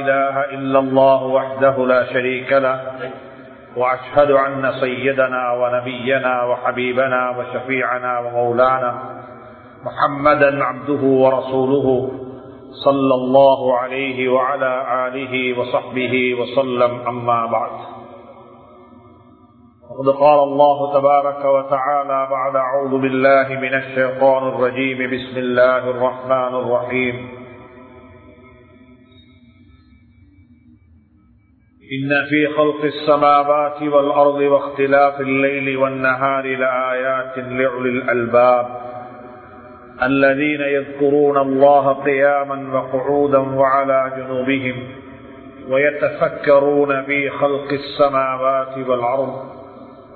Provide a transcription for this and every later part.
إله إلا الله وحده لا شريك له وأشهد أن سيدنا ونبينا وحبيبنا وشفيعنا ومولانا محمدا عبده ورسوله صلى الله عليه وعلى آله وصحبه وسلم أما بعد. وقد قال الله تبارك وتعالى بعد أعوذ بالله من الشيطان الرجيم بسم الله الرحمن الرحيم. إن في خلق السماوات والأرض واختلاف الليل والنهار لآيات لأولي الألباب. الذين يذكرون الله قياما وقعودا وعلى جنوبهم ويتفكرون في خلق السماوات والأرض.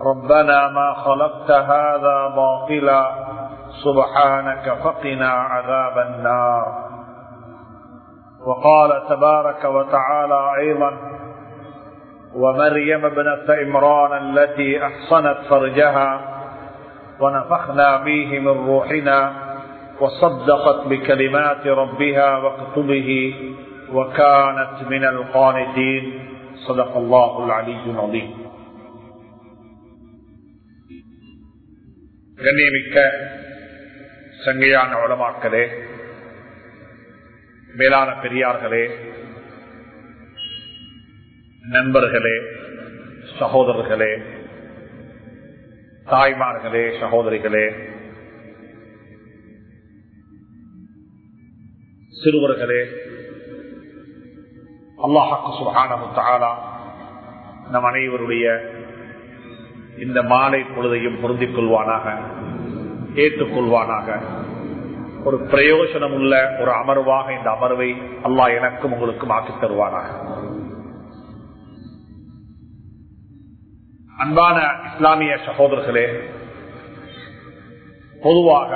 ربنا ما خلقت هذا باطلا سبحانك فقنا عذاب النار. وقال تبارك وتعالى أيضا ومريم ابنة عمران التي أحصنت فرجها ونفخنا فيه من روحنا وصدقت بكلمات ربها وكتبه وكانت من القانتين صدق الله العلي العظيم கண்ணியமிக்க சங்கையான உளமாக்களே மேலான பெரியார்களே நண்பர்களே சகோதரர்களே தாய்மார்களே சகோதரிகளே சிறுவர்களே அல்லாஹாக்கு சுகானா நம் அனைவருடைய இந்த மாலை பொழுதையும் பொருந்திக் கொள்வானாக ஏற்றுக்கொள்வானாக ஒரு பிரயோஜனம் உள்ள ஒரு அமர்வாக இந்த அமர்வை அல்லாஹ் எனக்கும் உங்களுக்கும் ஆக்கித் தருவானாக. அன்பான இஸ்லாமிய சகோதரர்களே பொதுவாக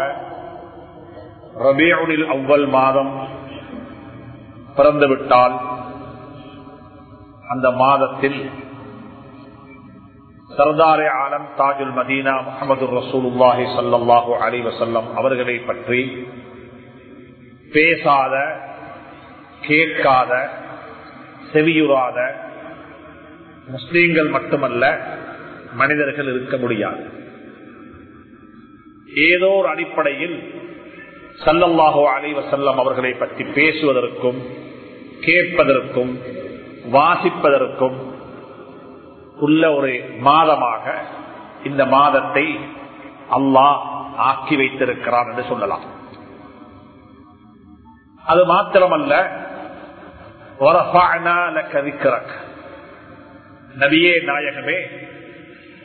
ரபியுடில் அவ்வல் மாதம் பிறந்துவிட்டால் அந்த மாதத்தில் சர்தாரே ஆலம் தாஜுல் மதீனா முகமது ரசூலுல்லாஹி சல்லாஹூ அலி வசல்லம் அவர்களை பற்றி பேசாத கேட்காத செவியுறாத முஸ்லீம்கள் மட்டுமல்ல மனிதர்கள் இருக்க முடியாது. ஏதோ ஒரு அடிப்படையில் சல்லல்லாஹோ அலைவ செல்லம் அவர்களை பற்றி பேசுவதற்கும் கேட்பதற்கும் வாசிப்பதற்கும் உள்ள ஒரு மாதமாக இந்த மாதத்தை அல்லாஹ் ஆக்கி வைத்திருக்கிறான் என்று சொல்லலாம். அது மாத்திரமல்ல நபியே நாயகமே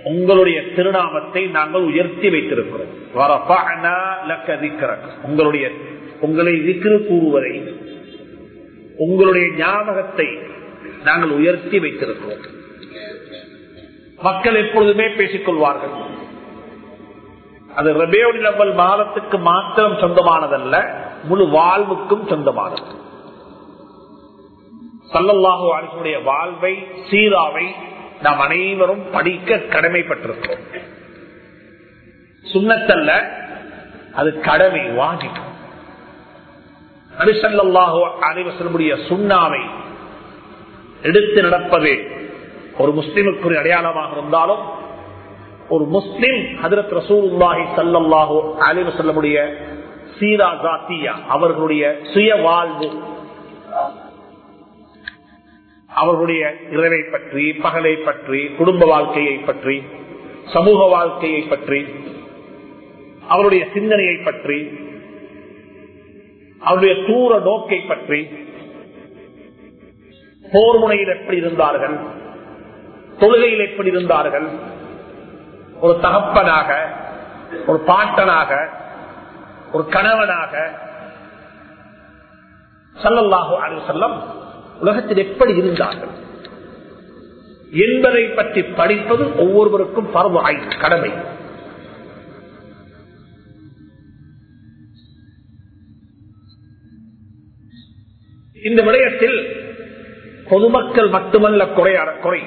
உங்களுடைய திருநாமத்தை நாங்கள் உயர்த்தி வைத்திருக்கிறோம். உங்களுடைய உங்களை விக்கிரு கூறுவதை உங்களுடைய ஞாபகத்தை நாங்கள் உயர்த்தி வைத்திருக்கிறோம். மக்கள் எப்பொழுதுமே பேசிக் கொள்வார்கள். அது ரபேவுடி நம்பல் மாதத்துக்கு மாத்திரம் சொந்தமானதல்ல முழு வாழ்வுக்கும் சொந்தமானது. சல்லல்லாஹு அலிசுடைய வாழ்வை சீராவை நாம் அனைவரும் படிக்க கடமைப்பட்டிருக்கிறோம். சுண்ணத்தல்ல அது கடமை வாஜிக்கும் அரிசல்லாஹோ அனைவசனுடைய சுண்ணாவை எடுத்து நடப்பதே ஒரு முஸ்லிமுக்குரிய அடையாளமாக இருந்தாலும் ஒரு முஸ்லிம் ஹதரத் ரசூல்லாஹி சல்லாஹோ அலிவசல்லமுடைய சீரா ஜாத்தியா அவர்களுடைய சுய வாழ்வு அவர்களுடைய இரவை பற்றி பகலை பற்றி குடும்ப வாழ்க்கையை பற்றி சமூக வாழ்க்கையை பற்றி அவருடைய சிந்தனையை பற்றி அவருடைய தூர நோக்கை பற்றி போர் முனையில் எப்படி இருந்தார்கள் தொழுகையில் எப்படி இருந்தார்கள் ஒரு தகப்பனாக ஒரு பாட்டனாக ஒரு கணவனாக சல்லல்லாஹு அலி செல்லம் உலகத்தில் எப்படி இருந்தார்கள்? என்பதை பற்றி படிப்பது ஒவ்வொருவருக்கும் பருவ கடமை. இந்த விடயத்தில் பொதுமக்கள் மட்டுமல்ல குறை குறை.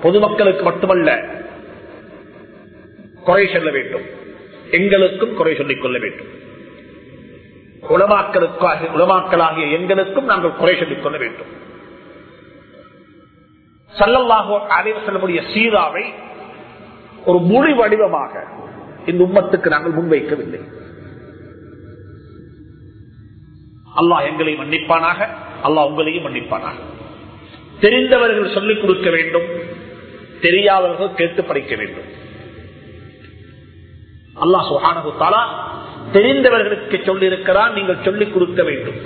பொதுமக்களுக்கு மட்டுமல்ல குறை சொல்ல வேண்டும். எங்களுக்கும் குறை சொல்லிக் கொள்ள வேண்டும். உளமாக்களுக்காக உளமாக்களாகிய எங்களுக்கும் நாங்கள் குறை சொல்லிக் கொள்ள வேண்டும். சல்லல்லாஹோ அலைவசனுடைய செல்லக்கூடிய சீராவை ஒரு மொழி வடிவமாக இந்த உம்மத்துக்கு நாங்கள் முன்வைக்கவில்லை. அல்லாஹ் எங்களை மன்னிப்பானாக அல்லாஹ் உங்களையும் மன்னிப்பானாக. தெரிந்தவர்கள் சொல்லிக் கொடுக்க வேண்டும் தெரியாதவர்கள் கேட்டு படிக்க வேண்டும். அல்லாஹ் சுஹானகுத்தாலா தெரிந்தவர்களுக்கு சொல்லியிருக்கிறான் நீங்கள் சொல்லிக் கொடுக்க வேண்டும்.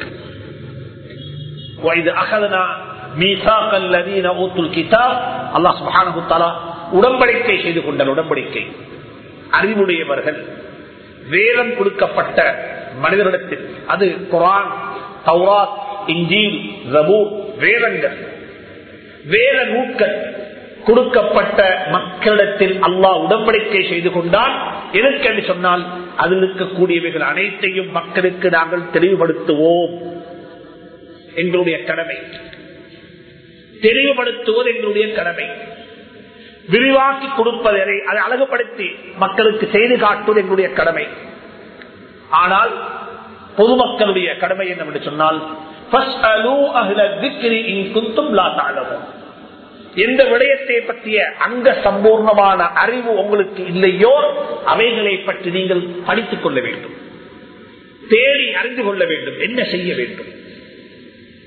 உடம்படிக்கை செய்து கொண்டார் உடம்படிக்கை அறிவுடையவர்கள் வேதம் கொடுக்கப்பட்ட மனிதரிடத்தில் அது குரான் தௌராத் இஞ்சீல் ரபூர் வேதங்கள். வேத நூட்கள் கொடுக்கப்பட்ட மக்களிடத்தில் அல்லாஹ் உடன்படிக்கை செய்து கொண்டால் எதற்கு என்று சொன்னால் அதில் இருக்கக்கூடியவைகள் அனைத்தையும் மக்களுக்கு நாங்கள் தெளிவுபடுத்துவோம். எங்களுடைய கடமை. தெளிவுபடுத்துவது எங்களுடைய கடமை. விரிவாக்கி கொடுப்பதை அதை அழகுபடுத்தி மக்களுக்கு செய்து காட்டுவது எங்களுடைய கடமை. ஆனால் பொதுமக்களுடைய கடமை என்னவென்று சொன்னால் எந்த விடயத்தை பற்றிய அங்க சம்பூர்ணமான அறிவு உங்களுக்கு இல்லையோ அவைகளை பற்றி நீங்கள் படித்துக் கொள்ள வேண்டும். தேடி அறிந்து கொள்ள வேண்டும். என்ன செய்ய வேண்டும்?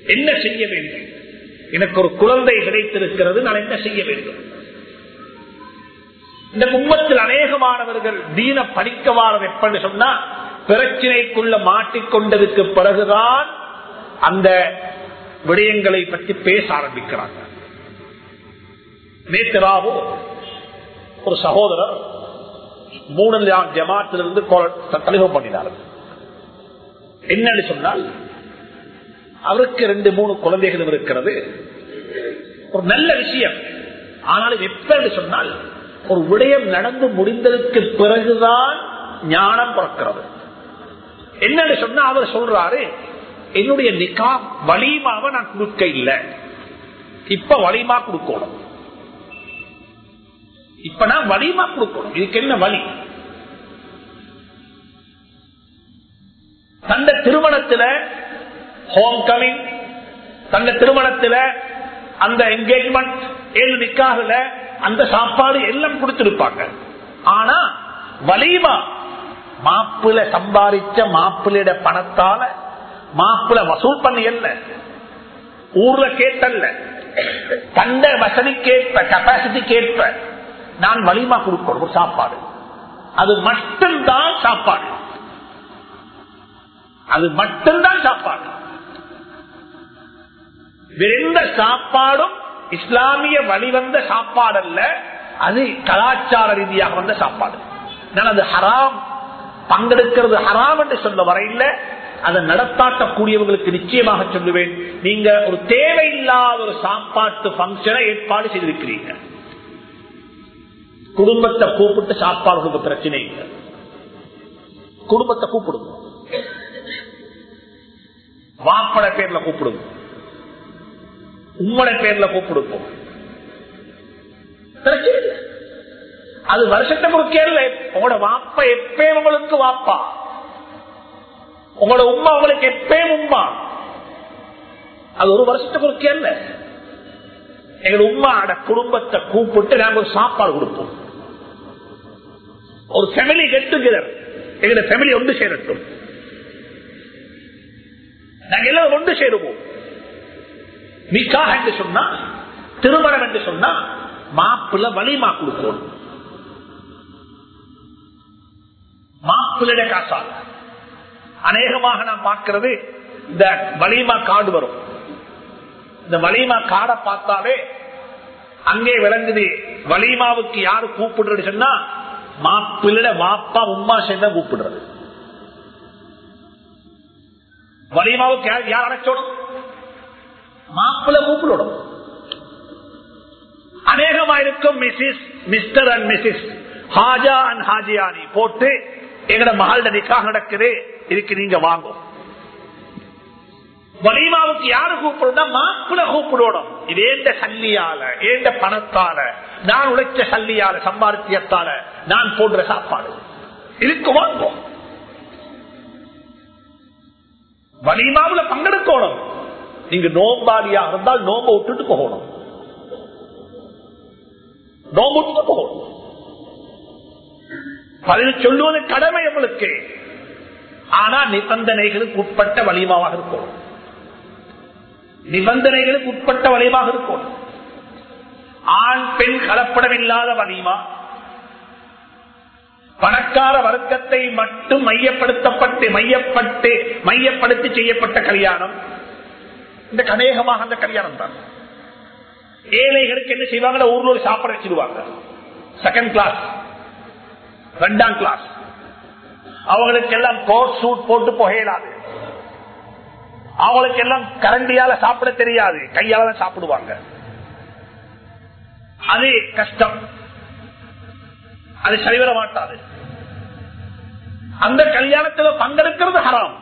என்ன செய்ய வேண்டும்? எனக்கு ஒரு குழந்தை கிடைத்திருக்கிறது நான் என்ன செய்ய வேண்டும்? இந்த கும்பத்தில் அநேகமானவர்கள் தீன படிக்கவாரம் எப்படி சொன்னா பிரச்சினைக்குள்ள மாட்டிக்கொண்டதுக்கு பிறகுதான் அந்த விடயங்களை பற்றி பேச ஆரம்பிக்கிறாங்க. நேத்திராவோ ஒரு சகோதரர் மூணு ஜமாத்திலிருந்து தலைவர் பண்ணினார்கள் என்னன்னு சொன்னால் அவருக்கு ரெண்டு மூணு குழந்தைகளும் இருக்கிறது. ஒரு நல்ல விஷயம். ஆனாலும் எப்படி சொன்னால் ஒரு விடயம் நடந்து முடிந்ததற்கு பிறகுதான் ஞானம் பிறக்கிறது. என்னன்னு சொன்னா அவர் சொல்றாரு என்னுடைய நிக்கா வலிமாவை நான் கொடுக்க இல்லை. இப்ப வலிமா கொடுக்கணும். இப்ப நான் வலிமா கொடுக்கணும். இதுக்கு என்ன வழி தந்த திருமணத்துல ஹோம் கமிங் தங்க திருமணத்துல அந்த என்கேஜ்மெண்ட் ஏழு நிக்காகல அந்த சாப்பாடு எல்லாம் கொடுத்திருப்பாங்க. ஆனா வலிமா மாப்பிள சம்பாதிச்ச மாப்பிள்ளையோட பணத்தால மாப்பிள வசூல் பண்ணி அல்ல ஊர்ல கேட்டல்ல. தந்த வசதிக்கேற்ப கெப்பாசிட்டிக்கேற்ப நான் வலிமா கொடுக்கணும்? சாப்பாடு. அது மட்டும்தான் சாப்பாடு. அது மட்டும்தான் சாப்பாடு. எந்த சாப்பாடும் இஸ்லாமிய வழிவந்த சாப்பாடு அல்ல அது கலாச்சார ரீதியாக வந்த சாப்பாடு. நான் அது ஹராம். பங்கெடுக்கிறது ஹராம் என்று சொல்ல வரையில் அதை நடத்தாட்டக்கூடியவர்களுக்கு நிச்சயமாக சொல்லுவேன். நீங்க ஒரு தேவையில்லாத ஒரு சாப்பாட்டு பங்கனை ஏற்பாடு செய்திருக்கிறீங்க. குடும்பத்தை கூப்பிட்டு சாப்பாடு கொடுக்க பிரச்சனை இல்லை. குடும்பத்தை கூப்பிடுங்க. வாப்பட பேர்ல கூப்பிடுங்க. உம்மட பேர்ல கூப்பிடுப்போம் அது வருஷத்தை ஒரு உங்களோட வாப்பா எப்பயும் உங்களுக்கு வாப்பா. உங்களோட உமா உங்களுக்கு எப்பயும் உமா அது ஒரு வருஷத்துக்கு ஒரு எங்க உமாட குடும்பத்தை கூப்பிட்டு நாங்க ஒரு சாப்பாடு கொடுப்போம். ஒரு ஃபேமிலி கெட் டுகெதர் எங்களோட ஃபேமிலி ஒன்று சேரட்டும். நாங்க எல்லாம் ஒன்று சேருவோம். நிக்காக என்று சொன்னா திருமணம் என்று சொன்னா மாப்பிள்ள வலிமா கொடுக்கணும். மாப்பிள்ளைய காசா. அநேகமாக நான் பார்க்கிறது இந்த வலிமா காடு வரும். இந்த வலிமா காடை பார்த்தாலே அங்கே விளங்குது வலிமாவுக்கு யாரு கூப்பிடுறது சொன்னா மாப்பிள்ள மாப்பா உமா சேர்ந்தா கூப்பிடுறது. வலிமாவுக்கு யார் யார் மாப்பிள்ள கூப்பிடணும் அநேகமா இருக்கும் missus mister and missus Haja and ஹாஜியானி போட்டு எங்கட மகள நிக்காக நடக்குது இதுக்கு நீங்க வாங்கும் வலிமாவுக்கு யாரு கூப்பிடணும் மாப்பிள கூப்பிடணும் இது ஏந்த சல்லியால ஏந்த பணத்தால நான் உழைச்ச சல்லியால சம்பாத்தியத்தால நான் போடுற சாப்பாடு. இதுக்கு வாங்கும் வலிமாவுல பங்கெடுக்கணும். நீங்க நோம்பாளியா இருந்தால் நோம்ப விட்டுட்டு போகணும். நோம்பு விட்டுட்டு போகணும். பதில் சொல்லுவது கடமை உங்களுக்கு ஆனா நிபந்தனைகளுக்கு உட்பட்ட வலிமாவாக இருக்கும் நிபந்தனைகளுக்கு உட்பட்ட வலிமாக இருக்கும் ஆண் பெண் கலப்படமில்லாத வலிமா. பணக்கார வர்க்கத்தை மட்டும் மையப்படுத்தப்பட்டு மையப்பட்டு மையப்படுத்தி செய்யப்பட்ட கல்யாணம். இந்த கனேகமாக அந்த கல்யாணம் தான். ஏழைகளுக்கு என்ன செய்வாங்க ஊர்ல ஒரு சாப்பாடு வச்சிருவாங்க செகண்ட் கிளாஸ் ரெண்டாம் கிளாஸ் அவங்களுக்கு எல்லாம் கோட் சூட் போட்டு புகையலாது. அவங்களுக்கு எல்லாம் கரண்டியால சாப்பிட தெரியாது. கையால சாப்பிடுவாங்க. அது கஷ்டம். அது சரிவர மாட்டாது. அந்த கல்யாணத்துல பங்கெடுக்கிறது ஹராம்.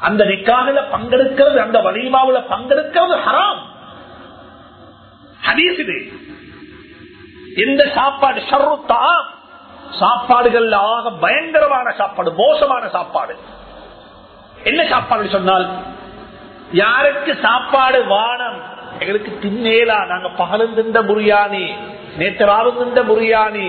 அந்த நிக்காகல பங்கெடுக்கிறது அந்த வலிமாவுல பங்கெடுக்கிறது ஹராம். ஹதீஸ் இது. இந்த சாப்பாடு ஷர்ருத்தா சாப்பாடுகள் ஆக பயங்கரமான சாப்பாடு மோசமான சாப்பாடு. என்ன சாப்பாடு சொன்னால் யாருக்கு சாப்பாடு வானம் எங்களுக்கு தின்னேலா நாங்க பகலும் தின்ற புரியாணி நேற்று ராவு தின்ற புரியாணி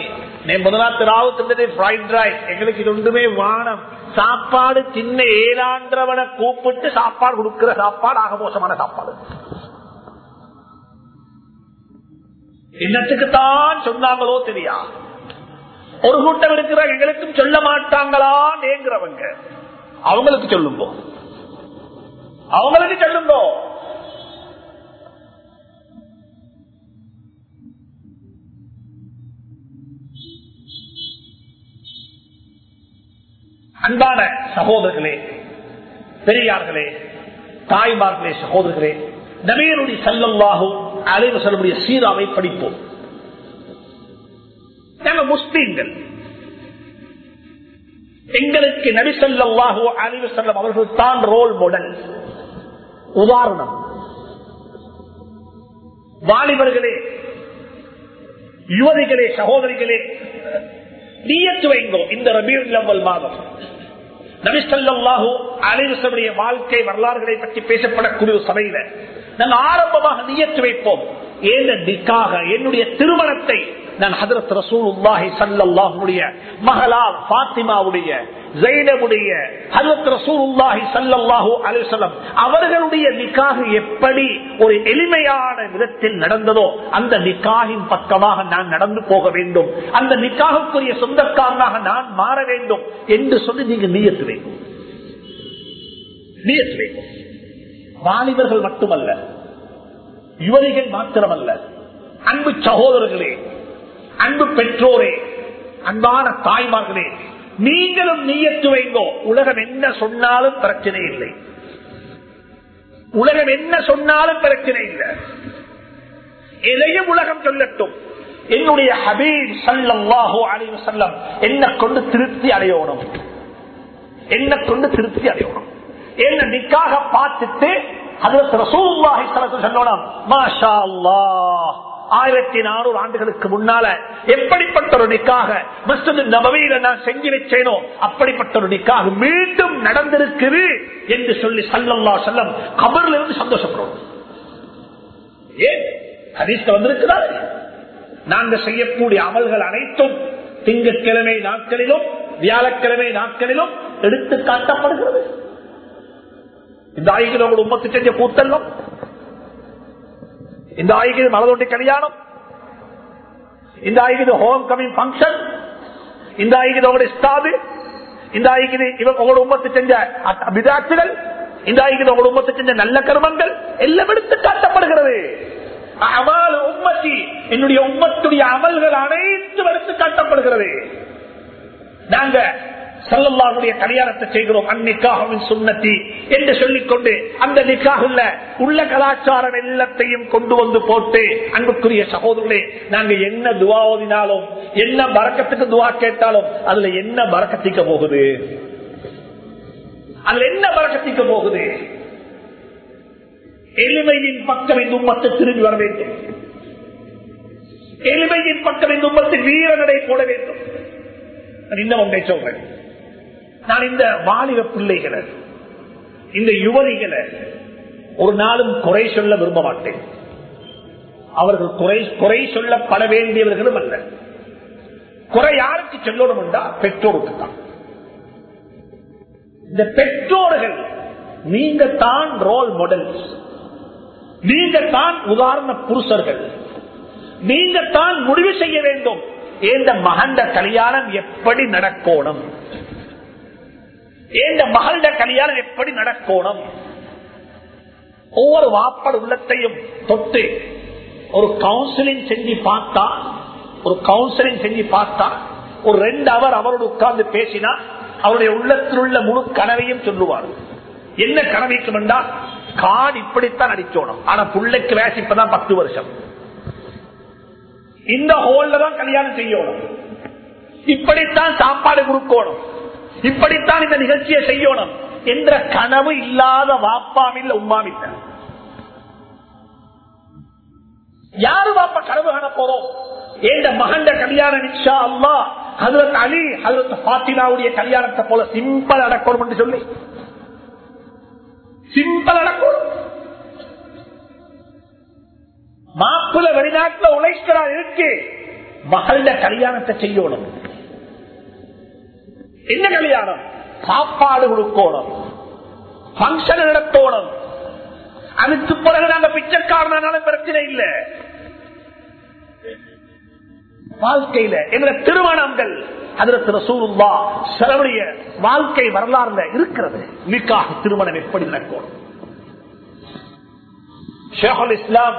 முதலாத்து ராவு தின்றது ஃப்ரைட் ரைஸ் எங்களுக்கு இது ஒன்றுமே வானம். சாப்பாடு தின்ன ஏழான்றவனை கூப்பிட்டு சாப்பாடு கொடுக்கிற சாப்பாடு ஆக மோசமான சாப்பாடு. என்னத்துக்கு தான் சொன்னாங்களோ தெரியா? ஒரு கூட்டம் இருக்கிற எங்களுக்கும் சொல்ல மாட்டாங்களா நேங்கிறவங்க? அவங்களுக்கு சொல்லும்போ அவங்களுக்கு சொல்லுங்க. அன்பான சகோதரர்களே பெரியார்களே தாய்மார்களே சகோதரர்களே நவீனுடைய செல்லம்வாகும் அலைவு செல்லமுடைய சீராவை படிப்போம். முஸ்லீம்கள். எங்களுக்கு நபி சொல்லாஹோ அலிவு செல்லம் அவர்கள் தான் ரோல் மாடல் உதாரணம். வாலிபர்களே யுவதிகளே சகோதரிகளே நீயத்து வைங்கோ. இந்த ரபியுல் மாதம். நபிசல்லாஹு அலிவசனுடைய வாழ்க்கை வரலாறுகளை பற்றி பேசப்படக்கூடிய சபையில நாங்கள் ஆரம்பமாக நீயத்து வைப்போம். ஏன் நிக்காக? என்னுடைய திருமணத்தை நான் ஹதரத் ரசூல் உல்லாஹி சல்லாஹுடைய பாத்திமாவுடைய ஜெயினவுடைய ஹதரத் ரசூல் உல்லாஹி அலிசல்லம் அவர்களுடைய நிக்காக எப்படி ஒரு எளிமையான விதத்தில் நடந்ததோ அந்த நிக்காகின் பக்கமாக நான் நடந்து போக வேண்டும். அந்த நிக்காகுக்குரிய சொந்தக்காரனாக நான் மாற வேண்டும் என்று சொல்லி நீங்க நீயத்து வேண்டும் நீயத்து வேண்டும் வாலிபர்கள் மட்டுமல்ல யுவதிகள் மாத்திரமல்ல அன்பு சகோதரர்களே அன்பு பெற்றோரே அன்பான தாய்மார்களே நீங்களும் நீயத்து வைங்கோ. உலகம் என்ன சொன்னாலும் பிரச்சனை இல்லை. உலகம் என்ன சொன்னாலும் பிரச்சனை இல்லை. எதையும் உலகம் சொல்லட்டும். என்னுடைய ஹபீப் சல்லாஹோ அலைவு செல்லம் என்ன கொண்டு திருப்தி அடையணும். என்ன கொண்டு திருப்தி அடையணும். என்ன நிக்காக பார்த்துட்டு ஆயிரத்தி நானூறு ஆண்டுகளுக்கு முன்னால எப்படிப்பட்ட ஒரு நிக்காக மஸ்து நான் செஞ்சு வச்சேனோ அப்படிப்பட்ட ஒரு நிக்காக மீண்டும் நடந்திருக்குது என்று சொல்லி சல்லல்லா செல்லம் கபர்ல இருந்து சந்தோஷப்படுறோம். ஏன்? ஹதீஸ்ல வந்திருக்கிறார் நாங்க செய்யக்கூடிய அமல்கள் அனைத்தும் திங்கட்கிழமை நாட்களிலும் வியாழக்கிழமை நாட்களிலும் எடுத்து காட்டப்படுகிறது. இந்த ஆய்வு உங்களோட உமத்து செஞ்ச கூத்தல்லம் இந்த ஆய்கள் மலதொண்டி கல்யாணம். இந்த ஆய்கள் ஹோம் கமிங் பங்கன் இந்த ஆய்கள் உங்களுடைய ஸ்டாது இந்த ஆய்கள் உங்களோட உமத்து செஞ்ச விதாட்சிகள் இந்த ஆய்கள் உங்களோட உமத்து செஞ்ச நல்ல கர்மங்கள். எல்லாம் எடுத்து காட்டப்படுகிறது. அமல் உம்மத்தி என்னுடைய உம்மத்துடைய அமல்கள் அனைத்தும் எடுத்து காட்டப்படுகிறது. நாங்க சல்லல்லாவுடைய கல்யாணத்தை செய்கிறோம். அந்நிக்காகவின் சுண்ணத்தி என்று சொல்லிக்கொண்டு அந்த நிக்காகுள்ள உள்ள கலாச்சாரம் எல்லாத்தையும் கொண்டு வந்து போட்டு அன்புக்குரிய சகோதரர்களே நாங்க என்ன துவா ஓதினாலும் என்ன பறக்கத்துக்கு துவா கேட்டாலும் அதுல என்ன பறக்கத்திக்க போகுது? அதுல என்ன பறக்கத்திக்க போகுது? எளிமையின் பக்கம் இந்த உம்மத்தை திரும்பி வர வேண்டும். எளிமையின் பக்கம் இந்த உம்மத்தில் வீரநடை போட வேண்டும். இன்னும் ஒன்றை சொல்றேன். நான் இந்த வாலிப பிள்ளைகளை இந்த யுவதிகளை ஒரு நாளும் குறை சொல்ல விரும்ப மாட்டேன். அவர்கள் குறை குறை சொல்லப்பட வேண்டியவர்களும் அல்ல. குறை யாருக்கு சொல்லணும் என்றா பெற்றோருக்கு தான். இந்த பெற்றோர்கள் நீங்க தான் ரோல் மாடல்ஸ் நீங்க தான் உதாரண புருஷர்கள். நீங்க தான் முடிவு செய்ய வேண்டும். இந்த மகண்ட கல்யாணம் எப்படி நடக்கணும்? எந்த மகள கல்யாணம் எப்படி நடக்கணும்? ஒவ்வொரு வாப்பட உள்ளத்தையும் தொட்டு ஒரு கவுன்சிலிங் செஞ்சு பார்த்தா ஒரு கவுன்சிலிங் செஞ்சு பார்த்தா ஒரு ரெண்டு அவர் அவரோடு உட்கார்ந்து பேசினா அவருடைய உள்ளத்தில் உள்ள முழு கனவையும் சொல்லுவார். என்ன கனவைக்கும் என்றால் காடு இப்படித்தான் அடிச்சோணும் ஆனா பிள்ளைக்கு வயசு இப்பதான் பத்து வருஷம். இந்த ஹோல்ல தான் கல்யாணம் செய்யணும். இப்படித்தான் சாப்பாடு கொடுக்கணும். இப்படித்தான் இந்த நிகழ்ச்சியை செய்யணும். என்ற கனவு இல்லாத வாப்பாமில்ல இல்ல யாரு வாப்பா கனவு காண போறோம் எந்த மகண்ட கல்யாணம் நிச்சா அல்லா ஹசரத் அலி ஹசரத் பாத்தினாவுடைய கல்யாணத்தை போல சிம்பிள் அடக்கணும் என்று சொல்லி. சிம்பிள் அடக்கணும் மாப்பிள்ள வெளிநாட்டுல உழைக்கிறார் இருக்கு. மகள கல்யாணத்தை செய்யணும். என்ன கல்யாணம்? சாப்பாடு கொடுக்கணும் பங்கன் நடத்தணும் அதுக்கு பிறகு நாங்க பிச்சைக்காரனாலும் பிரச்சனை இல்லை. வாழ்க்கையில எங்க திருமணங்கள். அதில் வாழ்க்கை வரலாறுல இருக்கிறது. நிக்காக திருமணம் எப்படி நடக்கணும் ஷேகுல் இஸ்லாம்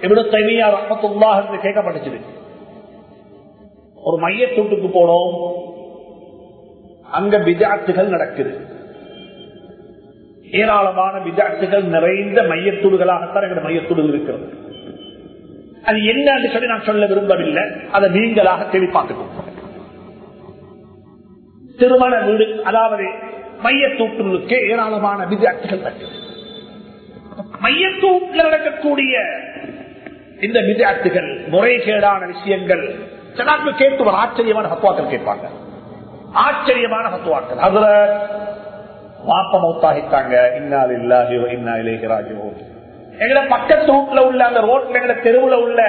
இவனு தைமியா ரஹமத்துல்லா என்று கேட்கப்பட்டுச்சு ஒரு மையத்தூட்டுக்கு போனோம். அங்க விஜாத்துகள் நடக்குது. ஏராளமான விஜாத்துகள் நிறைந்த மையத்தூடுகளாகத்தான் எங்க மையத்தூடுகள் இருக்கிறது. அது என்னன்னு சொல்லி நான் சொல்ல விரும்பவில்லை. அதை நீங்களாக தேடி பார்த்துக்கோங்க திருமண வீடு அதாவது மையத்தூட்டுகளுக்கு ஏராளமான விஜாத்துகள் நடக்குது. மையத்தூட்டில் நடக்கக்கூடிய இந்த விஜாத்துகள் முறைகேடான விஷயங்கள் சிலாக்கு கேட்டு ஒரு ஆச்சரியமான ஹப்பாக்கள் கேட்பாங்க ஆச்சரியமான பத்துவாக்கள் அதுல வாப்ப மௌத்தாகிட்டாங்க. இன்னால் இல்லாஹியோ இன்னா இலேகிறாஜோ எங்க பக்கத்து ரூட்ல உள்ள அந்த ரோட்ல எங்க தெருவுல உள்ள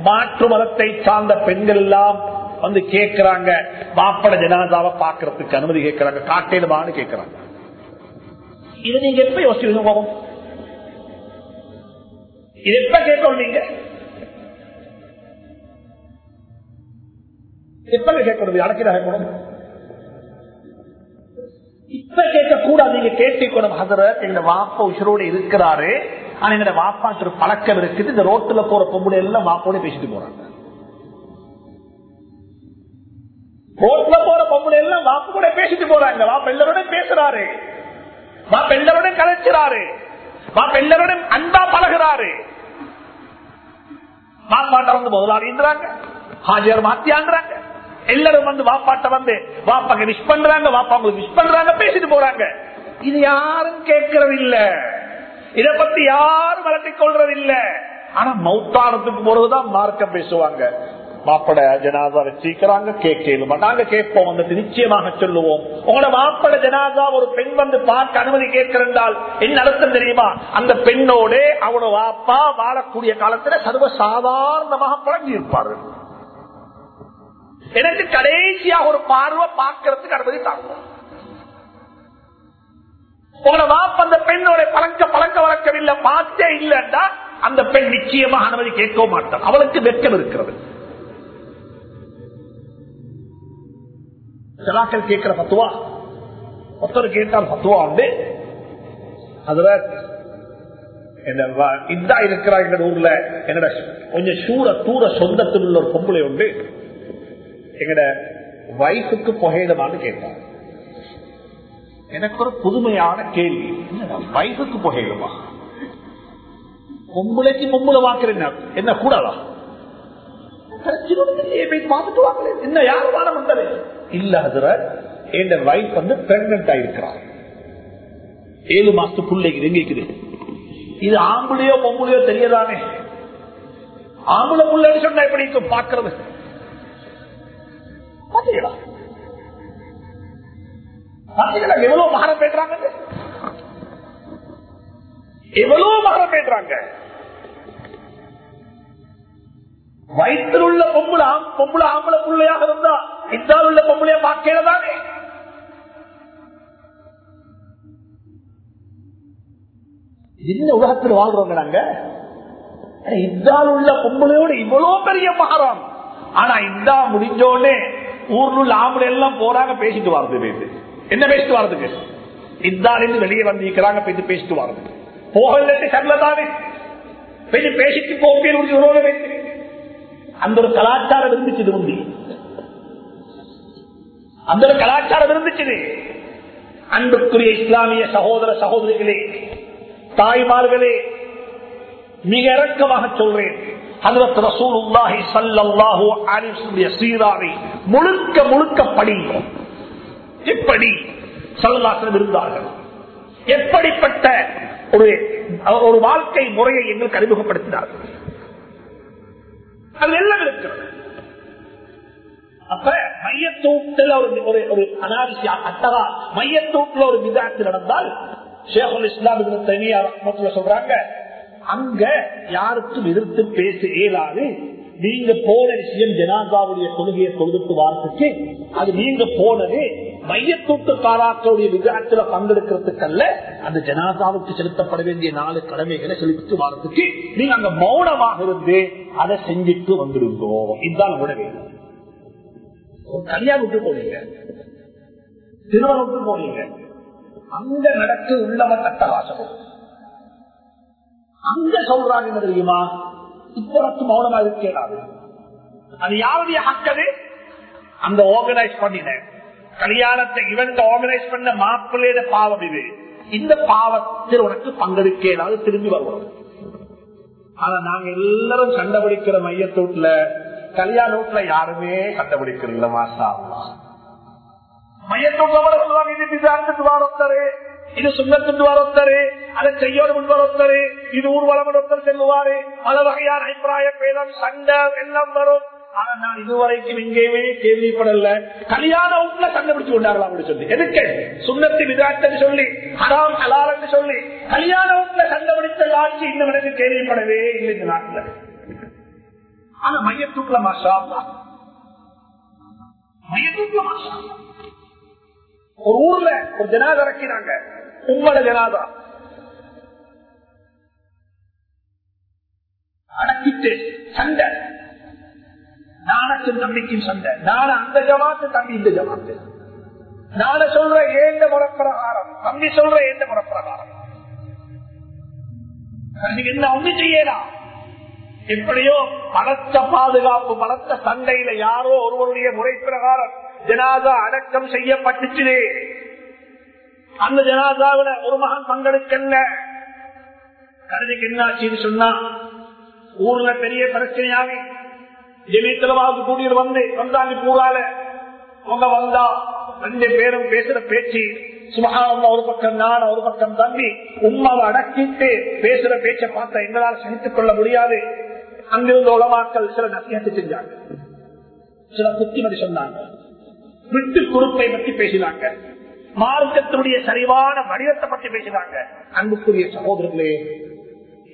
மாற்று மதத்தை சார்ந்த பெண்கள் எல்லாம் வந்து கேட்கிறாங்க மாப்பட ஜனாதாவை பாக்குறதுக்கு அனுமதி கேட்கிறாங்க காட்டேலுமான்னு கேட்கிறாங்க இது நீங்க எப்ப யோசிச்சு போகும் இது எப்ப கேட்கணும் நீங்க? எப்ப கேட்கணும்? அடக்கிட கேட்கணும் இப்ப கேட்கக்கூடாது. நீங்க கேட்டுக்கணும் ஹசரத். எங்க வாப்பா உஷரோடு இருக்கிறாரு. ஆனா எங்க வாப்பாக்கு ஒரு பழக்கம் இருக்குது. இந்த ரோட்டுல போற பொம்பளை எல்லாம் வாப்போட பேசிட்டு போறாங்க. ரோட்ல போற பொம்பளை எல்லாம் வாப்பு கூட பேசிட்டு போறாங்க. வாப்ப எல்லாரோட பேசுறாரு. வாப்ப எல்லாரோட கலைச்சுறாரு வாப்ப எல்லாரோட அன்பா பழகுறாரு. வாப்பாட்ட வந்து முதலாளின்றாங்க. ஹாஜியார் மாத்தியான்றாங்க. எல்லாரும் வந்து வாப்பாட்ட வந்து வாப்பாங்க விஷ் பண்றாங்க வாப்பா உங்களுக்கு விஷ் பண்றாங்க பேசிட்டு போறாங்க. இது யாரும் கேட்கறது இல்ல இத பத்தி யாரும் வளர்த்திக் கொள்றது இல்ல ஆனா மௌத்தானத்துக்கு போறதுதான் மார்க்கம் பேசுவாங்க. மாப்பட ஜனாதா வச்சிருக்கிறாங்க கேட்க நாங்க கேட்போம் வந்துட்டு நிச்சயமாக சொல்லுவோம். உங்களோட மாப்பட ஜனாதா ஒரு பெண் வந்து பார்க்க அனுமதி கேட்கிறால் என்ன அர்த்தம் தெரியுமா? அந்த பெண்ணோட அவனோட வாப்பா வாழக்கூடிய காலத்துல சர்வ சாதாரணமாக பழங்கி இருப்பார்கள் எனக்கு கடைசியாக ஒரு பார்வை பார்க்கறதுக்கு அனுமதி தாங்க உங்களை வாப்ப அந்த பெண்ணோட பழக்க பழக்க வழக்கம் இல்ல பார்த்தே இல்லைன்னா அந்த பெண் நிச்சயமா அனுமதி கேட்க மாட்டான். அவளுக்கு வெக்கம் இருக்கிறது. சிலாக்கள் கேட்கிற பத்துவா? ஒருத்தர் கேட்டார் பத்துவா உண்டு? அதுல இதா இருக்கிறா எங்க ஊர்ல. என்னோட கொஞ்சம் சூர தூர சொந்தத்தில் உள்ள ஒரு பொம்பளை உண்டு? எங்கட வைஃபுக்கு புகையிடமான்னு கேட்டார். எனக்கு ஒரு புதுமையான கேள்வி. வைஃபுக்கு புகையிடுமா? பொம்பளைக்கு பொம்பளை வாக்குறேன் என்ன? கூடாதா? என்ன யாரு வாரம் வந்தது இல்ல அதுல என் வைஃப் வந்து பிரெக்னன்ட் ஆயிருக்கிறார் ஏழு மாசத்து பிள்ளைக்கு எங்க இது ஆம்பளையோ பொம்பளையோ தெரியதானே? ஆம்பளை புள்ளன்னு சொன்னா எப்படி பாக்குறது பாத்தீங்களா எவ்வளவு மகரம் பேசுறாங்க? எவ்வளவு மகரம் பேசுறாங்க? வயிற்றில் உள்ள பொம்புல பொம்புல ஆம்பளை பிள்ளையாக இருந்தா இந்தால் உள்ள பொம்புளைய பார்க்கிறதானே என்ன உலகத்தில் வாழ்றோங்க நாங்க? இந்தால் உள்ள பொம்பளையோடு இவ்வளவு பெரிய மகரம். ஆனா இந்தா முடிஞ்சோடனே ஊர்ல உள்ள ஆம்பளை எல்லாம் போறாங்க பேசிட்டு வரது பேசு. என்ன பேசிட்டு வரதுக்கு இந்தாலிருந்து வெளியே வந்திருக்கிறாங்க பேசி பேசிட்டு வர்றது. போகல சரலதானே பேசி பேசிட்டு போக அந்த ஒரு கலாச்சாரம் இருந்துச்சு முந்தி அந்த ஒரு கலாச்சாரம் இருந்துச்சு அன்புக்குரிய இஸ்லாமிய சகோதர சகோதரிகளே தாய்மார்களே மிக இறக்கமாக சொல்றேன். முழுக்க முழுக்க படி எப்படி சல்லாசனம் இருந்தார்கள். எப்படிப்பட்ட ஒரு ஒரு வாழ்க்கை முறையை எங்களுக்கு அறிமுகப்படுத்தினார்கள். அது எல்லாம் இருக்கிறது அப்ப மையத்தூட்டில் ஒரு ஒரு அனாவசியா அட்டகா மையத்தூட்டில் ஒரு விதாத்து நடந்தால் ஷேகுல் இஸ்லாம் தனியார் சொல்றாங்க அங்க யாருக்கும் எதிர்த்து பேச இயலாது. நீங்க போன விஷயம் ஜனாதாவுடைய கொள்கையை தொழுதுட்டு வாரத்துக்கு அது நீங்க போனது மையத்தூட்டு காராக்களுடைய விஜயத்துல பங்கெடுக்கிறதுக்கல்ல அந்த ஜனாதாவுக்கு செலுத்தப்பட வேண்டிய நாலு கடமைகளை செலுத்தி வாரத்துக்கு நீங்க அங்க மௌனமாக இருந்து அதை செஞ்சுட்டு வந்துருந்தோம். இதுதான் விட வேணும் ஒரு விட்டு போனீங்க. விட்டு போனீங்க. அங்க நடக்க உள்ளவன் கட்டவாசகம் அங்க சொல்றாங்க என்ன தெரியுமா இப்ப மௌனமா இருக்கிறாரு அது யாருடைய ஹக்கது அந்த ஆர்கனைஸ் பண்ணின. கல்யாணத்தை இவன் ஆர்கனைஸ் பண்ண மாப்பிள்ளையிட பாவம் இது. இந்த பாவத்தில் உனக்கு பங்கெடுக்க திரும்பி வருவோம். ஆனா நாங்க எல்லாரும் சண்டை பிடிக்கிற மையத்தூட்ல கல்யாணத்துல யாருமே சண்டை பிடிக்கிறீங்களா மாசா மையத்தூட்ல இது விசாரத்துக்கு வாரத்தரு இது சுண்ணத்துக்கு வரத்தரு அதை செய்யோடு முன்வரத்தரு இது ஊர்வலம் ஒருத்தர் செல்லுவாரு. பல வகையான அபிப்பிராய பேதம் சண்டை எல்லாம் வரும். ஆனா நான் இதுவரைக்கும் எங்கேயுமே கேள்விப்படல கல்யாண வீட்டுல கண்டுபிடிச்சு கொண்டார்களா அப்படின்னு சொல்லி. எதுக்கு? சுண்ணத்து விதாட்டன்னு சொல்லி ஹராம் ஹலால் சொல்லி. கல்யாண வீட்டுல கண்டுபிடித்த ஆட்சி இன்னும் எனக்கு கேள்விப்படவே இல்லை இந்த நாட்டுல. ஆனா மையத்தூக்குல மாசா மையத்துக்குள்ள மாஷா ஒரு ஊர்ல ஒரு ஜனாத இறக்கிறாங்க. உங்களோட ஜனாதா. அடக்கிட்டு சண்டை. நானுக்கும் தம்பிக்கும் சண்டை. நான அந்த ஜமாத்து தம்பி இந்த ஜமாத்து. நான சொல்ற ஏந்த முறப்பிரகாரம்? தம்பி சொல்ற ஏந்த முறப்பிரகாரம்? என்ன ஒண்ணு செய்யலாம் எப்படியோ பலத்த பாதுகாப்பு பலத்த சண்டையில யாரோ ஒருவருடைய முறை பிரகாரம் ஜனாதா அடக்கம் செய்யப்பட்டுச்சு அந்த ஜனாதாவில ஒரு மகன் பங்கெடுக்கல. கருதிக்கு என்னாச்சு சொன்னா ஊர்ல பெரிய பிரச்சனையாகி ஜெமீத்தலவாவுக்கு கூட்டிட்டு வந்து வந்தாங்க பூரால அவங்க வந்தா ரெண்டு பேரும் பேசுற பேச்சு சுமகாரம் ஒரு பக்கம் நான் ஒரு பக்கம் தம்பி உண்மாவை அடக்கிட்டு பேசுற பேச்சை பார்த்தா எங்களால் சகித்துக் கொள்ள முடியாது. அங்கிருந்த உலமாக்கள் சில நசியத்தை செஞ்சாங்க. சில புத்திமதி சொன்னாங்க. விட்டு குறுப்பை பற்றி பேசினாங்க. மார்க்கத்தினுடைய சரிவான வடிவத்தை பற்றி பேசினாங்க. அன்புக்குரிய சகோதரர்களே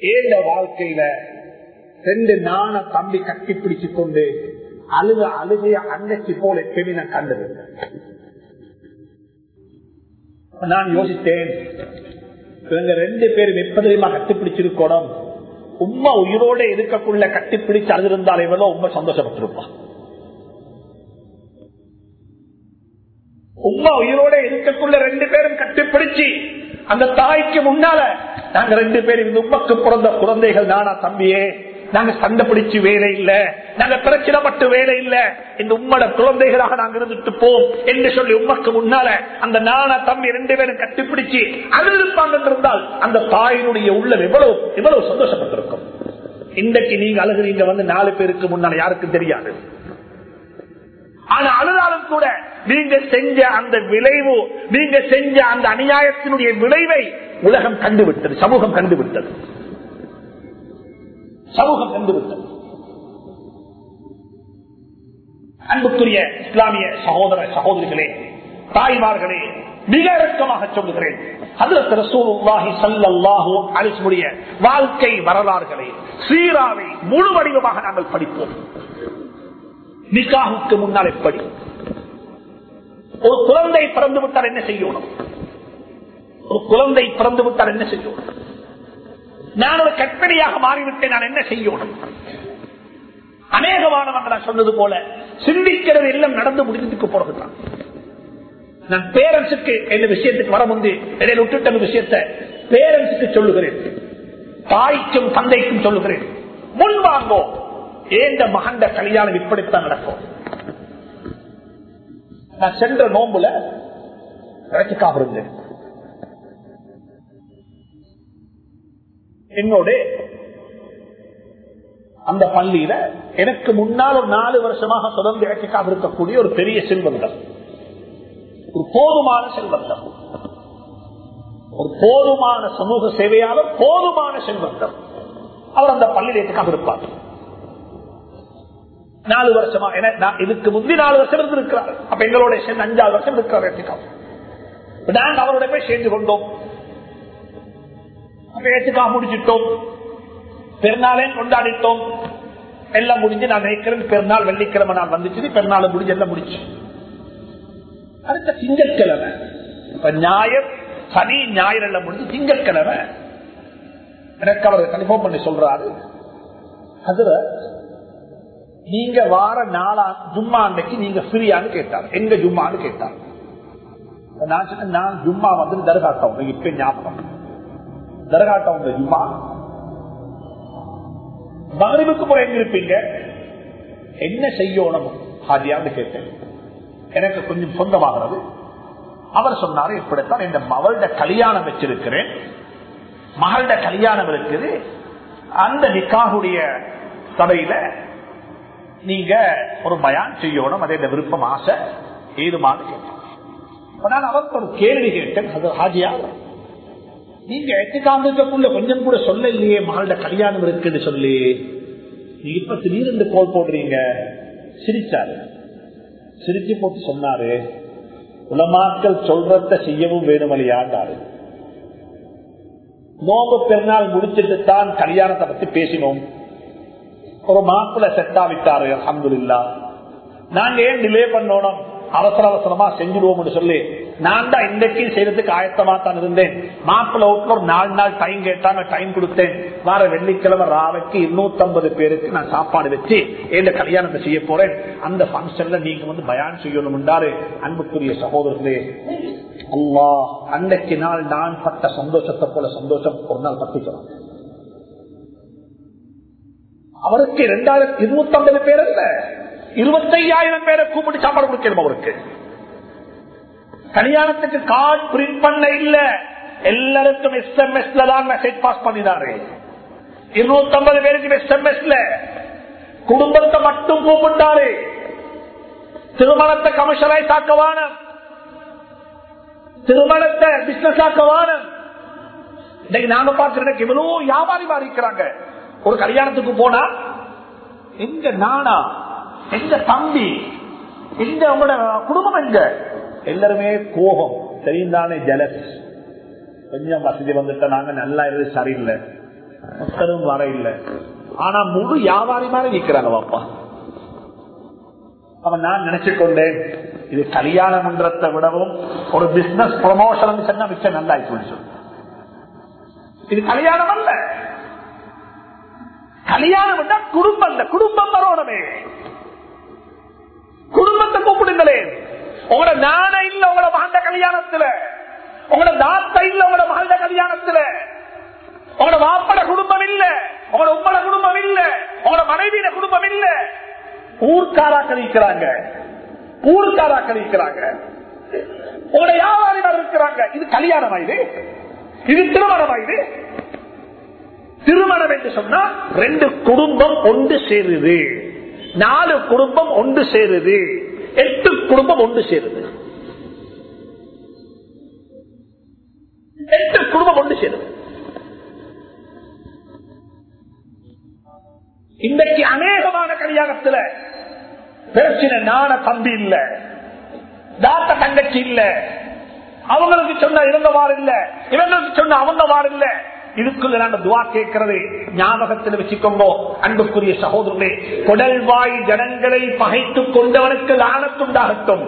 ஏழ வாழ்க்கையில ரெண்டு நாண தம்பி கட்டி பிடிச்சு கொண்டு அழுக அழுகைய அன்னைக்கு போல எப்பயுமே நான் கண்டிருந்தேன் நான் யோசித்தேன் இவங்க ரெண்டு பேரும் எப்பதிலுமா கட்டிப்பிடிச்சிருக்கணும் உண்மை உயிரோட இருக்கக்குள்ள கட்டிப்பிடிச்சு அழுதிருந்தால் எவ்வளவு உண்மை சந்தோஷப்பட்டிருப்பான் உமா உயிரோட இருக்கக்குள்ள ரெண்டு பேரும் கட்டிப்பிடிச்சு அந்த தாய்க்கு முன்னால நாங்க ரெண்டு பேரும் இந்த உமக்கு பிறந்த குழந்தைகள் நானா தம்பியே. நாங்க சண்டை பிடிச்சு வேலை இல்ல. நாங்க பிரச்சனைப்பட்டு வேலை இல்ல. இந்த உம்மட குழந்தைகளாக நாங்க இருந்துட்டு போம் என்று சொல்லி உமக்கு முன்னால அந்த நானா தம்பி ரெண்டு பேரும் கட்டிப்பிடிச்சு அழுதுப்பாங்க இருந்தால் அந்த தாயினுடைய உள்ளம் எவ்வளவு எவ்வளவு சந்தோஷப்பட்டிருக்கும். இன்றைக்கு நீங்க அழுகிறீங்க வந்து நாலு பேருக்கு முன்னால யாருக்கும் தெரியாது. ஆனா அழுதாலும் கூட நீங்க செஞ்ச அந்த விளைவு நீங்க செஞ்ச அந்த அநியாயத்தினுடைய விளைவை உலகம் கண்டுவிட்டது சமூகம் கண்டுவிட்டது. சமூகம் கண்டுவிட்டது. அன்புக்குரிய இஸ்லாமிய சகோதர சகோதரிகளே தாய்மார்களே மிக இறக்கமாக சொல்லுகிறேன். வாழ்க்கை வரலாறுகளை சீராவை முழு வடிவமாக நாங்கள் படிப்போம். நிக்காகுக்கு முன்னால் எப்படி? ஒரு குழந்தை பிறந்து விட்டால் என்ன செய்யணும்? ஒரு குழந்தை பிறந்து விட்டால் என்ன செய்யணும்? நான் ஒரு கற்பனையாக மாறிவிட்டேன் நான் என்ன செய்யணும்? அநேகமானவங்க நான் சொன்னது போல சிந்திக்கிறது எல்லாம் நடந்து முடிந்ததுக்கு போறதுதான் நான் பேரண்ட்ஸுக்கு இந்த விஷயத்துக்கு வர முந்தி இடையில விட்டுட்ட விஷயத்தை பேரண்ட்ஸுக்கு சொல்லுகிறேன். தாய்க்கும் தந்தைக்கும் சொல்லுகிறேன். முன்வாங்கோ ஏந்த மகண்ட கல்யாணம் இப்படித்தான் நடக்கும்? நான் சென்ற நோம்புல இறக்கிக்காக இருந்தேன். என்னோட அந்த பள்ளியில எனக்கு முன்னால் ஒரு நாலு வருஷமாக தொடர்ந்து இறக்கிக்காக இருக்கக்கூடிய ஒரு பெரிய செல்வந்தம் ஒரு போதுமான செல்வந்தம் ஒரு போதுமான சமூக சேவையாளர் போதுமான செல்வந்தம் அவர் அந்த பள்ளியில் ஏற்றுக்காக இருப்பார். நாலு வருஷமா. என நான் இதுக்கு முந்தி நாலு வருஷம் இருந்திருக்கிறார் அப்ப எங்களோட சேர்ந்து அஞ்சாறு வருஷம் இருக்கிறார் ஏற்றுக்காக நாங்கள் அவரோட போய் சேர்ந்து கொண்டோம். அப்ப ஏற்றுக்காக முடிச்சிட்டோம். பெருநாளே கொண்டாடிட்டோம். எல்லாம் முடிஞ்சு நான் நினைக்கிறேன் பெருநாள் வெள்ளிக்கிழமை நான் வந்துச்சு. பெருநாள் முடிஞ்சு எல்லாம் முடிச்சு. அடுத்த திங்கட்கிழமை இப்ப ஞாயிறு சனி ஞாயிறு எல்லாம் முடிஞ்சு திங்கட்கிழமை எனக்கு அவர் கன்ஃபார்ம் பண்ணி சொல்றாரு. அதுல நீங்க வார நாளா ஜும்மா அன்னைக்கு நீங்க ஃப்ரீயான்னு கேட்டார். எங்க ஜும்மான்னு கேட்டார். நான் சொன்னேன் நான் ஜும்மா வந்து தர்காட்டம் இப்ப ஞாபகம். தர்காட்டம் ஜும்மா? மகரிவுக்கு முறை எங்க இருப்பீங்க? என்ன செய்யணும்? ஹாஜியான்னு கேட்டேன். எனக்கு கொஞ்சம் சொந்தமாகிறது. அவர் சொன்னாரு இப்படித்தான் இந்த மகளோட கல்யாணம் வச்சிருக்கிறேன். மகளோட கல்யாணம் இருக்குது. அந்த நிக்காகுடைய சபையில நீங்க ஒரு பயான் செய்யணும் அதே இந்த விருப்பம் ஆசை? ஏதுமானு கேட்டான் நான் அவருக்கு ஒரு கேள்வி கேட்டேன் அது ஹாஜியா? நீங்க எட்டுக்காந்துக்குள்ள கொஞ்சம் கூட சொல்ல இல்லையே மகளோட கல்யாணம் இருக்குன்னு சொல்லி. நீங்க இப்ப திடீர்னு கோல் போடுறீங்க. சிரிச்சாரு. சிரிச்சு போட்டு சொன்னாரு உலமாக்கள் சொல்றத செய்யவும் வேணுமலையாண்டாரு. நோம்பு பெருநாள் முடிச்சிட்டு தான் கல்யாணத்தை பத்தி பேசினோம். ஒரு மாப்பிள்ள செட் ஆவிட்டாரு அஹமதுல்லா நாங்க ஏன் டிலே பண்ணணும்? அவசர அவசரமா செஞ்சிடுவோம்னு சொல்லி நான் தான் இன்றைக்கு செய்யறதுக்கு ஆயத்தமா தான் இருந்தேன். மாப்பிள்ள வீட்டுல ஒரு நாலு நாள் டைம் கேட்டாங்க டைம் கொடுத்தேன். வார வெள்ளிக்கிழமை ராவைக்கு இருநூத்தி பேருக்கு நான் சாப்பாடு வச்சு எந்த கல்யாணத்தை செய்ய போறேன். அந்த பங்கன்ல நீங்க வந்து பயான் செய்யணும்ன்றாரு அன்புக்குரிய சகோதரர்களே. அல்லா அன்றைக்கு நாள் நான் பட்ட சந்தோஷத்தை போல சந்தோஷம் ஒரு நாள் பத்திக்கலாம் அவருக்கு இரண்டாயிரத்தி இருநூத்தி ஐம்பது பேர் அல்ல இருபத்தையாயிரம் பேரை கூப்பிட்டு சாப்பாடு கொடுக்கணும் அவருக்கு? கல்யாணத்துக்கு கார்டு பிரிண்ட் பண்ண இல்ல. எல்லாருக்கும் எஸ் எம் தான் மெசேஜ் பாஸ் பண்ணினாரு. இருநூத்தி ஐம்பது பேருக்கு எஸ்எம்எஸ்ல குடும்பத்தை மட்டும் கூப்பிட்டாரு. திருமணத்தை கமர்ஷியலைஸ் ஆக்கவான திருமணத்தை பிசினஸ் ஆக்கவான இன்னைக்கு நானும் பார்க்கிறேன் இவ்வளவு வியாபாரி மாறி இருக்கிறாங்க. ஒரு கல்யாணத்துக்கு போனா எங்க நானா? எங்க தம்பி? எங்க உங்களோட குடும்பம் எங்க? எல்லாருமே கோபம். தெரிந்தானே ஜலஸ் கொஞ்சம் வசதி வந்துட்ட நாங்க நல்லா இருந்து சரியில்லை. மக்களும் வர இல்லை. ஆனா முழு வியாபாரி மாதிரி நிக்கிறாங்க பாப்பா. அவன் நான் நினைச்சு கொண்டேன் இது கல்யாணம்ன்றதை விடவும் ஒரு பிசினஸ் ப்ரொமோஷன் சொன்னா மிச்சம் நல்லா ஆயிடுச்சு இது கல்யாணம் அல்ல. கல்யாணம் குடும்பம் இந்த குடும்பம் வரணுமே குடும்பத்தை கூப்பிடுங்களே. உங்களோட நானே இல்ல உங்களோட மகந்த கல்யாணத்துல. உங்களோட தாத்தா இல்ல உங்களோட மகந்த கல்யாணத்துல. உங்களோட வாப்பட குடும்பம் இல்ல உங்களோட உப்பட குடும்பம் இல்ல உங்களோட மனைவியில குடும்பம் இல்ல. ஊர்க்காராக்கள் இருக்கிறாங்க ஊர்க்காராக்கள் இருக்கிறாங்க உங்களோட வியாபாரிகள் இருக்கிறாங்க. இது கல்யாணமா இது? இது திருமணமா இது? திருமணம் என்று சொன்னா ரெண்டு குடும்பம் ஒன்று சேருது. நாலு குடும்பம் ஒன்று சேருது. எட்டு குடும்பம் ஒன்று சேருது. எட்டு குடும்பம் ஒன்று சேருது. இன்றைக்கு அநேகமான கல்யாணத்துல பிரச்சனை நான தம்பி இல்ல தாத்த தங்கச்சி இல்ல அவங்களுக்கு சொன்ன இவங்க இல்ல இவங்களுக்கு சொன்ன அவங்க இல்லை இல்ல இதுக்குள்ள நாங்க துவா கேட்கிறது ஞாபகத்தில் வச்சுக்கோங்க. அன்புக்குரிய சகோதரர்களே குடல்வாய் ஜனங்களை பகைத்துக் கொண்டவனுக்கு லானத்துண்டாகட்டும்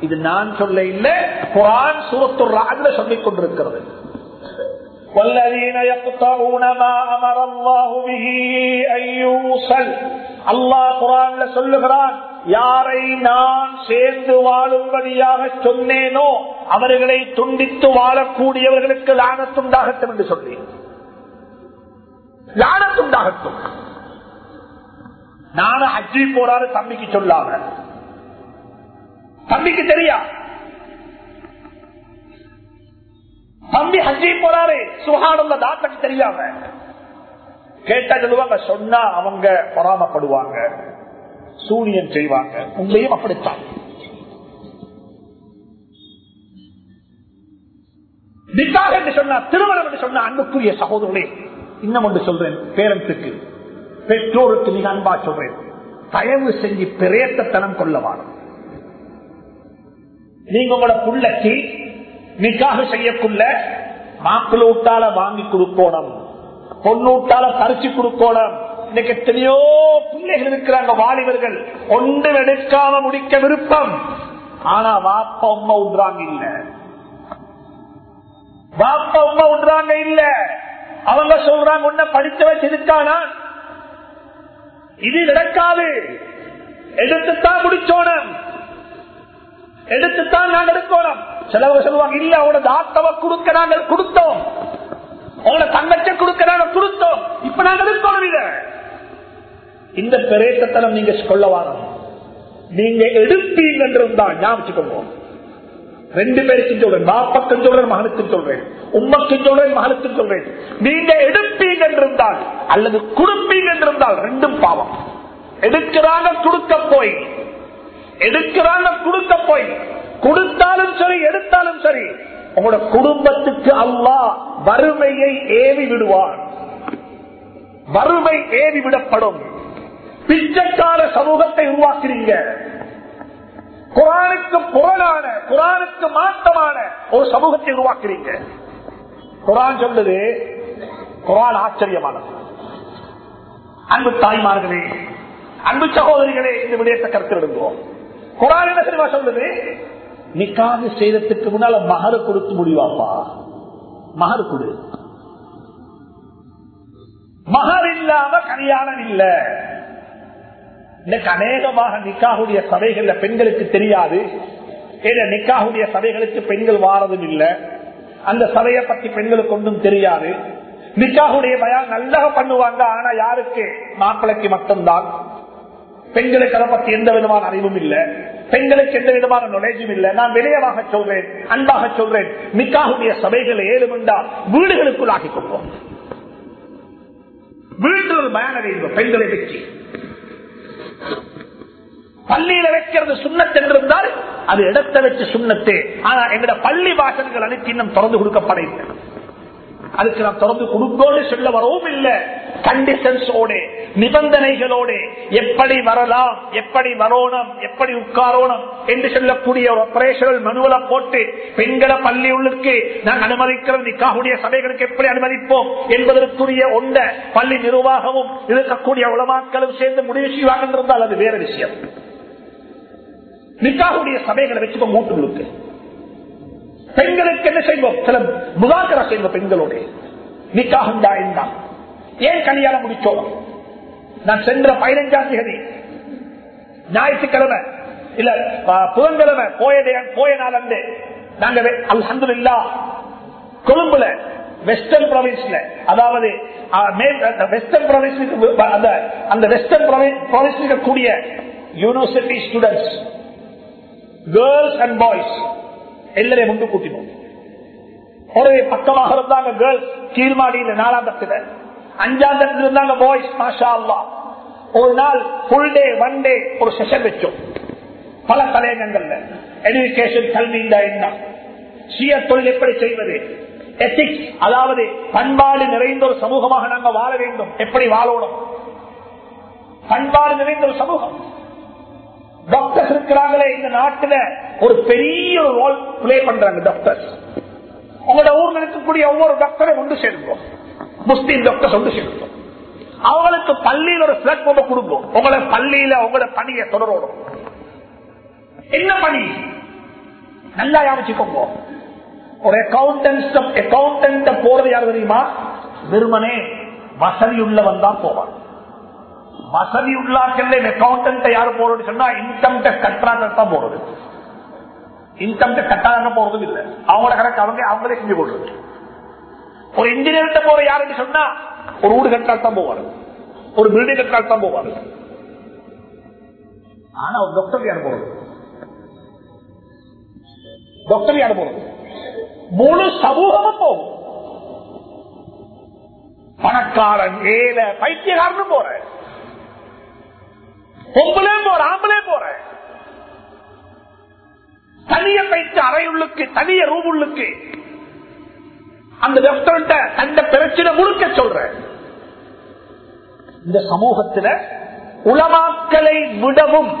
இது நான் சொல்ல இல்ல குரான் சூரத்துர் ராஜ்ல சொல்லிக் கொண்டிருக்கிறது. والذين يقطعون ما أمر الله به أن يوصل الله قرآن சொல்லுகிறான் யாரை நான் சேர்ந்து வாழும்படியாக சொன்னேனோ அவர்களை துண்டித்து வாழக்கூடியவர்களுக்கு லானத்துண்டாகட்டும் என்று சொல்லி லானத்துண்டாகட்டும் நானும் அஜி போறாரு தம்பிக்கு சொல்லாம தம்பிக்கு தெரியா தம்பி ஹஜ்ஜி போறாரு சுகானந்த தாத்தக்கு தெரியாம கேட்டா சொல்லுவாங்க சொன்னா அவங்க பொறாமப்படுவாங்க சூரியன் செய்வாங்க உங்களையும் அப்படித்தான் நிக்காக என்று சொன்னா திருமணம் என்று சொன்ன அன்புக்குரிய சகோதரனே இன்னும் ஒன்று சொல்றேன் பேரண்ட்ஸுக்கு பெற்றோருக்கு மிக அன்பா சொல்றேன் தயவு செஞ்சு பிரேத்தத்தனம் கொள்ளவாடும் நீங்க உங்களோட புள்ளக்கு நிக்காக செய்யக்குள்ள மாப்பிள்ள விட்டால வாங்கி கொடுக்கணும். பொண்ணூட்டால பறிச்சு கொடுக்கணும். இன்னைக்கு எத்தனையோ பிள்ளைகள் இருக்கிறாங்க வாலிபர்கள். ஒன்று எடுக்காம முடிக்க விருப்பம். ஆனா வாப்ப உண்மை உண்றாங்க இல்ல. வாப்ப உண்மை உண்றாங்க இல்ல. அவங்க சொல்றாங்க உன்ன படித்து வச்சிருக்கானா இது நடக்காது. எடுத்துத்தான் முடிச்சோணும். எடுத்துத்தான் நான் எடுக்கணும். சிலவங்க சொல்லுவாங்க இல்ல அவனோட தாத்தவை கொடுக்க நாங்கள் கொடுத்தோம். அவங்கள தங்கச்ச கொடுக்க நாங்கள் கொடுத்தோம். இப்ப நாங்கள் எடுக்கணும் இந்த பிரேத்தத்தனம் நீங்க சொல்ல வாரம் நீங்க எடுப்பீங்க என்றிருந்தால் ஞாபகம் ரெண்டு பேருக்கு சொல்றேன். பாப்பக்கு சொல்றேன் மகனுக்கு சொல்றேன். உம்மக்கு சொல்றேன் மகனுக்கு சொல்றேன். நீங்க எடுப்பீங்க என்றிருந்தால் அல்லது கொடுப்பீங்க என்றிருந்தால் ரெண்டும் பாவம். எடுக்கிறாங்க கொடுக்க போய். எடுக்கிறாங்க கொடுக்க போய். கொடுத்தாலும் சரி எடுத்தாலும் சரி உங்களோட குடும்பத்துக்கு அல்லா வறுமையை ஏவி விடுவார். வறுமை ஏவி விடப்படும். பிச்சைக்கார சமூகத்தை உருவாக்குறீங்க. குரானுக்கு புறனான குரானுக்கு மாற்றமான ஒரு சமூகத்தை உருவாக்குறீங்க. குரான் சொல்லுது குரான் ஆச்சரியமானது. அன்பு தாய்மார்களே அன்பு சகோதரிகளே இந்த விடயத்தை கருத்திடுங்கோம் குரான் என்ன தெரியுமா சொல்லுது? நிக்காக செய்யறதுக்கு முன்னால மகரு கொடுத்து முடிவாப்பா? மகர் கொடு. மகர் இல்லாம கல்யாணம் இல்ல. இன்னைக்கு அநேகமாக நிக்காகுடைய சபைகள்ல பெண்களுக்கு தெரியாது. ஏன்னா சபைகளுக்கு பெண்கள் வாரதும் இல்ல. அந்த சபையை பத்தி பெண்களுக்கு ஒன்றும் தெரியாது. நிக்காகுடைய பயம் நல்லா பண்ணுவாங்க ஆனா யாருக்கு? மாப்பிளைக்கு மட்டும்தான். பெண்களுக்கு அதை பத்தி எந்த விதமான அறிவும் இல்ல. பெண்களுக்கு எந்த விதமான நுழைஜும் இல்ல. நான் வினயமாக சொல்றேன் அன்பாக சொல்றேன். நிக்காவுடைய சபைகள் ஏழுமெண்டா வீடுகளுக்குள் ஆக்கிக் கொள்வோம். வீட்டில் ஒரு பெண்களை வச்சு பள்ளியில வைக்கிறது சுண்ணத் என்றிருந்தால் அது இடத்தை வச்சு சுண்ணத்து. ஆனா எங்கட பள்ளி வாசல்கள் அனைத்து இன்னும் திறந்து கொடுக்கப்பட இல்லை அதுக்கு நாம் தொடர்ந்து கொடுக்கோடு சொல்ல வரவும் இல்லை. கண்டிஷன்ஸோட நிபந்தனைகளோட எப்படி வரலாம் எப்படி வரோணம் எப்படி உட்காரோணம் என்று சொல்லக்கூடிய ஒரு ஆபரேஷனல் மனுவலை போட்டு பெண்களை பள்ளி உள்ளுக்கு நாங்கள் அனுமதிக்கிற நிக்காவுடைய சபைகளுக்கு எப்படி அனுமதிப்போம் என்பதற்குரிய ஒன்ற பள்ளி நிர்வாகமும் இருக்கக்கூடிய உளமாக்களும் சேர்ந்து முடிவு செய்வாங்க இருந்தால் அது வேற விஷயம். நிக்காவுடைய சபைகளை வச்சுக்கோ மூட்டுகளுக்கு பெண்களுக்கு என்ன செய்வோம்? சில முதாக்கரா செய்வோம் பெண்களோட. நிக்காகுண்டா தான் ஏன் கல்யாணம் முடிச்சோம்? நான் சென்ற பதினைஞ்சாம் தேதி ஞாயிற்றுக்கிழமை இல்ல புதன்கிழமை போயதே போய நாள் அன்று நாங்க அல்ஹந்து இல்லா கொழும்புல வெஸ்டர்ன் ப்ரொவின்ஸ்ல அதாவது வெஸ்டர்ன் ப்ரொவின்ஸ் அந்த வெஸ்டர்ன் ப்ரொவின்ஸ் இருக்கக்கூடிய university students girls and boys எல்லாரையும் முண்டு கூட்டினோம். ஒரு பக்கமாக இருந்தாங்க கேர்ள்ஸ் கீழ்மாடியில் நாலாம் தட்டுல. அஞ்சாம் தட்டுல இருந்தாங்க பாய்ஸ் மாஷா அல்லா ஒரு நாள் ஃபுல் டே ஒன் டே ஒரு செஷன் வச்சோம். பல தலையங்கங்கள்ல எஜுகேஷன் கல்வி என்ன? சுய தொழில் எப்படி செய்வது? எத்திக்ஸ் அதாவது பண்பாடு நிறைந்த ஒரு சமூகமாக நாங்கள் வாழ வேண்டும். எப்படி வாழணும்? பண்பாடு நிறைந்த ஒரு சமூகம். டாக்டர்ஸ் இருக்கிறாங்களே இந்த நாட்டுல ஒரு பெரிய ரோல் பிளே பண்றாங்க டாக்டர்ஸ் உங்களோட ஊர்ல இருக்கக்கூடிய ஒவ்வொரு டாக்டரை ஒன்று சேர்ந்தோம் முஸ்லீம் டாக்டர்ஸ் ஒன்று சேர்ந்தோம் அவங்களுக்கு பள்ளியில் ஒரு பிளட் போட்டு கொடுக்கும் உங்களை பள்ளியில உங்களோட பணியை தொடரணும் என்ன பணி? நல்லா யாமிச்சுக்கோங்க. ஒரு அக்கௌண்டன்ஸ் அக்கௌண்டன்ட் போறது யாரு தெரியுமா? வெறுமனே வசதி உள்ளவன் தான் போவான். வசதி உள்ளாக்கல்ல அக்கௌண்ட் யாரு போறது சொன்னா இன்கம் டேக்ஸ் கட்டுறாங்க தான் போறது. இன்கம் டேக்ஸ் கட்டாதான் போறதும் இல்லை. அவங்களோட கணக்கு அவங்க அவங்களே செஞ்சு போடுறது ஒரு இன்ஜினியர்கிட்ட போற யாருன்னு சொன்னா ஒரு வீடு கட்டால் தான் போவாரு. ஒரு பில்டிங் கட்டால் தான் போவாரு. ஆனா ஒரு டாக்டர் யார் போறது? டாக்டர் யார் போறது? முழு சமூகமும் போகும். பணக்காரன் ஏழை பைத்தியக்காரனும் போற பொம்பளே போற ஆம்பளே போற தனிய பைத்து அறையுள்ளுக்கு தனிய ரூபுள்ளுக்கு அந்த டாக்டர்கிட்ட தந்த பிரச்சனை முழுக்க சொல்ற இந்த சமூகத்துல உலமாக்களை விடவும்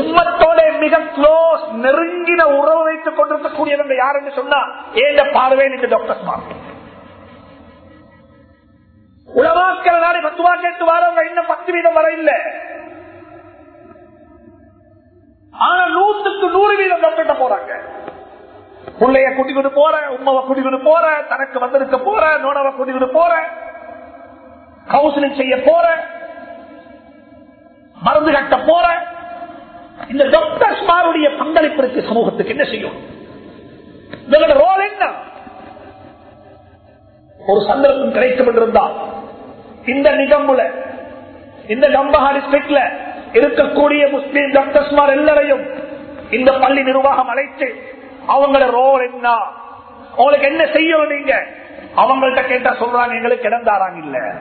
உம்மத்தோட மிக க்ளோஸ் நெருங்கின உறவு வைத்துக் கொண்டிருக்கக்கூடியவங்க யாருன்னு சொன்னா ஏந்த பார்வையில் டாக்டர் டாக்டர் உலமாக்கள் நாளை பத்துவா கேட்டு வாரவங்க இன்னும் பத்து வீதம் வர இல்லை. ஆனா நூத்துக்கு நூறு வீதம் டாக்டர்கிட்ட போறாங்க. பிள்ளைய கூட்டிக்கிட்டு போற உமாவை கூட்டிக்கிட்டு போற தனக்கு வந்திருக்க போற நோனவை கூட்டிக்கிட்டு போற கவுன்சிலிங் செய்ய போற மருந்து கட்ட போற. இந்த டாக்டர்ஸ் மாருடைய பங்களிப்பு இருக்கு சமூகத்துக்கு. என்ன செய்யும்? இவங்களோட ரோல் என்ன? ஒரு சந்தர்ப்பம் கிடைக்கும் என்றிருந்தால் இந்த நிகம்புல இந்த கம்பஹா டிஸ்ட்ரிக்ட்ல இருக்கக்கூடிய முஸ்லீம் டாக்டர்ஸ்மார் எல்லாரையும் இந்த பள்ளி நிர்வாகம் அழைத்து அவங்களோட ரோல் என்ன? அவங்களுக்கு என்ன செய்யணும் நீங்க? அவங்கள்ட்ட கேட்டா சொல்றாங்க எங்களுக்கு இடம் தாராங்க இல்ல.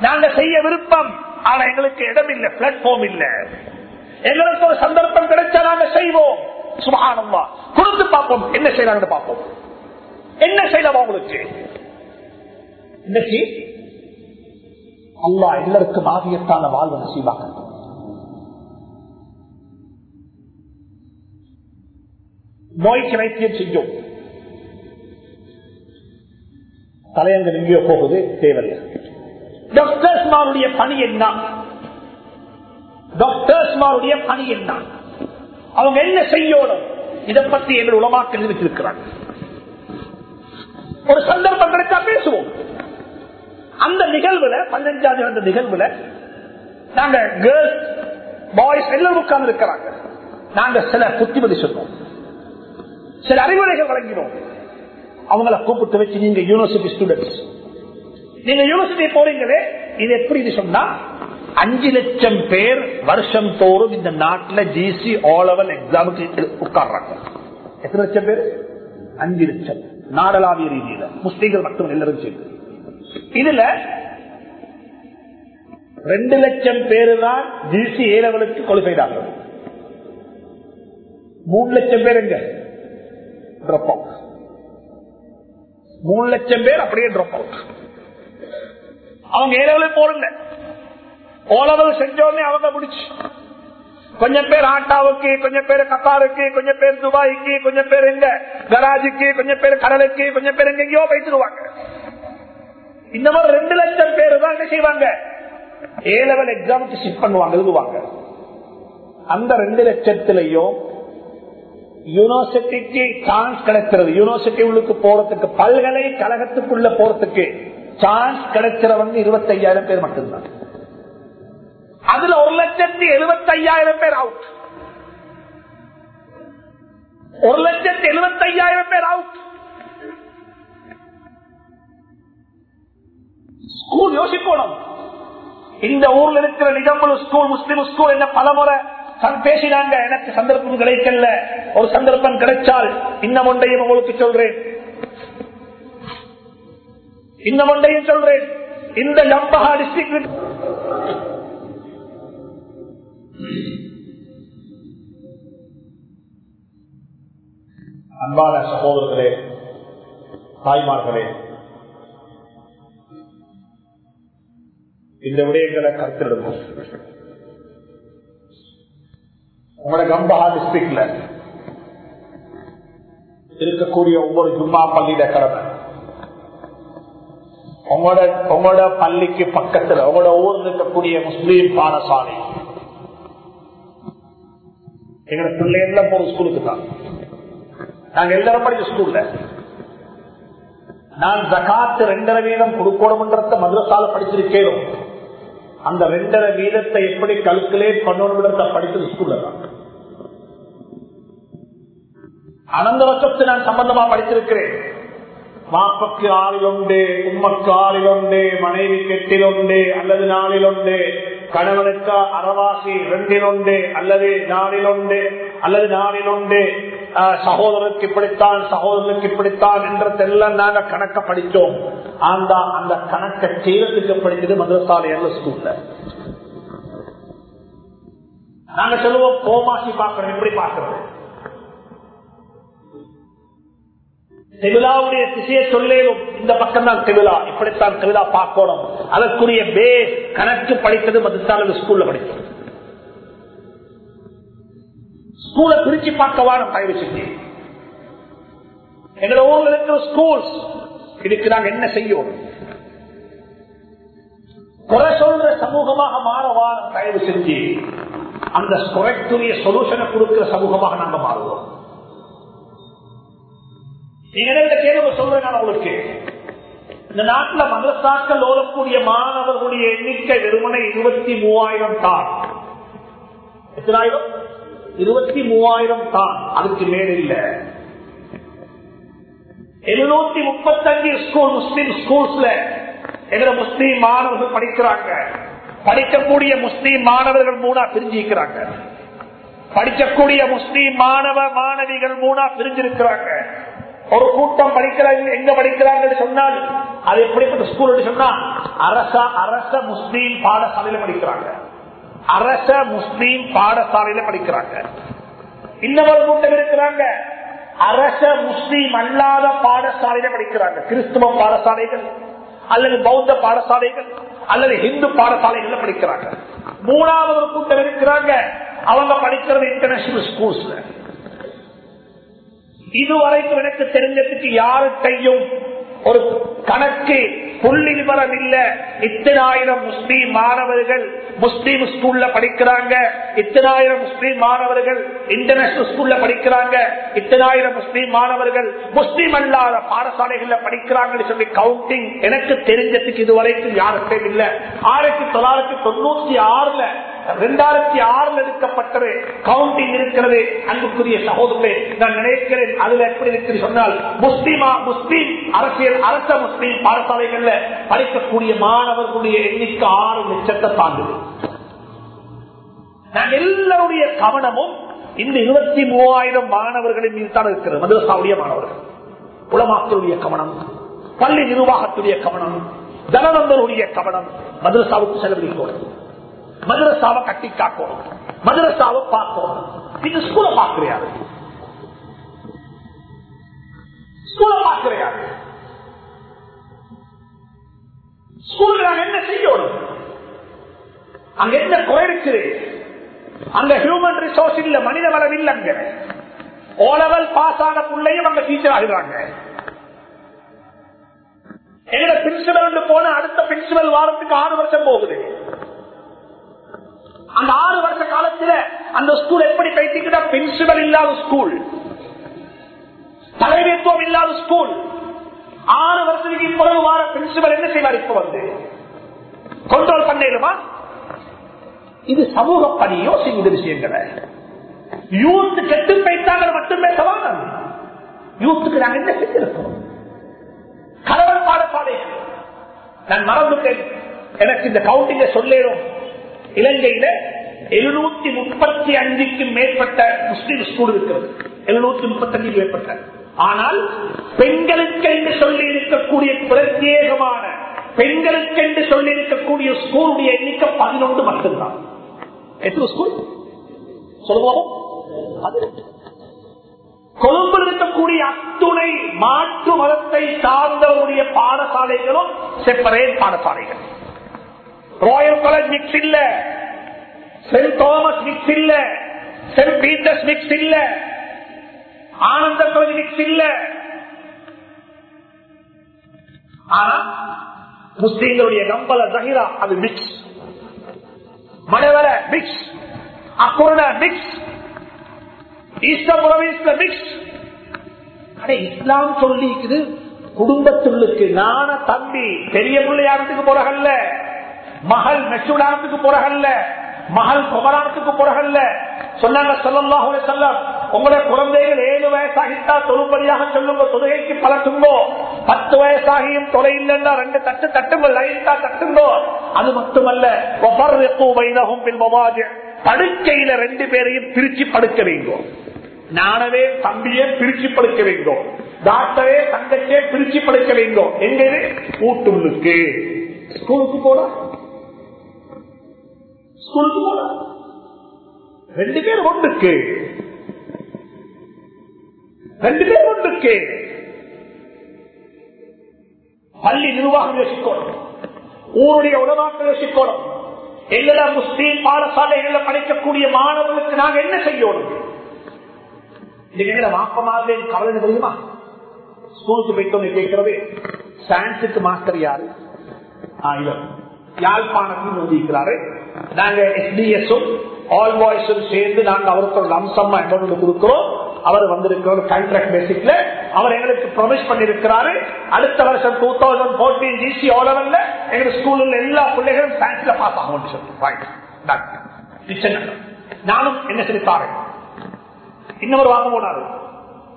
நாங்க செய்ய விருப்பம் ஆனா எங்களுக்கு இடம் இல்ல பிளாட்ஃபார்ம் இல்ல. எங்களுக்கு ஒரு சந்தர்ப்பம் கிடைச்சா நாங்க செய்வோம். சுபகானம்மா கொடுத்து பார்ப்போம் என்ன செய்யலாம்னு பார்ப்போம். என்ன செய்யலாம் அவங்களுக்கு? இன்னைக்கு அல்லா எல்லாருக்கும் ஆகியத்தான வாழ்வு நசீவாக்க நோய்க்கு வைத்தியம் செய்யும் தலையங்கள் எங்கேயோ போகுது தேவையில்லை. டாக்டர்ஸ்மாருடைய பணி என்ன? டாக்டர்ஸ்மாருடைய பணி என்ன? அவங்க என்ன செய்யணும்? இதை பத்தி எங்கள் உலமாக்கள் இருக்கிறாங்க ஒரு சந்தர்ப்பம் கிடைச்சா பேசுவோம். அந்த நிகழ்வுல பதினஞ்சாவது அந்த நிகழ்வுல நாங்க கேர்ள்ஸ் பாய்ஸ் எல்லாரும் உட்கார்ந்து இருக்கிறாங்க. நாங்க சில புத்திமதி சொன்னோம் சில அறிவுரைகள் வழங்கினோம். அவங்கள கூப்பிட்டு வச்சு நீங்க யூனிவர்சிட்டி ஸ்டூடெண்ட்ஸ் நீங்க யூனிவர்சிட்டி போறீங்களே இது எப்படி இது சொன்னா அஞ்சு லட்சம் பேர் வருஷம் தோறும் இந்த நாட்டில் ஜிசி ஓ லெவல் எக்ஸாமுக்கு உட்கார்றாங்க. எத்தனை லட்சம் பேர்? அஞ்சு லட்சம். நாடளாவிய ரீதியில. முஸ்லீம்கள் மட்டும் எல்லாரும் சேர்ந்து இதுல ரெண்டு லட்சம் பேரு தான் ஜிசி ஏ கொலை குவாலிஃபைட் மூணு லட்சம் பேர் எங்க? ட்ராப் அவுட் மூணு லட்சம் பேர் அப்படியே ட்ராப் அவுட் அவங்க ஏ லெவலுக்கு போறல ஓ செஞ்சோடனே அவங்க முடிச்சு. கொஞ்சம் பேர் ஆட்டாவுக்கு கொஞ்சம் பேர் கத்தாருக்கு கொஞ்சம் பேர் துபாய்க்கு கொஞ்சம் பேர் எங்க? கராஜுக்கு கொஞ்சம் பேர் கடலுக்கு கொஞ்சம் பேர் எங்கெங்கயோ போயிட்டுருவாங்க இந்த மாதிரி ரெண்டு லட்சம் பேர் தான் என்ன செய்வாங்க? ஏ லெவல் எக்ஸாமுக்கு ஷிஃப்ட் பண்ணுவாங்க எழுதுவாங்க. அந்த ரெண்டு லட்சத்திலையும் யூனிவர்சிட்டிக்கு சான்ஸ் கிடைக்கிறது. யூனிவர்சிட்டி உள்ளுக்கு போறதுக்கு பல்கலைக்கழகத்துக்குள்ள போறதுக்கு சான்ஸ் கிடைக்கிறவங்க இருபத்தி ஐயாயிரம் பேர் மட்டும்தான். அதுல ஒரு லட்சத்தி எழுபத்தி ஐயாயிரம் பேர் அவுட் ஒரு லட்சத்தி எழுபத்தி ஐயாயிரம் பேர் அவுட் ஸ்கூல் யோசிக்கணும். இந்த ஊர்ல இருக்கிற நிகம்பல் ஸ்கூல் முஸ்லிம் ஸ்கூல் என்ன பலமுறை பேசினாங்க. எனக்கு சந்தர்ப்பம் கிடைக்கல. ஒரு சந்தர்ப்பம் கிடைச்சால் இன்னும் ஒன்றையும் உங்களுக்கு சொல்றேன். இன்னும் ஒன்றையும் சொல்றேன். இந்த ஜம்பஹா டிஸ்ட்ரிக்ட் அன்பான சகோதரர்களே தாய்மார்களே இந்த விடயங்களை கருத்திடுவோம் உங்களோட கம்பஹா டிஸ்ட்ரிக்ட்ல இருக்கக்கூடிய ஒவ்வொரு ஜும்மா பள்ளியில கடமை. உங்களோட உங்களோட பள்ளிக்கு பக்கத்துல உங்களோட ஊர்ல இருக்கக்கூடிய முஸ்லீம் பாடசாலை. எங்க பிள்ளைங்கள போற ஸ்கூலுக்கு தான். நாங்க எல்லாரும் படிச்ச ஸ்கூல்ல. நான் ஜகாத்து ரெண்டரை வீதம் கொடுக்கணும்ன்றத மதுரசால படிச்சிருக்கேன் அந்த ரெண்டரை வீதத்தை எப்படி கல்குலேட் பண்ணணும்ன்றத படித்தது ஸ்கூல்ல தான். அனந்த வருஷத்து நான் சம்பந்தமா படிச்சிருக்கிறேன் மாப்பக்கு ஆளில் உண்டு உம்மக்கு ஆளில் உண்டு மனைவி கெட்டில் உண்டு அல்லது நாளில் உண்டு கணவனுக்கு அறவாசி ரெண்டில் உண்டு அல்லது நாளில் உண்டு அல்லது நாளில் உண்டு சகோதரருக்கு இப்படித்தான் சகோதரனுக்கு இப்படித்தான் என்றதெல்லாம் நாங்க கணக்க படித்தோம். அந்த அந்த கணக்கை செய்யறதுக்கு படித்தது மதுரசாலையில ஸ்கூல்ல. நாங்க சொல்லுவோம் கோமாசி பார்க்கணும் எப்படி பார்க்கறது? தெவிலாவுடைய திசையை சொல்லும் இந்த பக்கம் தான் தெவிலா இப்படித்தான் தெவிலா பார்க்கணும். அதற்குரிய பே கணக்கு படித்தது மதுசாலை ஸ்கூல்ல படித்தோம். ஸ்கூலை பிரிச்சு பார்க்கவா நான் தயவு செஞ்சேன் எங்க ஊர்ல இருக்கிற ஸ்கூல்ஸ் இதுக்கு நாங்க என்ன செய்யும் குறை சொல்ற சமூகமாக மாறவா தயவு செஞ்சு அந்த குறைக்குரிய சொல்யூஷனை கொடுக்கிற சமூகமாக நாங்க மாறுவோம். நீங்க கேள்வி சொல்றேன் நான் உங்களுக்கு இந்த நாட்டில் மதரசாக்கள் ஓடக்கூடிய மாணவர்களுடைய எண்ணிக்கை வெறுமனை இருபத்தி மூவாயிரம் தான். எத்தனாயிரம்? இருபத்தி மூவாயிரம் தான். அதுக்கு மேல இல்ல. எழுநூத்தி முப்பத்தஞ்சு ஸ்கூல் முஸ்லிம் ஸ்கூல்ஸ்ல எதிர முஸ்லீம் மாணவர்கள் படிக்கிறாங்க. படிக்கக்கூடிய முஸ்லீம் மாணவர்கள் மூணா பிரிஞ்சிருக்கிறாங்க படிக்கக்கூடிய முஸ்லீம் மாணவ மாணவிகள் மூணா பிரிஞ்சிருக்கிறாங்க. ஒரு கூட்டம் படிக்கிறாங்க எங்க படிக்கிறாங்க சொன்னால் அது எப்படிப்பட்ட ஸ்கூல் சொன்னா அரச அரச முஸ்லீம் பாடசாலையில படிக்கிறாங்க. அரச முஸ்லீம் பாடசாலையில படிக்கிறாங்க. இன்னவர் கூட்டம் இருக்கிறாங்க. அரச முஸ்லீம் அல்லாத பாடசாலையில படிக்கிறாங்க. கிறிஸ்துவ பாடசாலைகள் அல்லது பௌத்த பாடசாலைகள் அல்லது இந்து பாடசாலைகள்ல படிக்கிறாங்க. மூணாவது ஒரு கூட்டம் இருக்கிறாங்க. அவங்க படிக்கிறது இன்டர்நேஷனல் ஸ்கூல்ஸ்ல இதுவரைக்கும் எனக்கு தெரிஞ்சதுக்கு யாருக்கையும் ஒரு கணக்கு புள்ளி விவரம் இல்ல இத்தனாயிரம் முஸ்லீம் மாணவர்கள் முஸ்லீம் ஸ்கூல்ல படிக்கிறாங்க. இத்தனாயிரம் முஸ்லீம் மாணவர்கள் இன்டர்நேஷனல் ஸ்கூல்ல படிக்கிறாங்க. இத்தனாயிரம் முஸ்லீம் மாணவர்கள் முஸ்லீம் அல்லாத பாடசாலைகள்ல படிக்கிறாங்கன்னு சொல்லி கவுண்டிங் எனக்கு தெரிஞ்சதுக்கு இதுவரைக்கும் யாருக்கும் இல்ல. ஆயிரத்தி தொள்ளாயிரத்தி தொண்ணூத்தி ஆறுல ரெண்டாயிரத்தி ஆறுல எடுக்கப்பட்டது கவுண்டிங் இருக்கிறது. அன்புக்குரிய சகோதரே நான் நினைக்கிறேன் அதுல எப்படி இருக்கு சொன்னால் முஸ்லீமா முஸ்லீம் அரசியல் அரச முஸ்லீம் பாடசாலைகள்ல படிக்கக்கூடிய மாணவர்களுடைய எண்ணிக்கை ஆறு லட்சத்தை தாண்டுது நான் எல்லாருடைய கவனமும் இந்த இருபத்தி மூவாயிரம் மாணவர்களின் மீது தான் இருக்கிறது. மதுரசாவுடைய மாணவர்கள். உலமாக்களுடைய கவனம் பள்ளி நிர்வாகத்துடைய கவனம் தனநந்தருடைய கவனம் மதுரசாவுக்கு செலவழிக்கணும் மதுரசாவை கட்டி காக்கணும். மதுரசாவை பார்க்கணும். இது ஸ்கூல பார்க்கிறாரு. ஸ்கூல பார்க்கிறாரு. ஸ்கூல் நாங்க என்ன செய்யணும்? அங்க என்ன குறைச்சு அங்க ஹியூமன் ரிசோர்ஸ் இல்ல மனித வளம் இல்ல அங்க. ஓலவல் பாஸ் ஆன பிள்ளையும் அங்க டீச்சர் ஆகிறாங்க. எங்க பிரின்சிபல் போன அடுத்த பிரின்சிபல் வாரத்துக்கு ஆறு வருஷம் போகுது. அந்த ஆறு வருஷ காலத்துல அந்த ஸ்கூல் எப்படி பேசிக்கிட்டா பிரின்சிபல் இல்லாத ஸ்கூல் தலைமைத்துவம் இல்லாத ஸ்கூல் ஆறு வருஷத்துக்கு இப்பொழுது வார பிரின்சிபல் என்ன செய்வார் இப்ப வந்து? கண்ட்ரோல் பண்ணிடுமா? இது சமூக பணியோ யோசிக்கும் விஷயங்களை. யூத் கெட்டு பைத்தாங்க மட்டுமே சவால் யூத்துக்கு நாங்க என்ன செஞ்சிருக்கோம்? கலவர பாடசாலைகள் நான் மறந்துட்டேன் எனக்கு இந்த கவுண்டிங்க சொல்லேடும். இலங்கையில எழுநூத்தி முப்பத்தி அஞ்சுக்கு மேற்பட்ட முஸ்லீம் ஸ்கூல் இருக்கிறது. எழுநூத்தி முப்பத்தி அஞ்சுக்கு மேற்பட்ட. ஆனால் பெண்களுக்கு என்று சொல்லி இருக்கக்கூடிய பிரத்யேகமான பெண்களுக்கு என்று சொல்லி இருக்கக்கூடிய ஸ்கூலுடைய எண்ணிக்கை பதினொன்று மட்டும்தான். எத்தனை ஸ்கூல் சொல்லுவோம் கொழும்பில் இருக்கக்கூடிய அத்துணை மாற்று மதத்தை சார்ந்தவருடைய பாடசாலைகளும் செப்பரேட் பாடசாலைகள். ராயல் காலேஜ் மிக்ஸ் இல்ல சென்ட் தாமஸ் மிக்ஸ் இல்ல சென்ட் பீட்டர்ஸ் மிக்ஸ் இல்ல ஆனந்த காலேஜ் மிக்ஸ் இல்ல ஆனா முஸ்லீம்களுடைய நம்பல ஜஹிரா அது மிக்ஸ் மலைவர மிக்ஸ் அக்குரண மிக்ஸ் இஸ்லாம் சொல்லிக்குது குடும்பத்துள்ளுக்கு நான தம்பி பெரிய பிள்ளை பிள்ளையாரத்துக்கு போறகல்ல. மகள் மெசூலானத்துக்கு போறகல்ல. மகள் குமரானத்துக்கு போறகல்ல. சொன்னாங்க சொல்லலாம் செல்லம் உங்களுடைய குழந்தைகள் ஏழு வயசாகிட்டா தொழுபடியாக சொல்லுங்க தொழுகைக்கு பழக்குங்கோ. பத்து வயசாகியும் தொலை இல்லைன்னா ரெண்டு தட்டு தட்டுங்க லைட்டா தட்டுங்கோ. அது மட்டுமல்ல படுக்கையில ரெண்டு பேரையும் பிரிச்சு படுக்க வேண்டும் நானவே தம்பியே பிரிச்சு படுக்க வேண்டும் டாக்டரே தங்கச்சே பிரிச்சு படுக்க வேண்டும் எங்க ஊட்டுள்ளுக்கு. ஸ்கூலுக்கு போறோம் ஸ்கூலுக்கு போட ரெண்டு பேர் ஒன்றுக்கு ரெண்டு பேர் ஒன்றுக்கு பள்ளி நிர்வாகம் யோசிக்கணும். ஊருடைய உலமாக்கள் யோசிக்கணும். எல்லா முஸ்லீம் பாடசாலைகளில் படிக்கக்கூடிய மாணவர்களுக்கு நாங்க என்ன செய்யணும்? வாப்பமாக கவலை தெரியுமா? ஸ்கூலுக்கு போயிட்டோம் கேட்கிறது சயின்ஸுக்கு மாஸ்டர் யாரு? யாழ்ப்பாணத்தில் மோதிக்கிறாரு நாங்க எஸ்டிஎஸும் ஆல் பாய்ஸும் சேர்ந்து நாங்க அவருக்கு ஒரு அம்சமா அமௌண்ட் கொடுக்கிறோம். அவர் வந்திருக்கிற கான்ட்ராக்ட் பேசிக்ல அவர் எங்களுக்கு ப்ரொமிஸ் பண்ணிருக்கிறாரு அடுத்த வருஷம் டூ தௌசண்ட் போர்டீன் ஜிசி ஓலவல்ல எங்க ஸ்கூல்ல எல்லா பிள்ளைகளும் சயின்ஸ்ல பாஸ் ஆகும் நானும் என்ன செலுத்தாரு இன்னொரு வாங்க போனாரு.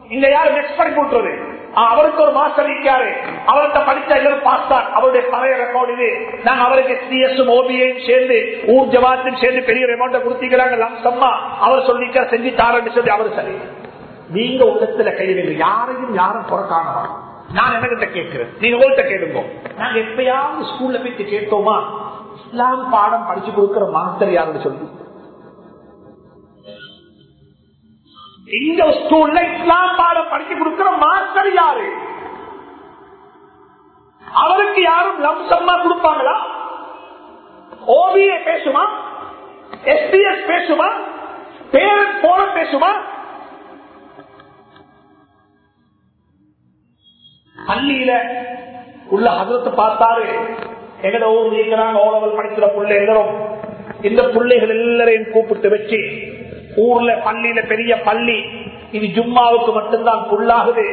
இங்க யாரு நெக்ஸ்ட் பண்ணி போட்டுறது அவருக்கு ஒரு மாஸ்டர் இருக்காரு. அவர்கிட்ட படிச்ச எல்லாரும் பாஸ் தான் அவருடைய பழைய ரெக்கார்டு இது. நாங்க அவருக்கு சிஎஸ் ஓபியையும் சேர்ந்து ஊர் ஜவாத்தையும் சேர்ந்து பெரிய அமௌண்ட கொடுத்தீங்கிறாங்க லம்சம்மா. அவர் சொல்லிக்க செஞ்சு தாரன்னு சொல்லி அவர் சரி. நீங்க உள்ளத்துல கையில் யாரையும் யாரும் புறக்காணவா? நான் என்னகிட்ட கேட்கிறேன். நீங்க உங்கள்கிட்ட கேளுங்க. நாங்க எப்பயாவது ஸ்கூல்ல போயிட்டு கேட்டோமா? இஸ்லாம் பாடம் படிச்சு கொடுக்கிற மாஸ்டர் யாருன்னு சொல்லி. இந்த ஸ்கூல்ல இஸ்லாம் பாடம் படிச்சு கொடுக்கிற மாஸ்டர் யாரு? அவருக்கு யாரும் லம்சம்மா கொடுப்பாங்களா? ஓபிஏ பேசுமா? எஸ்பிஎஸ் பேசுமா? பேரன் போல பேசுமா? பள்ளியில உள்ள ஹசரத்தை பார்த்தாரு. எங்கட ஊர் நீங்கிறாங்க ஓலவல் படிக்கிற பிள்ளை எல்லாரும் இந்த பிள்ளைகள் எல்லாரையும் கூப்பிட்டு வச்சு ஊர்ல பள்ளியில பெரிய பள்ளி இது ஜும்மாவுக்கு மட்டும்தான் புல்லாகுது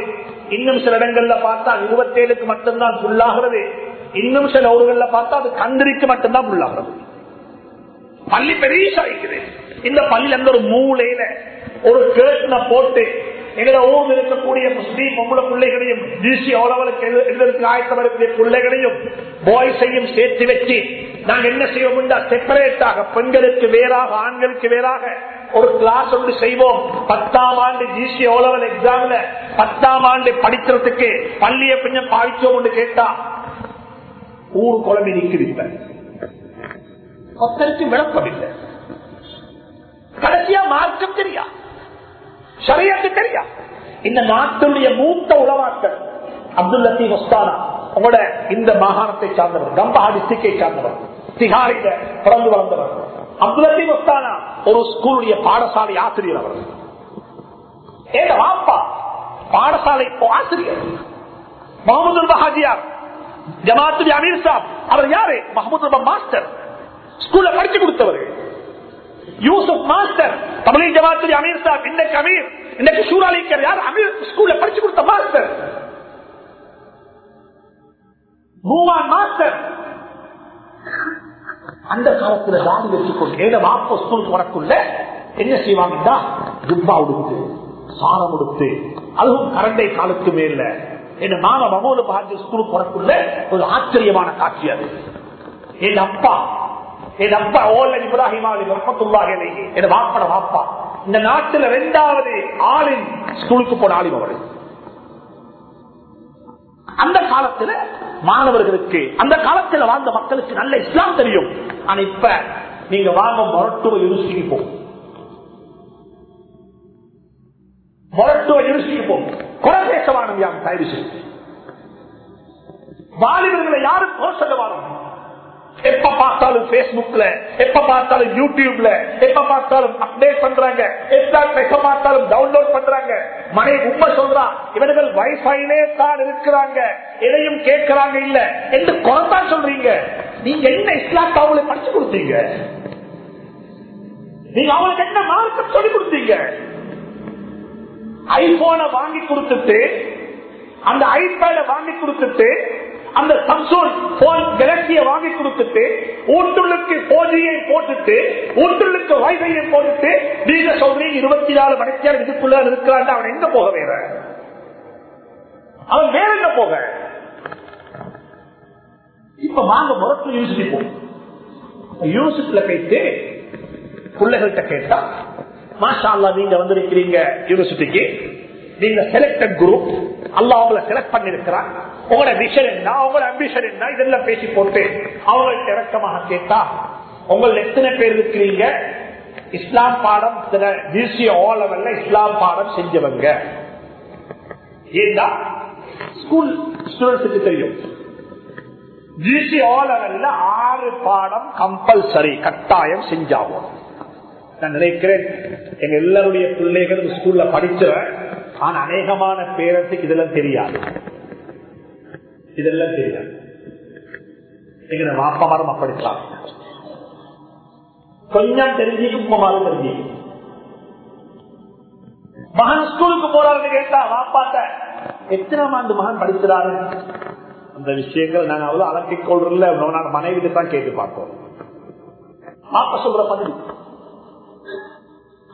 இன்னும் சில இடங்கள்ல பார்த்தா இருபத்தேழுக்கு மட்டும்தான் புல்லாகிறது இன்னும் சில ஊர்கள்ல பார்த்தா அது கந்திரிக்கு மட்டும்தான் புல்லாகிறது பள்ளி பெரிய இந்த பள்ளியில இருந்து ஒரு மூலையில ஒரு கேட்டனை போட்டு எங்களை ஊர்ல இருக்கக்கூடிய முஸ்லீம் பொம்பளை பிள்ளைகளையும் டிசி அவ்வளவுக்கு எங்களுக்கு ஆயத்தம் இருக்கிற பிள்ளைகளையும் பாய்ஸையும் சேர்த்து வச்சு நாங்க என்ன செய்வோம் செப்பரேட்டாக பெண்களுக்கு வேறாக ஆண்களுக்கு வேறாக ஒரு கிளாஸ் ஒன்று செய்வோம். பத்தாம் ஆண்டு ஜிசி ஓலவல் எக்ஸாம்ல பத்தாம் ஆண்டு படிக்கிறதுக்கு பள்ளியை கொஞ்சம் பாதிச்சோம் கேட்டா ஊர் குழம்பு நிற்கிறீங்க விளக்கம் இல்லை. கடைசியா மார்க்கம் தெரியா? சரியாக்கு தெரியா? இந்த நாட்டுடைய மூத்த உளவாக்கள் அப்துல் லத்தீப் ஒஸ்தானா உங்களோட இந்த மாகாணத்தை சார்ந்தவர் கம்பஹா டிஸ்ட்ரிக்டை சார்ந்தவர் திகாரில பிறந்து வளர்ந்தவர். அப்துல் லத்தீப் ஒஸ்தானா ஒரு ஸ்கூலுடைய பாடசாலை ஆசிரியர் அவர். ஏத வாப்பா பாடசாலை ஆசிரியர். முகமது ஹாஜியார் ஜமாத்து அமீர் சாப் அவர் யாரு? முகமது மாஸ்டர். ஸ்கூல்ல படிச்சு கொடுத்தவர். யூசுப் மாஸ்டர் தமிழ் ஜமாத்து அமீர் சாப் இன்னைக்கு அமீர் இன்னைக்கு சூறாலிக்கர் யார்? அமீர் ஸ்கூல்ல படிச்சு கொடுத்த மாஸ்டர். மூவான் மாஸ்டர். அந்த காலத்துல தாடி வச்சுக்கொண்டு ஏத வாப்ப ஸ்கூலுக்கு வரக்குள்ள என்ன செய்வாங்கன்னா ஜுப்பா உடுத்து சாணம் உடுத்து அதுவும் கரண்டை காலத்து மேல. என் மாம மகோல பாஜி ஸ்கூலுக்கு வரக்குள்ள ஒரு ஆச்சரியமான காட்சி அது. என் அப்பா என் அப்பா ஓல் இப்ராஹிம் அலி என் வாப்பட வாப்பா. இந்த நாட்டுல இரண்டாவது ஆளின் ஸ்கூலுக்கு போன ஆலிம் அவர்கள் அந்த காலத்துல மாணவர்களுக்கு அந்த காலத்துல வாழ்ந்த மக்களுக்கு நல்ல இஸ்லாம் தெரியும். ஆனா இப்ப நீங்க வாங்க மொரட்டுவ யூனிவர்சிட்டிக்கு போகும் மொரட்டுவ யூனிவர்சிட்டிக்கு போகும் குறை பேசவானம் யாரும் தயவு செய்யும் வாலிபர்களை யாரும் குறை சொல்ல வாரம் எப்ப பார்த்தாலும் பேஸ்புக்ல எப்ப பார்த்தாலும் யூடியூப்ல எப்ப பார்த்தாலும் அப்டேட் பண்றாங்க. எப்ப பார்த்தாலும் டவுன்லோட் பண்றாங்க. மனை உண்மை சொல்றா இவர்கள் வைஃபைலே தான் இருக்கிறாங்க. எதையும் கேட்கிறாங்க இல்ல. என்று குறைத்தான் சொல்றீங்க. நீங்க என்ன இஸ்லாம் அவங்களை படிச்சு கொடுத்தீங்க? நீங்க அவங்களுக்கு என்ன மார்க்கம் சொல்லி கொடுத்தீங்க? ஐபோனை வாங்கி கொடுத்துட்டு அந்த ஐபேட வாங்கி கொடுத்துட்டு அந்த சம்சோன் போன் வாங்கி கொடுத்துட்டு ஊட்டுள்ளுக்கு போஜியை போட்டுட்டு ஊட்டுள்ளுக்கு வைஃபையை போட்டுட்டு நீங்க சொல்றீங்க இருபத்தி நாலு மணிக்கு இதுக்குள்ள இருக்கிறான் அவன் எங்க போக வேற? அவன் வேற எங்க போக? இப்ப வாங்க முரட்டு யூனிவர்சிட்டி போ. யூனிவர்சிட்டியில போயிட்டு பிள்ளைகள்கிட்ட கேட்டா மாஷா அல்லா நீங்க வந்திருக்கிறீங்க யூனிவர்சிட்டிக்கு. நீங்க செலக்டட் குரூப் அல்லா அவங்கள செலக்ட் பண்ணிருக்கிறான் உங்களோட விஷன் என்ன? உங்களோட அம்பிஷன் என்ன? இதெல்லாம் பேசி போட்டு அவங்கள்ட்ட இறக்கமாக கேட்டா உங்களை எத்தனை பேர் இருக்கிறீங்க? இஸ்லாம் பாடம் பிசி ஓ லெவல்ல இஸ்லாம் பாடம் செஞ்சவங்க. ஏண்டா? ஸ்கூல் ஸ்டூடெண்ட்ஸுக்கு தெரியும். ஜிசி ஓலவல்ல ஆறு பாடம் கம்பல்சரி கட்டாயம் செஞ்சாகும் நான் நினைக்கிறேன் எங்க எல்லாருடைய பிள்ளைகள் ஸ்கூல்ல படிச்சவன் ஆனா அநேகமான பேரத்துக்கு இதெல்லாம் தெரியாது. இதெல்லாம் தெரியும் எங்க வாப்பா மரம் அப்படித்தான் கொஞ்சம் தெரிஞ்சு உப்பமாரும் தெரிஞ்சு மகன் ஸ்கூலுக்கு போறாருன்னு கேட்டா வாப்பாட்ட எத்தனாம் ஆண்டு மகன் படிக்கிறாரு அந்த விஷயங்கள் நாங்க அவ்வளவு அலட்டிக் கொள்றதுல நாங்க தான் கேட்டு பார்ப்போம். பாப்பா சொல்ற பதில்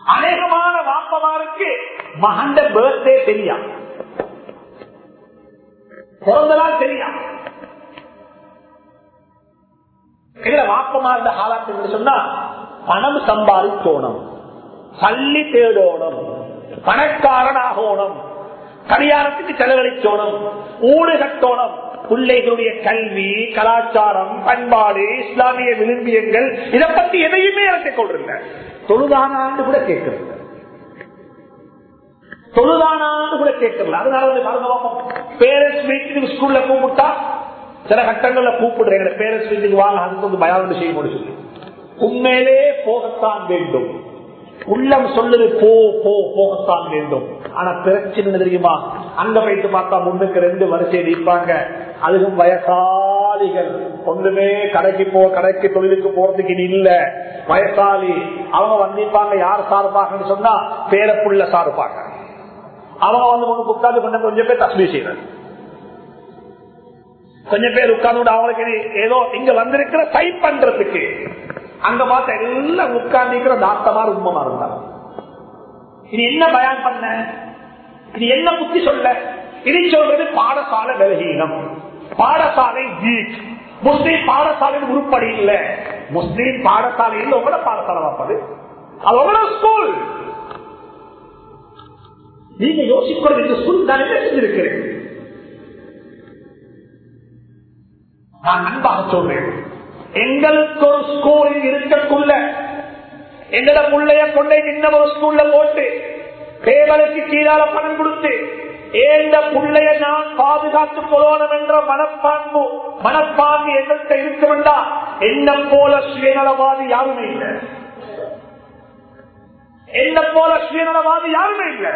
அநேகமான வாப்பமாருக்கு மகண்ட பர்த்டே தெரியா பிறந்தநாள் தெரியா? வாப்பமா இருந்த காலத்து சொன்னா பணம் சம்பாதிக்கணும். பள்ளி தேடணும். பணக்காரன் ஆகணும் கல்யாணத்துக்கு செலவழிக்கணும் ஊடு கட்டோணும். பிள்ளைகளுடைய கல்வி கலாச்சாரம் பண்பாடு இஸ்லாமிய விரும்பியங்கள் இதை பத்தி எதையுமே இறக்கிக் கொள்றீங்க ஆண்டு கூட கேட்கறது தொழுதானான்னு கூட கேட்கல. அதனால பாருங்க பேரண்ட்ஸ் மீட்டிங் ஸ்கூல்ல கூப்பிட்டா சில கட்டங்கள்ல கூப்பிடுறேன். பேரண்ட்ஸ் மீட்டிங் வாங்க அதுக்கு வந்து பயானம் செய்ய முடிச்சு உண்மையிலே போகத்தான் வேண்டும். உள்ளம் சொல்லுது போ போ போகத்தான் வேண்டும். ஆனா பிரச்சனை தெரியுமா? அங்க போயிட்டு பார்த்தா முன்னுக்கு ரெண்டு வரிசை நிற்பாங்க. அதுவும் வயசாளிகள். ஒன்றுமே கடைக்கு போ கடைக்கு தொழிலுக்கு போறதுக்கு இனி இல்ல. வயசாளி. அவங்க வந்திருப்பாங்க யார் சார்பாகன்னு சொன்னா பேரப்புள்ள சார்பாக. அவங்க வந்து ஒண்ணு உட்கார்ந்து கொஞ்சம் கொஞ்சம் பேர் தஸ்மி செய்யறது கொஞ்சம் பேர் உட்கார்ந்து அவங்களுக்கு ஏதோ இங்க வந்திருக்கிற டைப் பண்றதுக்கு அங்க பார்த்த எல்லாம் உட்கார்ந்து தாத்தமார் உண்மமா இருந்தாங்க இது என்ன பயான் பண்ண இது என்ன புத்தி சொல்ல இது சொல்றது பாடசாலை விலகீனம் பாடசாலை வீக் முஸ்லீம் பாடசாலை உருப்படி இல்ல முஸ்லீம் பாடசாலையில் உங்களோட பாடசாலை வைப்பது அது உங்களோட ஸ்கூல் நீங்க யோசிக்கிறது என்று சொல் நான் என்ன செஞ்சிருக்கிறேன் நான் அன்பாக சொல்றேன். எங்களுக்கு ஒரு ஸ்கூலில் இருக்கக்குள்ள எங்கட பிள்ளைய கொண்டை இன்னும் ஒரு ஸ்கூல்ல போட்டு பேவலுக்கு கீழால பணம் கொடுத்து ஏந்த பிள்ளைய நான் பாதுகாத்துக் கொள்ளணும் என்ற மனப்பான்பு மனப்பாங்கு எங்கள்கிட்ட இருக்க வேண்டாம் என்ன போல சுயநலவாதி யாருமே இல்லை. என்ன போல சுயநலவாதி யாருமே இல்லை.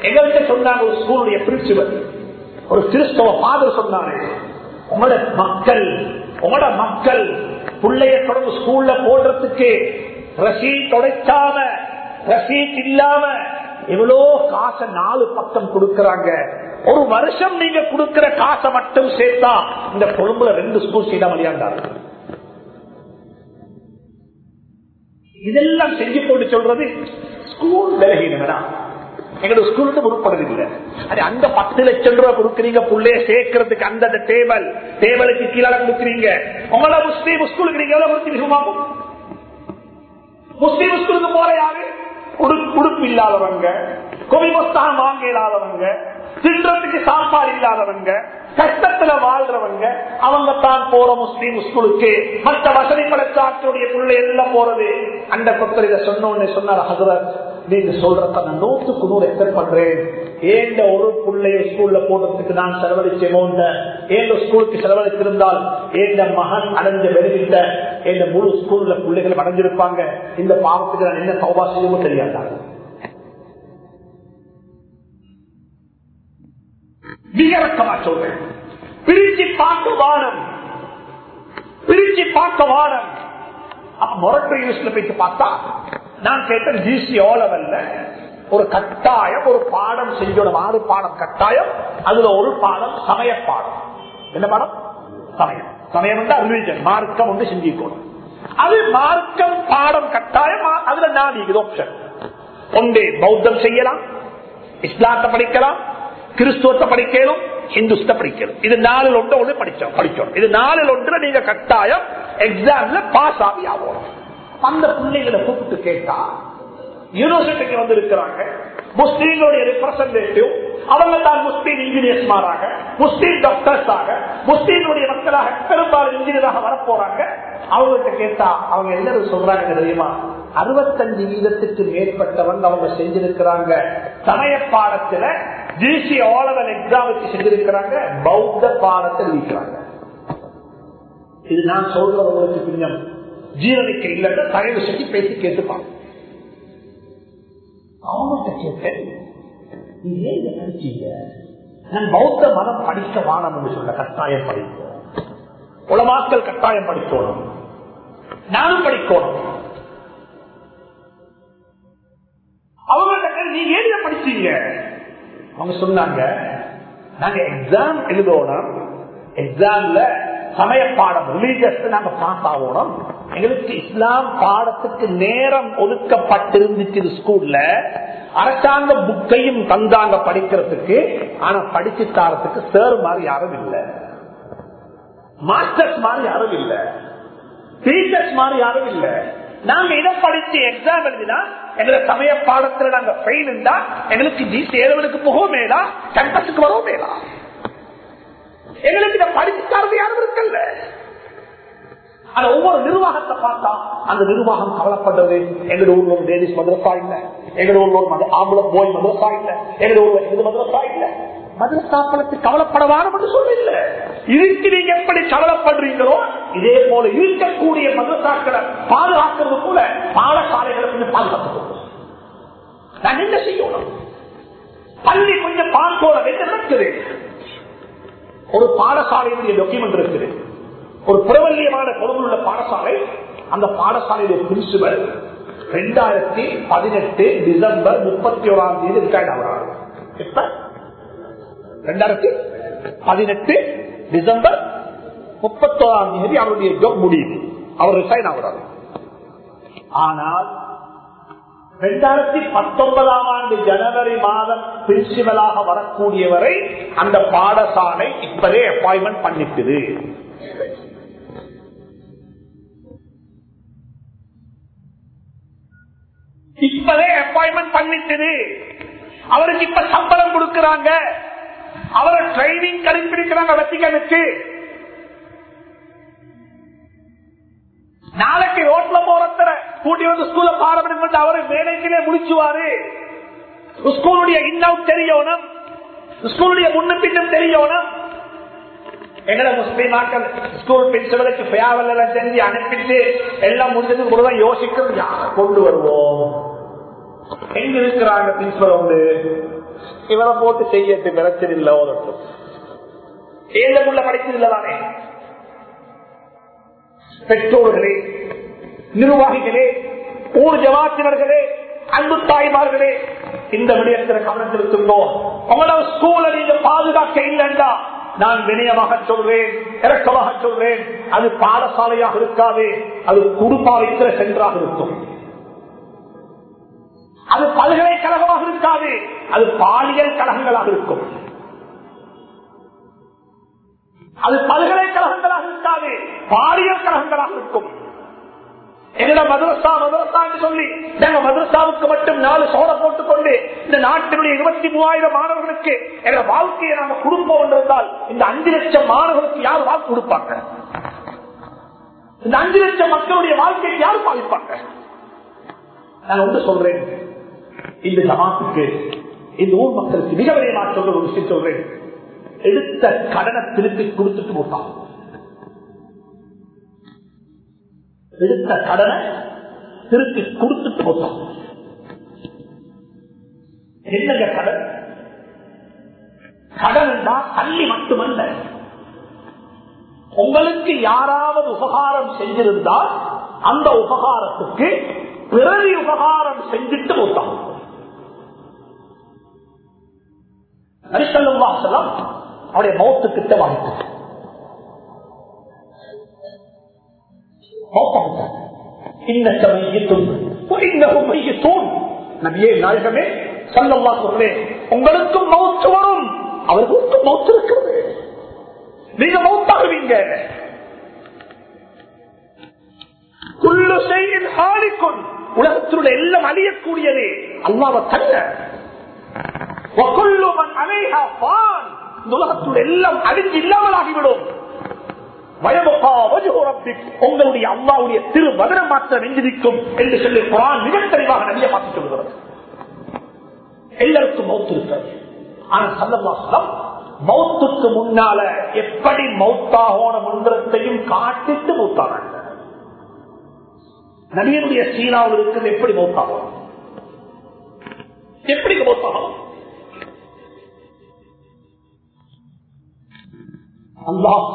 எங்கள்கிட்ட சொன்னாங்க ஒரு ஸ்கூலுடைய பிரின்சிபல் ஒரு கிறிஸ்தவ பாதர் சொன்னாரு உங்களோட மக்கள் உங்களோட மக்கள் பிள்ளைய தொடர்ந்து ஸ்கூல்ல போடுறதுக்கு ரசீட் தொடைச்சாம ரசீட் இல்லாம எவ்வளோ காசை நாலு பக்கம் கொடுக்கறாங்க. ஒரு வருஷம் நீங்க கொடுக்கிற காசை மட்டும் சேர்த்தா இந்த கொழும்புல ரெண்டு ஸ்கூல் செய்தா விளையாண்டாரு இதெல்லாம் செஞ்சு கொண்டு சொல்றது ஸ்கூல் விலகினா எங்களோட ஸ்கூலுக்கு உருப்படுறதில்லை அது அந்த பத்து லட்சம் ரூபாய் கொடுக்குறீங்க புள்ளைய சேர்க்கறதுக்கு அந்த டேபிள் டேபிளுக்கு கீழே கொடுக்குறீங்க. உங்களோட முஸ்லீம் ஸ்கூலுக்கு நீங்க எவ்வளவு கொடுத்தீங்க முஸ்லீம் ஸ்கூலுக்கு போற யாரு? உடுப்பு இல்லாதவங்க கொவி புஸ்தகம் வாங்க இல்லாதவங்க தின்றதுக்கு சாப்பாடு இல்லாதவங்க கஷ்டத்துல வாழ்றவங்க அவங்க தான் போற முஸ்லீம் ஸ்கூலுக்கு மற்ற வசதி படைச்சாற்றுடைய பிள்ளை எல்லாம் போறது. அந்த கொத்தர் இதை சொன்ன சொன்னார் ஹசரத் நீங்க சொல்றத நான் நூத்துக்கு நூறு எத்தனை பண்றேன். ஏண்ட ஒரு பிள்ளைய ஸ்கூல்ல போடுறதுக்கு நான் செலவழிச்சேமோன்ற ஏண்ட ஸ்கூலுக்கு செலவழித்திருந்தால் ஏண்ட மகன் அடைஞ்ச வெளியிட்ட ஏண்ட முழு ஸ்கூல்ல பிள்ளைகள் அடைஞ்சிருப்பாங்க. இந்த பாவத்துக்கு நான் என்ன சௌபா செய்யவும் தெரியாதாங்க மிகரக்கமா சொல்றேன் பிரிச்சு பார்க்க வாரம். பிரிச்சு பார்க்க வானம் மொரட்டு யூஸ்ல போயிட்டு பார்த்தா நான் கேட்டேன் ஜிசி ஓலவல்ல ஒரு கட்டாயம் ஒரு பாடம் செஞ்சோட ஆறு பாடம் கட்டாயம் அதுல ஒரு பாடம் சமய பாடம். என்ன பாடம்? சமயம். சமயம் ரிலிஜன் மார்க்கம் வந்து சிந்திக்கணும். அது மார்க்கம் பாடம் கட்டாயம் அதுல நான் இது ஆப்ஷன் ஒன்றே பௌத்தம் செய்யலாம். இஸ்லாத்தை படிக்கலாம். கிறிஸ்துவத்தை படிக்கணும் இந்துஸ்த படிக்கணும். இது நாலில் ஒன்று ஒன்று படிச்சோம் படிச்சோம். இது நாலில் ஒன்று நீங்க கட்டாயம் எக்ஸாம்ல பாஸ் ஆகி ஆகணும். அந்த பிள்ளைகளை கூப்பிட்டு கேட்டா யூனிவர்சிட்டிக்கு வந்து இருக்கிறாங்க முஸ்லீம்களுடைய ரெப்ரசன்டேட்டிவ் அவங்க தான் முஸ்லீம் இன்ஜினியர்ஸ் மாறாங்க முஸ்லீம் டாக்டர்ஸ் ஆக முஸ்லீம்களுடைய மக்களாக பெரும்பாலும் இன்ஜினியராக வரப்போறாங்க. அவங்ககிட்ட கேட்டா அவங்க எல்லாரும் சொல்றாங்க தெரியுமா? அறுபத்தஞ்சு வீதத்துக்கு மேற்பட்டவங்க அவங்க செஞ்சிருக்கிறாங்க. சமய பாடத்துல ஜிசி ஓலவல் எக்ஸாமுக்கு செஞ்சிருக்கிறாங்க. பௌத்த பாடத்தை இருக்கிறாங்க இது நான் சொல்றவங்களுக்கு கொஞ்சம் ஜீரணிக்க இல்லைன்னு தயவு செஞ்சு பேசி கேட்டுப்பாங்க. அவங்கள்ட்ட கேட்டேன் நீ இதை படிச்சீங்க? நான் பௌத்த மதம் படிக்க வானம் சொல்ல கட்டாயம் படிப்போம். உலமாக்கள் கட்டாயம் படிக்கணும். நானும் படிக்கணும். நீங்க எழுத படிச்சீங்க? அவங்க சொன்னாங்க நாங்க எக்ஸாம் எழுதணும். எக்ஸாம்ல சமய பாடம் ரிலீஜியஸ் நாங்க பாஸ் ஆகணும். எங்களுக்கு இஸ்லாம் பாடத்துக்கு நேரம் ஒதுக்கப்பட்டிருந்துச்சு ஸ்கூல்ல அரசாங்க புக்கையும் தந்தாங்க படிக்கிறதுக்கு. ஆனா படிச்சு தாரத்துக்கு சேர் மாதிரி யாரும் இல்லை. மாஸ்டர்ஸ் மாதிரி யாரும் இல்லை. டீச்சர்ஸ் மாதிரி யாரும் இல்லை. நாங்க இதை படிச்சு எக்ஸாம் எழுதினா எங்களை சமய பாடத்துல நாங்க ஃபெயில் இருந்தா எங்களுக்கு ஜி தேர்வுகளுக்கு போகவும் மேலா கேம்பஸுக்கு வரவும் மேலா எங்களுக்கு இதை படிச்சு தரது யாரும் இருக்கல்ல. ஆனா ஒவ்வொரு நிர்வாகத்தை பார்த்தா அந்த நிர்வாகம் கவலைப்படுறது எங்க ஊர்ல ஒரு லேடிஸ் மதரசா இல்ல. எங்க ஊர்ல ஒரு மத ஆம்பளை போய் மதரசா இல்ல. எங்க ஊர்ல எந்த மதரசா இல்ல. மதரசாக்களுக்கு கவலைப்படவான சொல்ல இதுக்கு நீங்க எப்படி கவலைப்படுறீங்களோ இதே போல இருக்கக்கூடிய மதரசாக்களை பாதுகாக்கிறது போல பாடசாலைகளை கொஞ்சம் பாதுகாத்துக்கணும் நான் என்ன செய்யணும்? பள்ளி கொஞ்சம் பார்க்கோல என்ன நடக்குது? ஒரு பாடசாலையினுடைய டாக்குமெண்ட் இருக்குது. ஒரு பிரபல்யமான பொருளுள்ள பாடசாலை. அந்த பாடசாலையுடைய பிரின்சிபல் ரெண்டாயிரத்தி பதினெட்டு டிசம்பர் முப்பத்தி ஓராம் தேதி ரிட்டையர்ட் ஆகிறார். எப்ப? ரெண்டாயிரத்தி பதினெட்டு டிசம்பர் முப்பத்தோராம் தேதி அவருடைய ஜோப் முடியுது. அவர் ரிசைன் ஆகிறார். ஆனால் ரெண்டாயிரத்தி பத்தொன்பதாம் ஆண்டு ஜனவரி மாதம் பிரின்சிபலாக வரக்கூடியவரை அந்த பாடசாலை இப்பதே அப்பாயின்மெண்ட் பண்ணிக்குது இப்பதே அப்பாயின்மெண்ட் பண்ணிட்டு அவருக்கு இப்ப சம்பளம் கொடுக்கிறாங்க. அவரை ட்ரைனிங் கடைபிடிக்கிறாங்க வத்திகனுக்கு நாளைக்கு ரோட்ல போறத்தர கூட்டி வந்து ஸ்கூல்ல பாடம் அவரு வேலைக்கிலே முடிச்சுவாரு. ஸ்கூலுடைய இன்னும் தெரியணும். ஸ்கூலுடைய முன்ன பின்னும் தெரியணும். எங்களை முஸ்லீம் ஆக்கள் ஸ்கூல் பிரின்சிபலுக்கு பேவல் எல்லாம் செஞ்சு அனுப்பிட்டு எல்லாம் முடிஞ்சதுக்கு கூட தான் யோசிக்கிறது யாரை கொண்டு வருவோம்? எங்க இருக்கிறாங்க பிரின்சிபல் வந்து? இவரை போட்டு செய்யட்டு பிரச்சனை இல்லை ஓதட்டும். ஏழுக்குள்ள படிச்சதில்லதானே பெற்றோர்களே நிர்வாகிகளே ஊர் ஜவாத்தினர்களே அன்பு தாய்மார்களே இந்த விடயத்தில் கவனம் செலுத்துகிறோம் உங்களோட ஸ்கூலை நீங்க பாதுகாக்க இல்லைண்டா நான் வினயமாக சொல்றேன் இறக்கமாக சொல்றேன் அது பாடசாலையாக இருக்காது அது குடும்பா வைக்கிற சென்றாக இருக்கும். அது பல்கலைக்கழகமாக இருக்காது. அது பாலியல் கழகங்களாக இருக்கும். அது பல்கலைக்கழகங்களாக இருக்காது. பாலியல் கழகங்களாக இருக்கும். எங்களோட மதரசா மதரசா என்று சொல்லி நாங்க மதரசாவுக்கு மட்டும் நாலு சோட போட்டுக்கொண்டு இந்த நாட்டினுடைய இருபத்தி மூவாயிரம் மாணவர்களுக்கு எங்க வாழ்க்கையை நாம கொடுப்போம் என்றிருந்தால் இந்த அஞ்சு லட்சம் மாணவர்களுக்கு யார் வாக்கு கொடுப்பாங்க? இந்த அஞ்சு லட்சம் மக்களுடைய வாழ்க்கைக்கு யார் பாதிப்பாங்க? நான் ஒன்று சொல்றேன். இந்த ஜமாத்துக்கு இந்த ஊர் மக்களுக்கு மிக விரைவா சொல்ற ஒரு விஷயம் சொல்றேன். எடுத்த கடனை திருப்பி கொடுத்துட்டு போட்டான் எடுத்த கடனை திருப்பி கொடுத்துட்டு போட்டான் என்னங்க கடன்? கடன் தள்ளி மட்டுமல்ல. உங்களுக்கு யாராவது உபகாரம் செஞ்சிருந்தால் அந்த உபகாரத்துக்கு பிறவி உபகாரம் செஞ்சுட்டு போட்டான் நரிசல்லும் வாசலம் அவருடைய மௌத்துக்கிட்ட வாங்கிட்டு நாயகமே சல்லல்லா சொல்றேன் உங்களுக்கும் மௌத்து வரும். அவர்களுக்கும் மௌத்து இருக்கிறது. நீங்க மௌத்தாகுவீங்க குள்ளு செய்யின் ஹாலிக்கும் உலகத்தினுடைய எல்லாம் அழியக்கூடியது. அல்லாவ தள்ள எல்லாம் அழிஞ்சு இல்லாமலாகிவிடும். உங்களுடைய அம்மாவுடைய திரு மதுரம் மாத்திரம் எஞ்சிருக்கும் என்று சொல்லி குரான் மிக தெளிவாக நிறைய பார்த்து சொல்கிறது எல்லாருக்கும் மௌத்து இருக்கிறது ஆனா சல்லல்லாசலம் மௌத்துக்கு முன்னால எப்படி மௌத்தாகோன மந்திரத்தையும் காட்டிட்டு மௌத்தானாங்க நபியனுடைய சீனாவில் இருக்கிறது எப்படி மௌத்தாகும் எப்படி மௌத்தாகும் அல்லாஹ்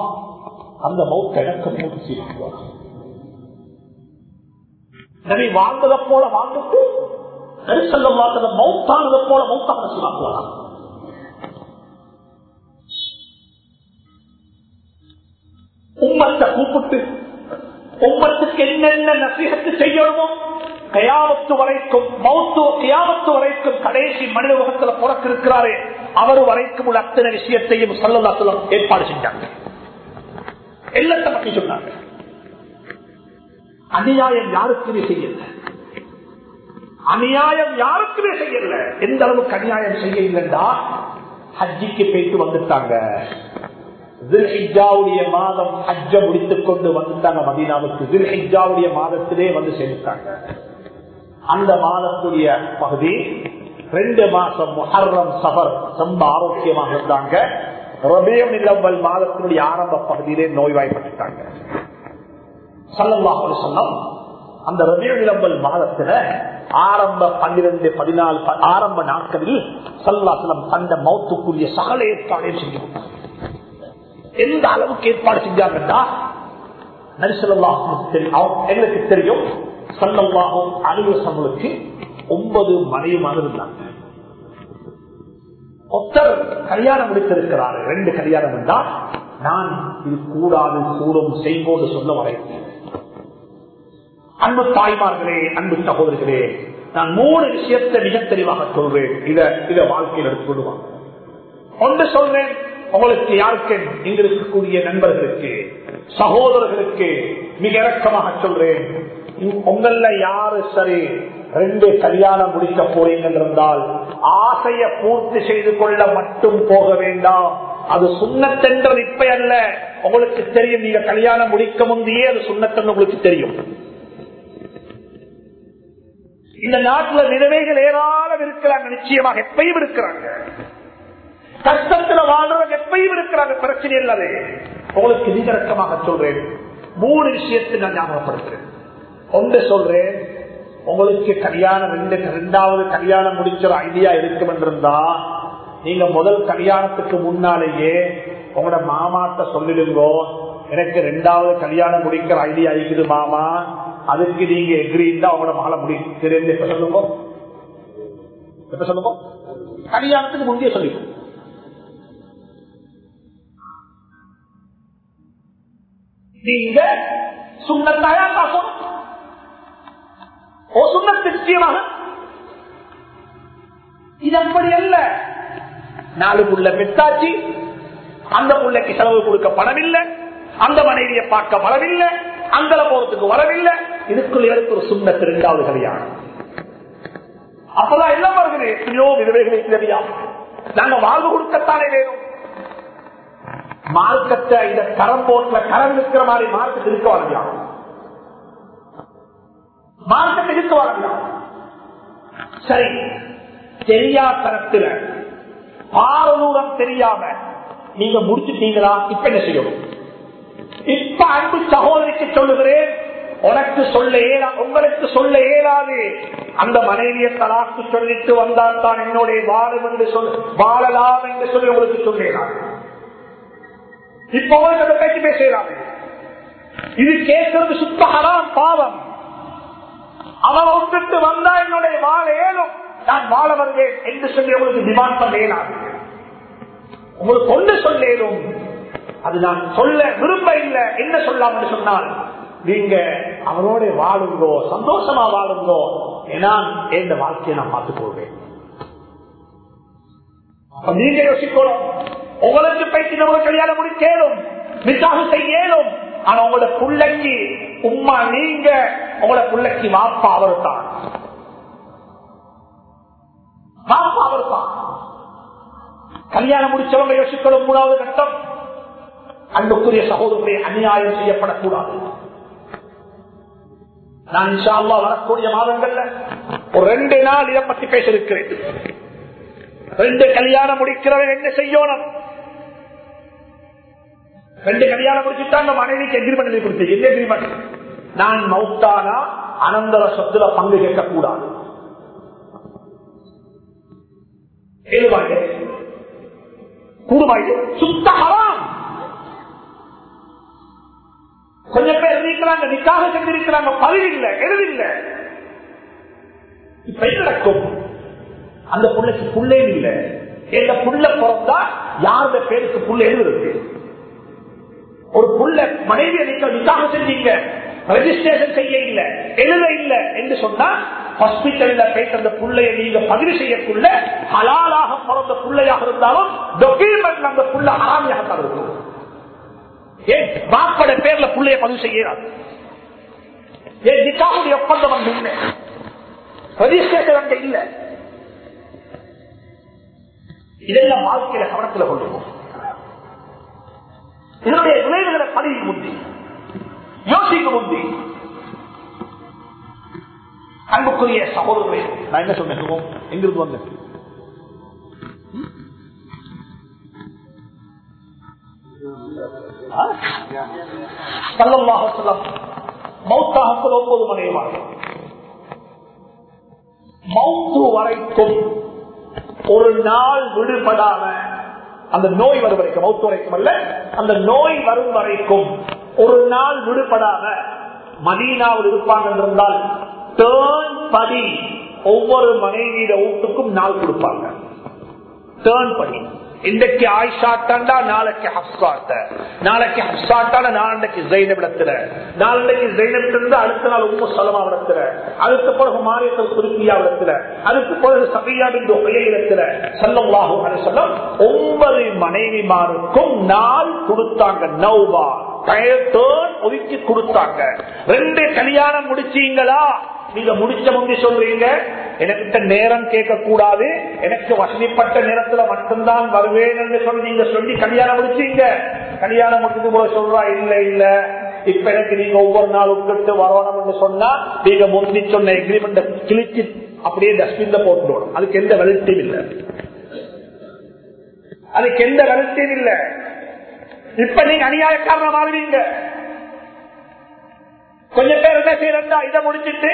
அந்த மௌத்த எனக்கு மூட்டு சீராக்குவார் நபி வாழ்ந்ததை போல வாழ்ந்துட்டு நரிசல்லம் வாழ்ந்தத மௌத்தானதை போல மௌத்தான சீராக்குவார் உம்மத்தை கூப்பிட்டு உம்மத்துக்கு என்னென்ன நசீகத்து செய்யணுமோ கயாமத்து வரைக்கும் மௌத்து கியாமத்து வரைக்கும் கடைசி மனித உலகத்தில் பிறக்கிருக்கிறாரே அவர் வரைக்கும் உள்ள அத்தனை விஷயத்தையும் சொல்லலாத்தலம் ஏற்பாடு செஞ்சாங்க. எல்லாத்த பற்றி சொன்னாங்க. அநியாயம் யாருக்குமே செய்யல. அநியாயம் யாருக்குமே செய்யல. எந்த அளவுக்கு அநியாயம் செய்ய இல்லைண்டா ஹஜ்ஜிக்கு போயிட்டு வந்துட்டாங்க. மாதம் ஹஜ்ஜ முடித்துக் கொண்டு வந்துட்டாங்க மதீனாவுக்கு. தில்ஹிஜாவுடைய மாதத்திலே வந்து சேர்ந்துட்டாங்க. அந்த மாதத்துடைய பகுதி ரெண்டு மாசம் முஹர்ரம் சபர் ரொம்ப ஆரோக்கியமாக இருந்தாங்க. ரபியம் நிலவல் மாதத்தினுடைய ஆரம்ப பகுதியிலே நோய்வாய்ப்பட்டுட்டாங்க. சல்லல்லாஹு சொல்லம் அந்த ரபியம் நிலம்பல் மாதத்துல ஆரம்ப பன்னிரண்டு பதினாலு ஆரம்ப நாட்களில் சல்லாசலம் தந்த மௌத்துக்குரிய சகல ஏற்பாடையும் செஞ்சு எந்த அளவுக்கு ஏற்பாடு செஞ்சாங்கன்னா நரிசல்லாஹும் எங்களுக்கு தெரியும். சல்லல்லாஹும் அலுவலகங்களுக்கு ஒன்பது மனைவிமாக இருந்தாங்க. ஒத்தர் கல்யாணம் முடித்திருக்கிறாரு. ரெண்டு கல்யாணம் இருந்தா நான் இது கூடாது கூடும் செய்வோடு சொல்ல வரேன். அன்பு தாய்மார்களே அன்பு சகோதரர்களே நான் மூணு விஷயத்தை மிக தெளிவாக சொல்றேன் இத இத வாழ்க்கையில் எடுத்துக்கொள்வாங்க ஒன்று சொல்றேன் உங்களுக்கு யாருக்கு? இங்க இருக்கக்கூடிய நண்பர்களுக்கு. சகோதரர்களுக்கு. மிக இறக்கமாக சொல்றேன். உங்கள யாரு சரி? ரெண்டு கல்யாணம் முடிக்க போறீங்க இருந்தால் ஆசைய பூர்த்தி செய்து கொள்ள மட்டும் போக வேண்டாம். அது சுண்ணத்தென்றது இப்ப அல்ல. உங்களுக்கு தெரியும் நீங்க கல்யாணம் முடிக்க முந்தையே அது சுண்ணத்தன் உங்களுக்கு தெரியும். இந்த நாட்டுல நிலைமைகள் ஏராளம் இருக்கிறாங்க. நிச்சயமாக எப்பயும் இருக்கிறாங்க. கஷ்டத்துல வாழ்றவங்க எப்பயும் இருக்கிறாங்க. பிரச்சனை இல்லாது உங்களுக்கு நிகரக்கமாக சொல்றேன். மூணு விஷயத்தை நான் ஞாபகப்படுத்துறேன். ஒன்று சொல்றேன் உங்களுக்கு கல்யாணம் ரெண்டு ரெண்டாவது கல்யாணம் முடிச்ச ஐடியா இருக்கும் என்றிருந்தா நீங்க முதல் கல்யாணத்துக்கு முன்னாலேயே உங்களோட மாமாட்ட சொல்லிடுங்கோ. எனக்கு ரெண்டாவது கல்யாணம் முடிக்கிற ஐடியா இருக்குது மாமா. அதுக்கு நீங்க எக்ரி உங்களோட மகளை முடி தெரிந்து எப்ப சொல்லுங்க? எப்ப சொல்லுங்க? கல்யாணத்துக்கு முந்தைய சொல்லிடுங்க. நீங்க சுண்ணத்தாயா காசணும் ஓ சுண்ணத்து நிச்சயமாக இது அப்படி அல்ல நாலு புள்ள பெத்தாச்சு அந்த புள்ளைக்கு செலவு கொடுக்க பணமில்லை அந்த மனைவியை பார்க்க வரவில்லை அங்கல போறதுக்கு வரவில்லை இதுக்குள்ள எடுத்து ஒரு சுண்ணத்து இரண்டாவது கல்யாணம் அப்பதான் என்ன வருகிறது எத்தனையோ விதவைகளை தெரியாது நாங்க வாழ்வு கொடுக்கத்தானே வேணும் மார்க்கத்தை இந்த கரம் போட்டுல கரம் இருக்கிற மாதிரி மார்க்கத்தை இருக்க வரலாம் மார்க்கத்தை இருக்க வரலாம் சரி தெரியா தரத்துல பாரதூரம் தெரியாம நீங்க முடிச்சுட்டீங்களா? இப்ப என்ன செய்யணும்? இப்ப அன்பு சகோதரிக்கு சொல்லுகிறேன் உனக்கு சொல்ல ஏலா உங்களுக்கு சொல்ல இயலாது அந்த மனைவியை தலாக்கு சொல்லிட்டு வந்தால் தான் என்னுடைய வாழும் என்று சொல் வாழலாம் என்று சொல்லி உங்களுக்கு சொல்லலாம் இப்ப உங்களுக்கு அதை பேச்சு பேசுகிறாங்க. இது கேட்கறது சுத்த ஹராம் பாவம். அவன் விட்டுட்டு வந்தா என்னுடைய வாழ ஏழும் நான் வாழ வருவேன் என்று சொல்லி உங்களுக்கு டிமாண்ட் பண்ண உங்களுக்கு ஒன்று சொல்லேனும் அது நான் சொல்ல விரும்ப இல்லை. என்ன சொல்லாம் சொன்னால் நீங்க அவனோட வாழுங்கோ சந்தோஷமா வாழுங்கோ. ஏன்னா எந்த வாழ்க்கையை நான் பார்த்துக் கொள்வேன். நீங்க யோசிக்கணும். உங்களுக்கு பயிற்சி நம்ம கல்யாணம் முடிக்கலும் நிக்காக செய்யலும் ஆனா உங்களோட பிள்ளைக்கு உம்மா நீங்க உங்களோட பிள்ளைக்கு வாப்பா அவர் தான் வாப்பா அவர் தான் கல்யாணம் முடிச்சவங்க யோசிக்கணும் மூணாவது கட்டம். அன்புக்குரிய சகோதரர்களை அநியாயம் செய்யப்படக்கூடாது. நான் வரக்கூடிய மாதங்கள்ல ஒரு ரெண்டு நாள் இதை பத்தி பேச இருக்கிறேன் ரெண்டு கல்யாணம் முடிக்கிறவன் என்ன செய்யணும்? ரெண்டு கல்யாணம் முடிச்சுட்டாங்க மனைவிக்கு எக்ரிமெண்ட் எழுதி கொடுத்து. என்ன எக்ரிமெண்ட் நான் மௌத்தானா அனந்தர சொத்துல பங்கு கேட்கக்கூடாது. ஏழுவாங்க சுத்த ஹராம். கொஞ்சம் பேர் எழுதிக்கிறாங்க நிக்காக செஞ்சிருக்கிறாங்க பதிவில்லை எழுதில்லை. இப்ப என்ன நடக்கும்? அந்த புள்ளைக்கு புள்ளே இல்லை. எந்த புள்ள பிறந்தா யாருடைய பேருக்கு புள்ள எழுதுறது? ஒரு புள்ள மனைவி நீங்க நிக்காக செஞ்சீங்க ரெஜிஸ்ட்ரேஷன் செய்ய இல்ல எழுத இல்ல என்று சொன்னா ஹாஸ்பிட்டல்ல போயிட்டு அந்த புள்ளைய நீங்க பதிவு செய்யக்குள்ள ஹலாலாக பிறந்த புள்ளையாக இருந்தாலும் டொக்யூமெண்ட் அந்த புள்ள ஹராமியாக இருக்கும். ஏன்? பாப்பட பேர்ல புள்ளைய பதிவு செய்யாது ஏன்? நிக்காவுடைய ஒப்பந்தம் வந்து ரெஜிஸ்ட்ரேஷன் அங்க இல்ல. இதெல்லாம் வாழ்க்கையில கவனத்தில் கொள்ளுவோம் இதனுடைய விளைவுகளை பதிவு முந்தி யோசிக்க முந்தி அன்புக்குரிய சகோதரர்களே நான் என்ன சொன்னோம் எங்கிருந்து வந்தேன்? மௌத்தாக ஒன்பது மனைவார் மௌத்து வரைக்கும் ஒரு நாள் விடுபடாம அந்த நோய் வரும் வரைக்கும் மௌத்து வரைக்கும் அல்ல அந்த நோய் வரும் வரைக்கும் ஒரு நாள் விடுபடாம மதீனாவில் இருப்பாங்க என்றிருந்தால் டேர்ன் படி ஒவ்வொரு மனைவியிட வீட்டுக்கும் நாள் கொடுப்பாங்க. டேர்ன் படி. இன்றைக்கு ஆயிஷாட்டாண்டா நாளைக்கு ஹப்சாத்த நாளைக்கு ஹப்சாத்தான நாளைக்கு ஜெயினபிடத்துல நாளைக்கு ஜெயினபிடத்துல அடுத்த நாள் உம்மு சலமா இடத்துல. அதுக்கு பிறகு மாரியத்தில் குருப்பியா இடத்துல. அதுக்கு பிறகு சபியா பிந்து இடத்துல. செல்லவாகும் சொல்லம் ஒன்பது மனைவிமாருக்கும் நாள் கொடுத்தாங்க. நௌபா. ஒதுக்கி கொடுத்தாங்க. ரெண்டு கல்யாணம் முடிச்சீங்களா? நீங்க முடிச்ச முந்தி சொல்றீங்க. எனக்கிட்ட நேரம் கேட்கக்கூடாது. எனக்கு வசதிப்பட்ட நேரத்துல மட்டும்தான் வருவேன் என்று சொல்லி நீங்க சொல்லி கல்யாணம் முடிச்சீங்க. கல்யாணம் முடிச்சது போல சொல்றா இல்ல இல்ல. இப்ப எனக்கு நீங்க ஒவ்வொரு நாள் உட்கிட்டு வரணும் என்று சொன்னா நீங்க முந்தி சொன்ன எக்ரிமெண்ட் கிழிச்சு அப்படியே டஸ்ட்பின்ல போட்டுடணும் அதுக்கு எந்த வெளுத்தையும் இல்லை. அதுக்கு எந்த வெளுத்தையும் இல்லை. இப்ப நீங்க அநியாயக்காரன மாறுவீங்க கொஞ்சம் பேர் என்ன செய்யறா இதை முடிச்சிட்டு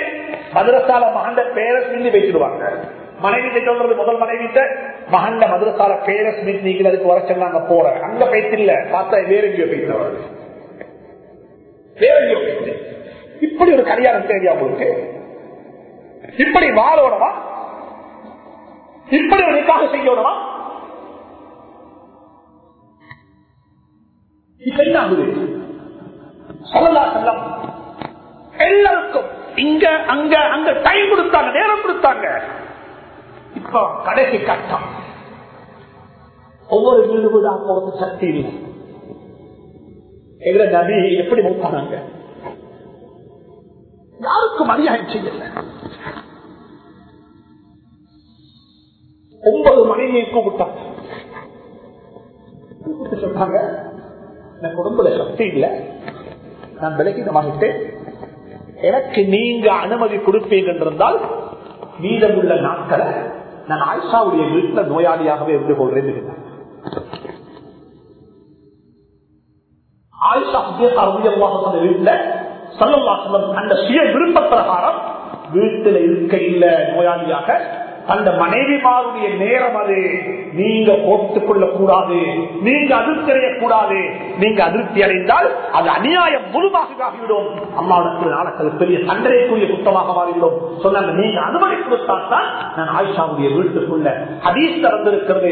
மதுரசால மகண்ட பேரை சிந்தி வைச்சிருவாங்க மனைவி சொல்றது முதல் மனைவிட்ட மகண்ட மதுரசால பேரை சிந்தி நீங்க அதுக்கு வர சொன்னாங்க போற. அங்க பேச்சு பார்த்தா வேற எங்கேயோ பேசுறவர் வேற எங்கேயோ இப்படி ஒரு கல்யாணம் தேவையா உங்களுக்கு? இப்படி வாழணுமா இப்படி ஒரு நிக்காக செய்யணுமா? இப்ப என்ன ஆகுது? சொல்லலாம் சொல்லலாம் எல்லாருக்கும். இங்க அங்க அங்க டைம் கொடுத்தாங்க நேரம் கொடுத்தாங்க. இப்ப கடைசி கட்டம். ஒவ்வொரு வீடு வீடா சக்தி இல்லை. எங்களை நபி எப்படி மூத்தானாங்க? யாருக்கும் மரியாதை செய்யல. ஒன்பது மனைவியை கூப்பிட்டாங்க. கூப்பிட்டு சொன்னாங்க என் குடும்பத்துல சக்தி இல்லை. நான் விலகிதமாகிட்டேன் எனக்கு நீங்க அனுமதி கொடுப்பீங்க என்றால் மீதமுள்ள நாட்களை நான் ஆயிஷாவுடைய வீட்டில் நோயாளியாகவே இருந்து கொள்றேன் ஆயிஷா வீட்டுல அந்த சுய விருப்ப பிரகாரம் வீட்டில் இருக்க இல்ல நோயாளியாக அந்த மனைவிமாருடைய நேரம் அது. நீங்க போட்டுக் கொள்ள கூடாது நீங்க அதிருப்தி அடையக்கூடாது நீங்க அதிருப்தி அடைந்தால் அது அநியாயம் முழுமாகிவிடும் ஆகிவிடும் அம்மாவுடைய நாளத்தில் பெரிய சண்டனைக்குரிய குற்றமாக மாறிவிடும். சொன்னாங்க நீங்க அனுமதி கொடுத்தால்தான் நான் ஆயிஷாவுடைய வீட்டுக்குள்ள ஹதீஸ் திறந்திருக்கிறது.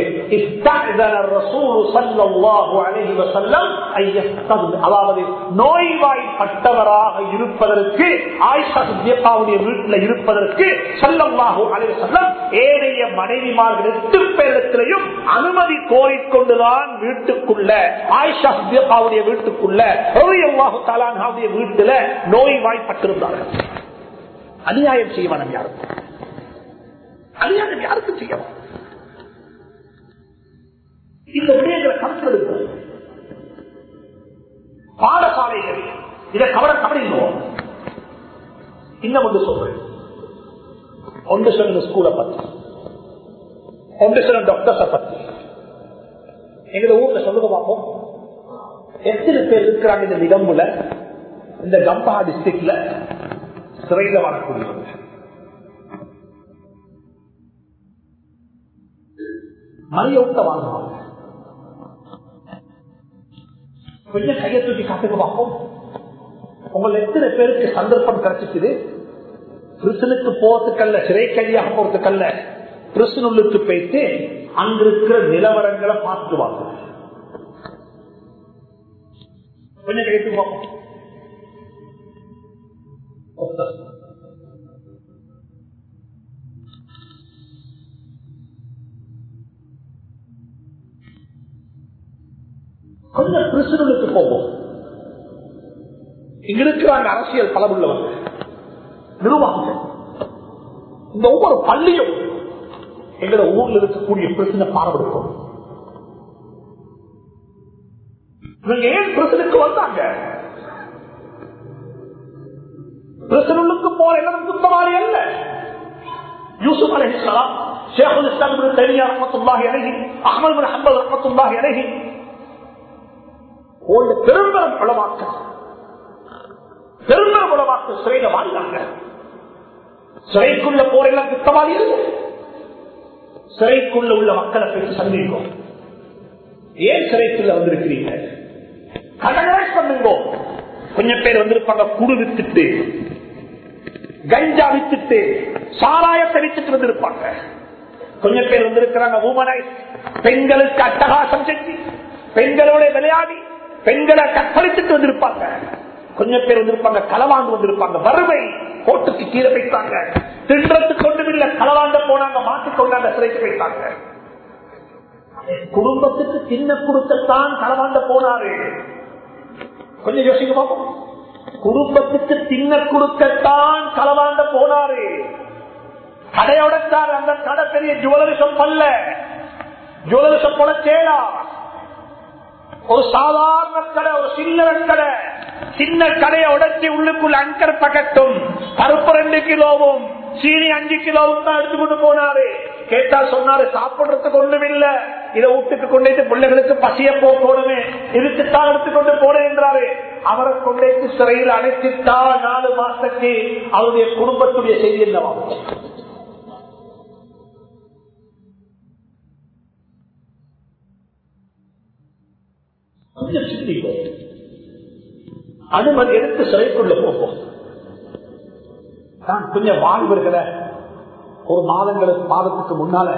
அதாவது நோய்வாய்ப்பட்டவராக இருப்பதற்கு ஆயிஷா சித்தியப்பாவுடைய வீட்டில் இருப்பதற்கு செல்லம்வாகு அலைய செல்லம் ஏனைய மனைவிமார்கள் எட்டு பேரிடத்திலையும் அனுமதி கோரிக்கொண்டுதான் வீட்டுக்குள்ள ஆயிஷா சித்தியப்பாவுடைய வீட்டுக்குள்ள தாலானுடைய வீட்டுல நோய்வாய்ப்பட்டிருந்தார்கள். அநியாயம் செய்வானம் யாருக்கும் அநியாயம் யாருக்கும் செய்யலாம் இந்த விடயங்களை கணக்கெடுப்போம் பாடசாலைகள் இதை கவலை கவனிப்போம் இன்னும் ஒன்று சொல்றேன். ஒன்று சொல்லுங்க ஸ்கூலை பத்தி ஒன்று சொல்ல டாக்டர்ஸை பத்தி எங்க ஊர்ல சொல்லுங்க பார்ப்போம். எத்தனை பேர் இருக்கிறாங்க இந்த நிகம்புல? இந்த கம்பா டிஸ்ட்ரிக்ட்ல சிறையில வரக்கூடியவங்க. மணியொட்ட வாழ்வாங்க கொஞ்சம் கையை தூக்கி காட்டுக்கு பார்ப்போம். உங்களை எத்தனை பேருக்கு சந்தர்ப்பம் கிடைச்சிக்குது பிரிசனுக்கு போறதுக்கல்ல சிறை கைதியாக போறதுக்கல்ல. பிரிசனுள்ளுக்கு போயிட்டு அங்க இருக்கிற நிலவரங்களை பார்த்துவாங்க கொஞ்சம் கைத்து பார்ப்போம் கொஞ்சம் பிரிசனுக்கு போவோம். இங்க இருக்கிறாங்க அரசியல் பலமுள்ளவங்க நிர்வாகம். இந்த ஒவ்வொரு பள்ளியும் எங்களோட ஊர்ல இருக்கக்கூடிய பிரச்சனை பாரபடுத்தும் இவங்க ஏன் பிரச்சனைக்கு வந்தாங்க? பிரச்சனைக்கு போற இடம் குத்தவாளி அல்ல. யூசுப் அலைஹிஸ்ஸலாம் ஷேகுல் இஸ்லாம் இப்னு தய்மியா ரஹ்மத்துல்லாஹி அலைஹி அஹ்மத் இப்னு ஹம்பல் ரஹ்மத்துல்லாஹி அலைஹி போன்ற பெரும்பெரும் உலமாக்கள் பெரும்பெரும் உலமாக்கள் சிறையில வாழ்ந்தாங்க. சிறைக்குள்ள போரெல்லாம் குத்தவாளி சிறைக்குள்ள உள்ள மக்களை போய் சந்திக்கும். ஏன் சிறைக்குள்ள வந்திருக்கிறீங்க? கடனை பண்ணுங்க கொஞ்சம் பேர் வந்திருப்பாங்க குடு வித்துட்டு. கஞ்சா வித்துட்டு. சாராயத்தை வித்துட்டு வந்திருப்பாங்க. கொஞ்சம் பேர் வந்திருக்கிறாங்க ஊமனை பெண்களுக்கு அட்டகாசம் செஞ்சு பெண்களோட விளையாடி பெண்களை கற்பழித்துட்டு வந்திருப்பாங்க. கொஞ்சம் பேர் வந்திருப்பாங்க களவாண்டு வந்திருப்பாங்க. வறுமை கோட்டுக்கு கீழே போயிட்டாங்க. தின்றத்துக்கு கொண்டு இல்ல களவாண்ட போனாங்க மாட்டிக்கொண்டாங்க சிறைக்கு போயிட்டாங்க. குடும்பத்துக்கு சின்ன குடுக்கத்தான் களவாண்ட போனாரு. கொஞ்சம் யோசிக்க பார்ப்போம் குடும்பத்துக்கு சின்ன குடுக்கத்தான் களவாண்ட போனாரு. கடையோடத்தார் அந்த கடை பெரிய ஜுவலரி ஷாப் அல்ல. ஜுவல்லரி ஷாப் போல சேலா. ஒரு சாதாரண கடை ஒரு சின்ன கடை. சின்ன கடையை உடச்சி உள்ளுக்குள் அங்கர் பக்கத்தும் பருப்பு ரெண்டு கிலோவும் சீனி அஞ்சு கிலோவும் தான் எடுத்துக்கொண்டு போனாரு. கேட்டா சொன்னாரு சாப்பிடுறதுக்கு ஒண்ணும் இல்ல. இதை வீட்டுக்கு கொண்டு பிள்ளைகளுக்கு பசிய போகணுமே இதுக்குத்தான் எடுத்துக்கொண்டு போனேன் என்றாரு. அவரை கொண்டே சிறையில் அடைச்சிட்டா நாலு மாசத்துக்கு அவருடைய குடும்பத்துடைய செய்தி என்னவா? சிந்திப்போம் அனுமதி எடுத்து சிறைக்குள்ள போகும் நான் கொஞ்சம் வாழ்வர்களை ஒரு மாதங்களுக்கு மாதத்துக்கு முன்னால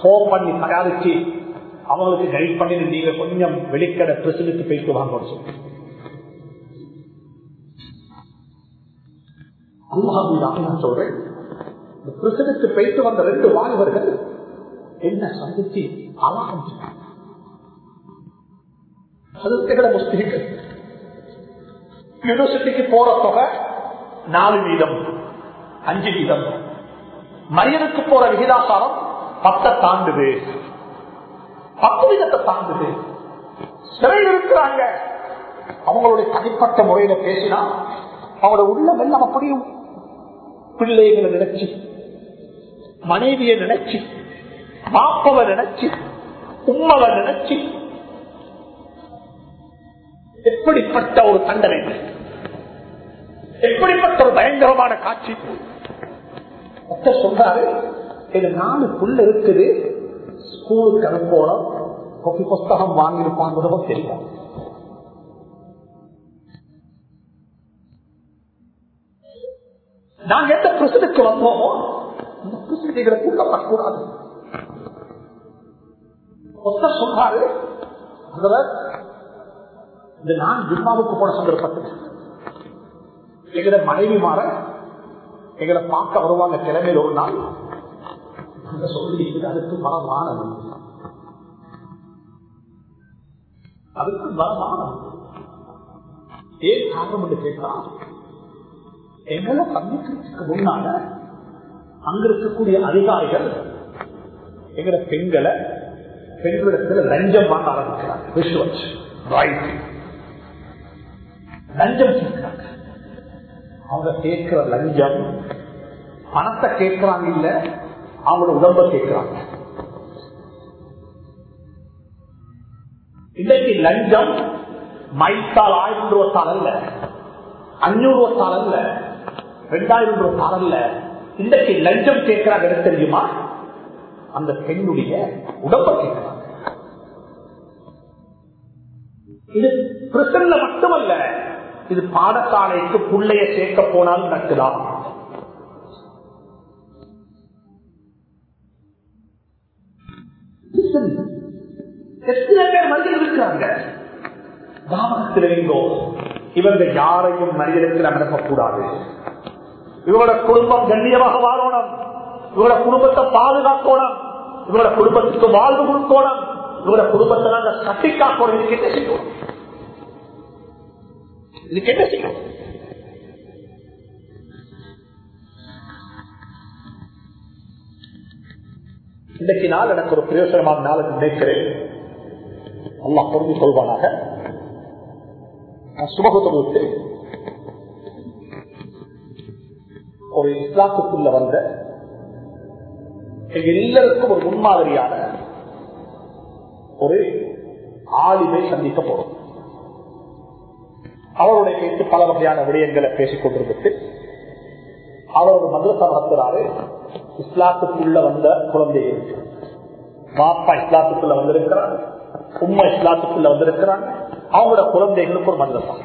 போன் பண்ணி தயாரிச்சு அவங்களுக்கு கைட் பண்ணி நீங்க கொஞ்சம் வெளிக்கடை பிரச்சனைக்கு போயிட்டு வாங்க சொல்லி. அல்லாஹ் நான் சொல்றேன் பிரசனுக்கு போயிட்டு வந்த ரெண்டு வாலிபர்கள் என்ன சந்திச்சு அழகம் சதுர்த்திகளை முஸ்லிம்கள் யூனிவர்சிட்டிக்கு போற தொகை நாலு வீதம் அஞ்சு வீதம். மரியனுக்கு போற விகிதாசாரம் பத்தை தாண்டுது. பத்து வீதத்தை தாண்டுது. சிறையில் இருக்கிறாங்க. அவங்களுடைய தனிப்பட்ட முறையில பேசினா அவங்களோட உள்ளம் எல்லாம் அப்படியும் பிள்ளைகளை நினைச்சு மனைவியை நினைச்சு மாப்பவ நினைச்சு உம்மவ நினைச்சு எப்படிப்பட்ட ஒரு தண்டனை? எப்படிப்பட்ட ஒரு பயங்கரமான காட்சி? சொல்றாரு இது நாலு புள்ள இருக்குது. ஸ்கூலுக்கு அனுப்போனோம் கொப்பி புஸ்தகம் வாங்கியிருப்பாங்கிறதோ தெரியும். நாங்க எந்த பிரசனுக்கு வந்தோமோ? அந்த பிரசனைகளை கூட்டப்படக்கூடாது சொல்றாரு அதுல இந்த நான் ஜிம்மாவுக்கு போன சந்தர்ப்பத்தில் எங்கட மனைவி மாற எங்களை பார்க்க வருவாங்க கிழமையில் ஒரு நாள். சொல்லி அதுக்கு மரமானது அதுக்கு மரமானது ஏன் காரணம் என்று கேட்டா எங்களை சந்திக்கிறதுக்கு முன்னால அங்க இருக்கக்கூடிய அதிகாரிகள் எங்கட பெண்களை பெண்களிடத்துல லஞ்சம் வாங்க ஆரம்பிக்கிறாங்க. லஞ்சம் கேட்கிறாங்க. அவங்க கேட்கிற லஞ்சம். பணத்தை கேட்கிறாங்க இல்ல அவங்களோட உடம்ப கேட்கிறாங்க. இன்னைக்கு லஞ்சம் மைத்தால் ஆயிரம் ரூபாய் அல்ல அஞ்சூறு ரூபாய் அல்ல ரெண்டாயிரம் ரூபாய் அல்ல. இன்னைக்கு லஞ்சம் கேட்கிறாங்க என்ன தெரியுமா? அந்த பெண்ணுடைய உடம்ப கேட்கிறாங்க. இது பிரசன்ல மட்டுமல்ல. இது பாடசாலைக்கு புள்ளைய சேர்க்க போனால் நடக்குதான் எத்தனை பேர் மனிதர்கள் இருக்கிறாங்க? தாமகத்தில் இவங்க யாரையும் மனிதனுக்கு அனுப்பக்கூடாது இவங்களோட குடும்பம் கண்ணியமாக வாழணும். இவங்களோட குடும்பத்தை பாதுகாக்கணும். இவங்களோட குடும்பத்துக்கு வாழ்வு கொடுக்கணும். இவங்களோட குடும்பத்தை நாங்க கட்டி காக்கணும் இதுக்கு என்ன செய்யணும் இன்றைக்கு நாள் எனக்கு ஒரு பிரயோசனமான நாளுக்கு நினைக்கிறேன். அல்லாஹ் பொருந்தி கொள்வானாக சுமகத்தை விட்டு ஒரு இஸ்லாத்துக்குள்ள வந்த எல்லாருக்கும் ஒரு முன்மாதிரியான ஒரு ஆளுமை சந்திக்க போறோம் அவருடைய பேச்சு பல வகையான விடயங்களை பேசிக் கொண்டிருந்துட்டு அவர் ஒரு மந்திரத்தை நடத்துறாரு. இஸ்லாத்துக்குள்ள வந்த குழந்தை பாப்பா இஸ்லாத்துக்குள்ள வந்திருக்கிறாங்க. உண்மை இஸ்லாத்துக்குள்ள வந்திருக்கிறாங்க. அவங்களோட குழந்தைகளுக்கு ஒரு மந்திரத்தா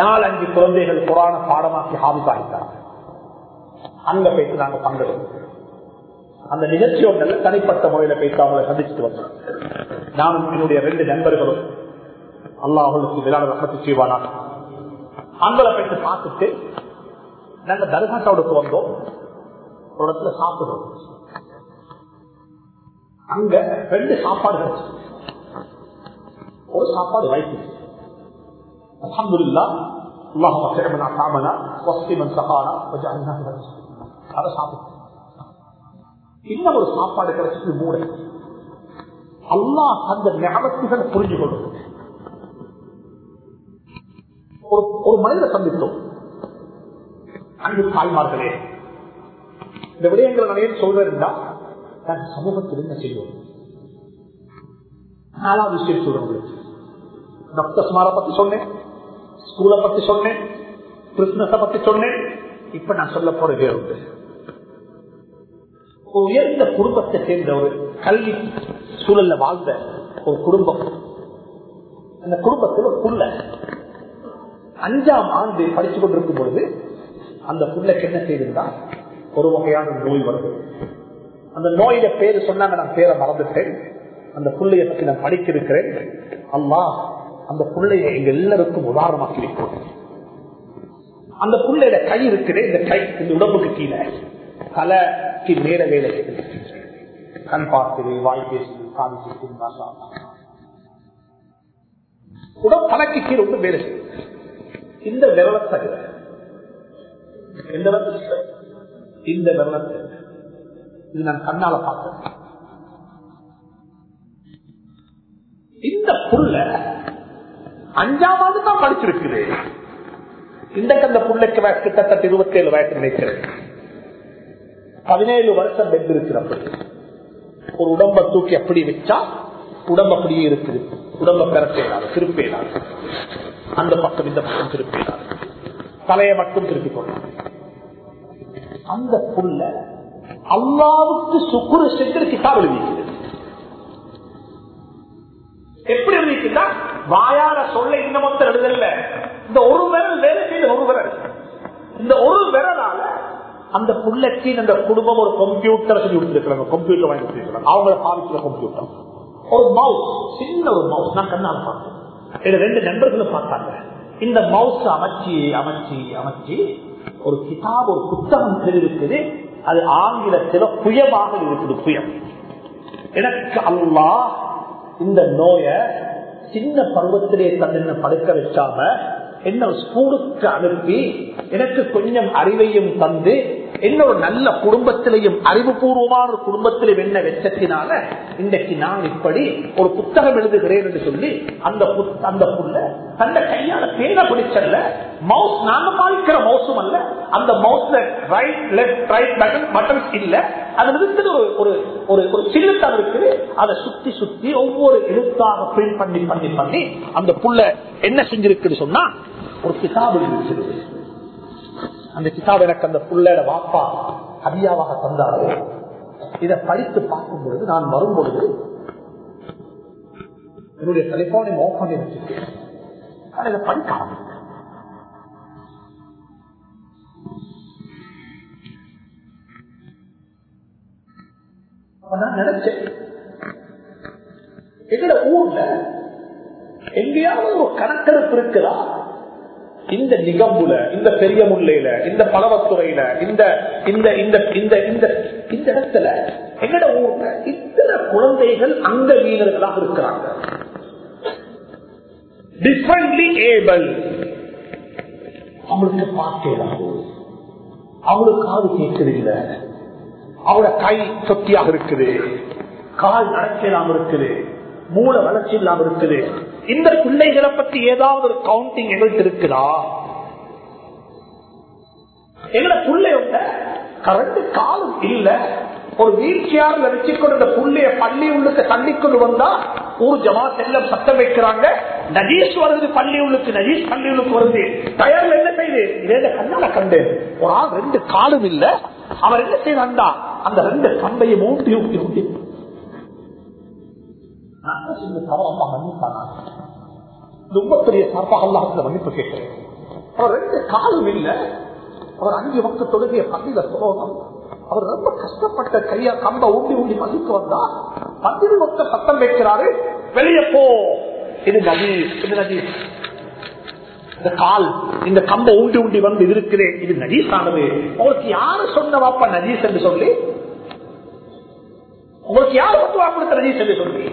நாலஞ்சு குழந்தைகள் புராண பாடமாக்கி ஹாபிசாகிட்டாங்க அங்க போயிட்டு நாங்க பங்கெடுக்கிறோம் அந்த நிகழ்ச்சியோட தனிப்பட்ட முறையில போயிட்டு அவங்களை சந்திச்சுட்டு வந்தோம். நானும் என்னுடைய ரெண்டு நண்பர்களும் அல்லா அவர்களுக்கு விழாட ரசத்து செய்வானா அங்களை போயிட்டு பார்த்துட்டு நாங்க தர்காட்டோடுக்கு வந்தோம் ஒரு இடத்துல சாப்பிடுறோம் அங்க ரெண்டு சாப்பாடு கிடைச்சு ஒரு சாப்பாடு வைத்து அலமதுல்லா اللهم اكرمنا طعمنا واسقي من سقانا وجعلنا من அதை சாப்பிட்டு இன்னும் ஒரு சாப்பாடு கிடைச்சது மூளை அல்லாஹ் அந்த ஞாபகத்துகளை புரிஞ்சு கொள்ளும் ஒரு ஒரு மனித சந்தித்தோம். அன்பு தாய்மார்களே இந்த விடயங்கள் நிறைய சொல்றா நான் சமூகத்தில் என்ன செய்வோம்? நாலாவது விஷயம் சொல்றேன் டாக்டர் சுமாரை பத்தி சொன்னேன் ஸ்கூலை பத்தி சொன்னேன் பிரிஸ்னஸ பத்தி சொன்னேன். இப்ப நான் சொல்ல போற உண்டு உயர்ந்த குடும்பத்தை சேர்ந்த ஒரு கல்வி சூழல்ல வாழ்ந்த ஒரு குடும்பம். அந்த குடும்பத்தில் ஒரு புள்ள. அஞ்சாம் ஆண்டு படிச்சு கொண்டிருக்கும் பொழுது அந்த புள்ளைக்கு என்ன செய்திருந்தா? ஒரு வகையான நோய் வருது. அந்த நோயில பேரு சொன்னாங்க நான் பேரை மறந்துட்டேன். அந்த புள்ளைய பத்தி நான் படிக்க இருக்கிறேன் அம்மா அந்த புள்ளைய எங்க எல்லாருக்கும் உதாரணமாக்கி வைக்கும் அந்த புள்ளையோட கை இருக்கிறேன் இந்த கை இந்த உடம்புக்கு கீழே. தலைக்கு மேல வேலை கண் பார்க்குது வாய் பேசுது காது கேட்குது உடம்பு தலைக்கு கீழே ஒன்று வேலை செய்யுது. இந்த விரலத்தை இந்த விரலத்தை இது நான் கண்ணால பார்த்தேன். இந்த புள்ள அஞ்சாவது தான் படிச்சிருக்குது. இன்றைக்கு அந்த புள்ளைக்கு வயசு கிட்டத்தட்ட இருபத்தி ஏழு வயசு நினைக்கிறேன். பதினேழு வருஷம் பெட் இருக்கிறப்படி ஒரு உடம்ப தூக்கி அப்படி வச்சா உடம்பு அப்படியே இருக்குது. உடம்ப பெறப்பேனாது திருப்பேனாது அந்த பக்கம் இந்த பக்கம் திருப்பி தலையை மட்டும் திருப்பி கொண்டாங்க அந்த புள்ள அல்லாவுக்கு சுக்குரு சென்று கிதாப் எழுதிக்கிறது எப்படி எழுதிக்கிட்டா வாயால சொல்ல இந்த மொத்தம் எழுதல இந்த ஒரு விரல் வேலை செய்த ஒரு விரல். இந்த ஒரு விரலால அந்த புள்ளச்சி அந்த குடும்பம் ஒரு கம்ப்யூட்டர் சொல்லி கொடுத்துருக்காங்க கம்ப்யூட்டர் வாங்கி கொடுத்துருக்காங்க அவங்கள பாவிக்கிற கம்ப்யூட்டர் ஒரு மவுஸ் சின்ன ஒரு மவுஸ் நான் கண்ணால் பார்த்தேன். ரெண்டு நண்பர்களும் பார்த்தாங்க. இந்த மவுஸ் அமைச்சு அமைச்சு அமைச்சு ஒரு கிதாப் ஒரு புத்தகம் இருக்குது அது ஆங்கிலத்தில் புயமாக இருக்குது புயம். எனக்கு அல்லா இந்த நோய சின்ன பருவத்திலே தன்னை படுக்க வச்சாம என்ன ஸ்கூலுக்கு அனுப்பி எனக்கு கொஞ்சம் அறிவையும் தந்து என்ன ஒரு நல்ல குடும்பத்திலையும் அறிவுபூர்வமான ஒரு குடும்பத்திலும் என்ன வெச்சத்தினால இன்றைக்கு நான் இப்படி ஒரு புத்தகம் எழுதுகிறேன் என்று சொல்லி அந்த புத்- அந்த புள்ள தந்த கையால பேன பிடிச்சல்ல மவுஸ் நாங்க பாதிக்கிற மவுசும் அல்ல அந்த மவுஸ்ல right left right button buttons இல்ல அது இருக்குது ஒரு ஒரு ஒரு ஒரு சில்லுத்தான் இருக்குது அதை சுத்தி சுத்தி ஒவ்வொரு எழுத்தாக பிரிண்ட் பண்ணி பண்ணி பண்ணி அந்த புள்ள என்ன செஞ்சிருக்குன்னு சொன்னா ஒரு கிதாபு இருக்குது அந்த கிதாப் எனக்கு அந்த புள்ளோட வாப்பா அதியாவாக தந்தாரு. இதை படித்து பார்க்கும் பொழுது நான் வரும் பொழுது என்னுடைய டெலிபோனை ஓப் பண்ணி வச்சிருக்கேன். நான் இதை படிக்க ஆரம்பித்தேன். நான் நினைச்சேன் எங்கட ஊர்ல எங்கேயாவது ஒரு கணக்கெடுப்பு இருக்குதா? இந்த நிகம்புல இந்த பெரிய முல்லையில இந்த பலவத்துறையில இந்த இந்த இந்த இந்த இந்த இந்த இடத்துல எங்கட ஊர்ல இத்தனை குழந்தைகள் அங்க வீரர்களாக இருக்கிறாங்க. டிஃபரெண்ட்லி ஏபிள் அவளுக்கு பார்க்கலாம் அவளுக்கு காது கேட்கறதில்லை அவளோட கை சொத்தியாக இருக்குது. கால் நடக்கலாம் இருக்குது. மூளை வளர்ச்சி இல்லாம இருக்குது. இந்த பிள்ளைகளை பத்தி ஏதாவது ஒரு கவுண்டிங் எங்கள்கிட்ட இருக்குதா? எங்கட பிள்ளையோட கரண்ட் காலம் இல்ல. ஒரு வீல் சேர்ல வச்சுக்கொண்டு இந்த புள்ளைய பள்ளி உள்ளுக்கு தள்ளி கொண்டு வந்தா ஊர் ஜமா செல்லம் சத்தம் வைக்கிறாங்க. நஜீஸ் வருது பள்ளி உள்ளுக்கு நஜீஸ் பள்ளி உள்ளுக்கு வருது. டயர்ல என்ன செய்யுது இதே கண்ணால கண்டு ஒரு ஆள் ரெண்டு காலும் இல்ல. அவர் என்ன செய்யறாண்டா அந்த ரெண்டு கண்டையும் ஊட்டி ஊட்டி ஊட்டி நான் சின்ன தவறமா மன்னிப்பானா? ரொம்ப பெரிய சார்பாக அல்லாஹத்துல மன்னிப்பு கேட்கிறேன். அவர் ரெண்டு காலும் இல்ல. அவர் அஞ்சு பக்க தொழுகைய பள்ளியில சொல்லணும் அவர் ரொம்ப கஷ்டப்பட்ட கையா கம்ப ஊண்டி ஊண்டி பள்ளிக்கு வந்தா பத்திரி மொத்த சத்தம் வைக்கிறாரு வெளியே போ. இது நதி இது நதி இந்த கால் இந்த கம்ப ஊண்டி ஊண்டி வந்து இருக்கிறேன் இது நஜீஸ் ஆனது உங்களுக்கு யாரு சொன்னவாப்பா நஜீஸ் என்று சொல்லி? உங்களுக்கு யாரு வந்து கொடுத்த நஜீஸ் என்று சொல்லி?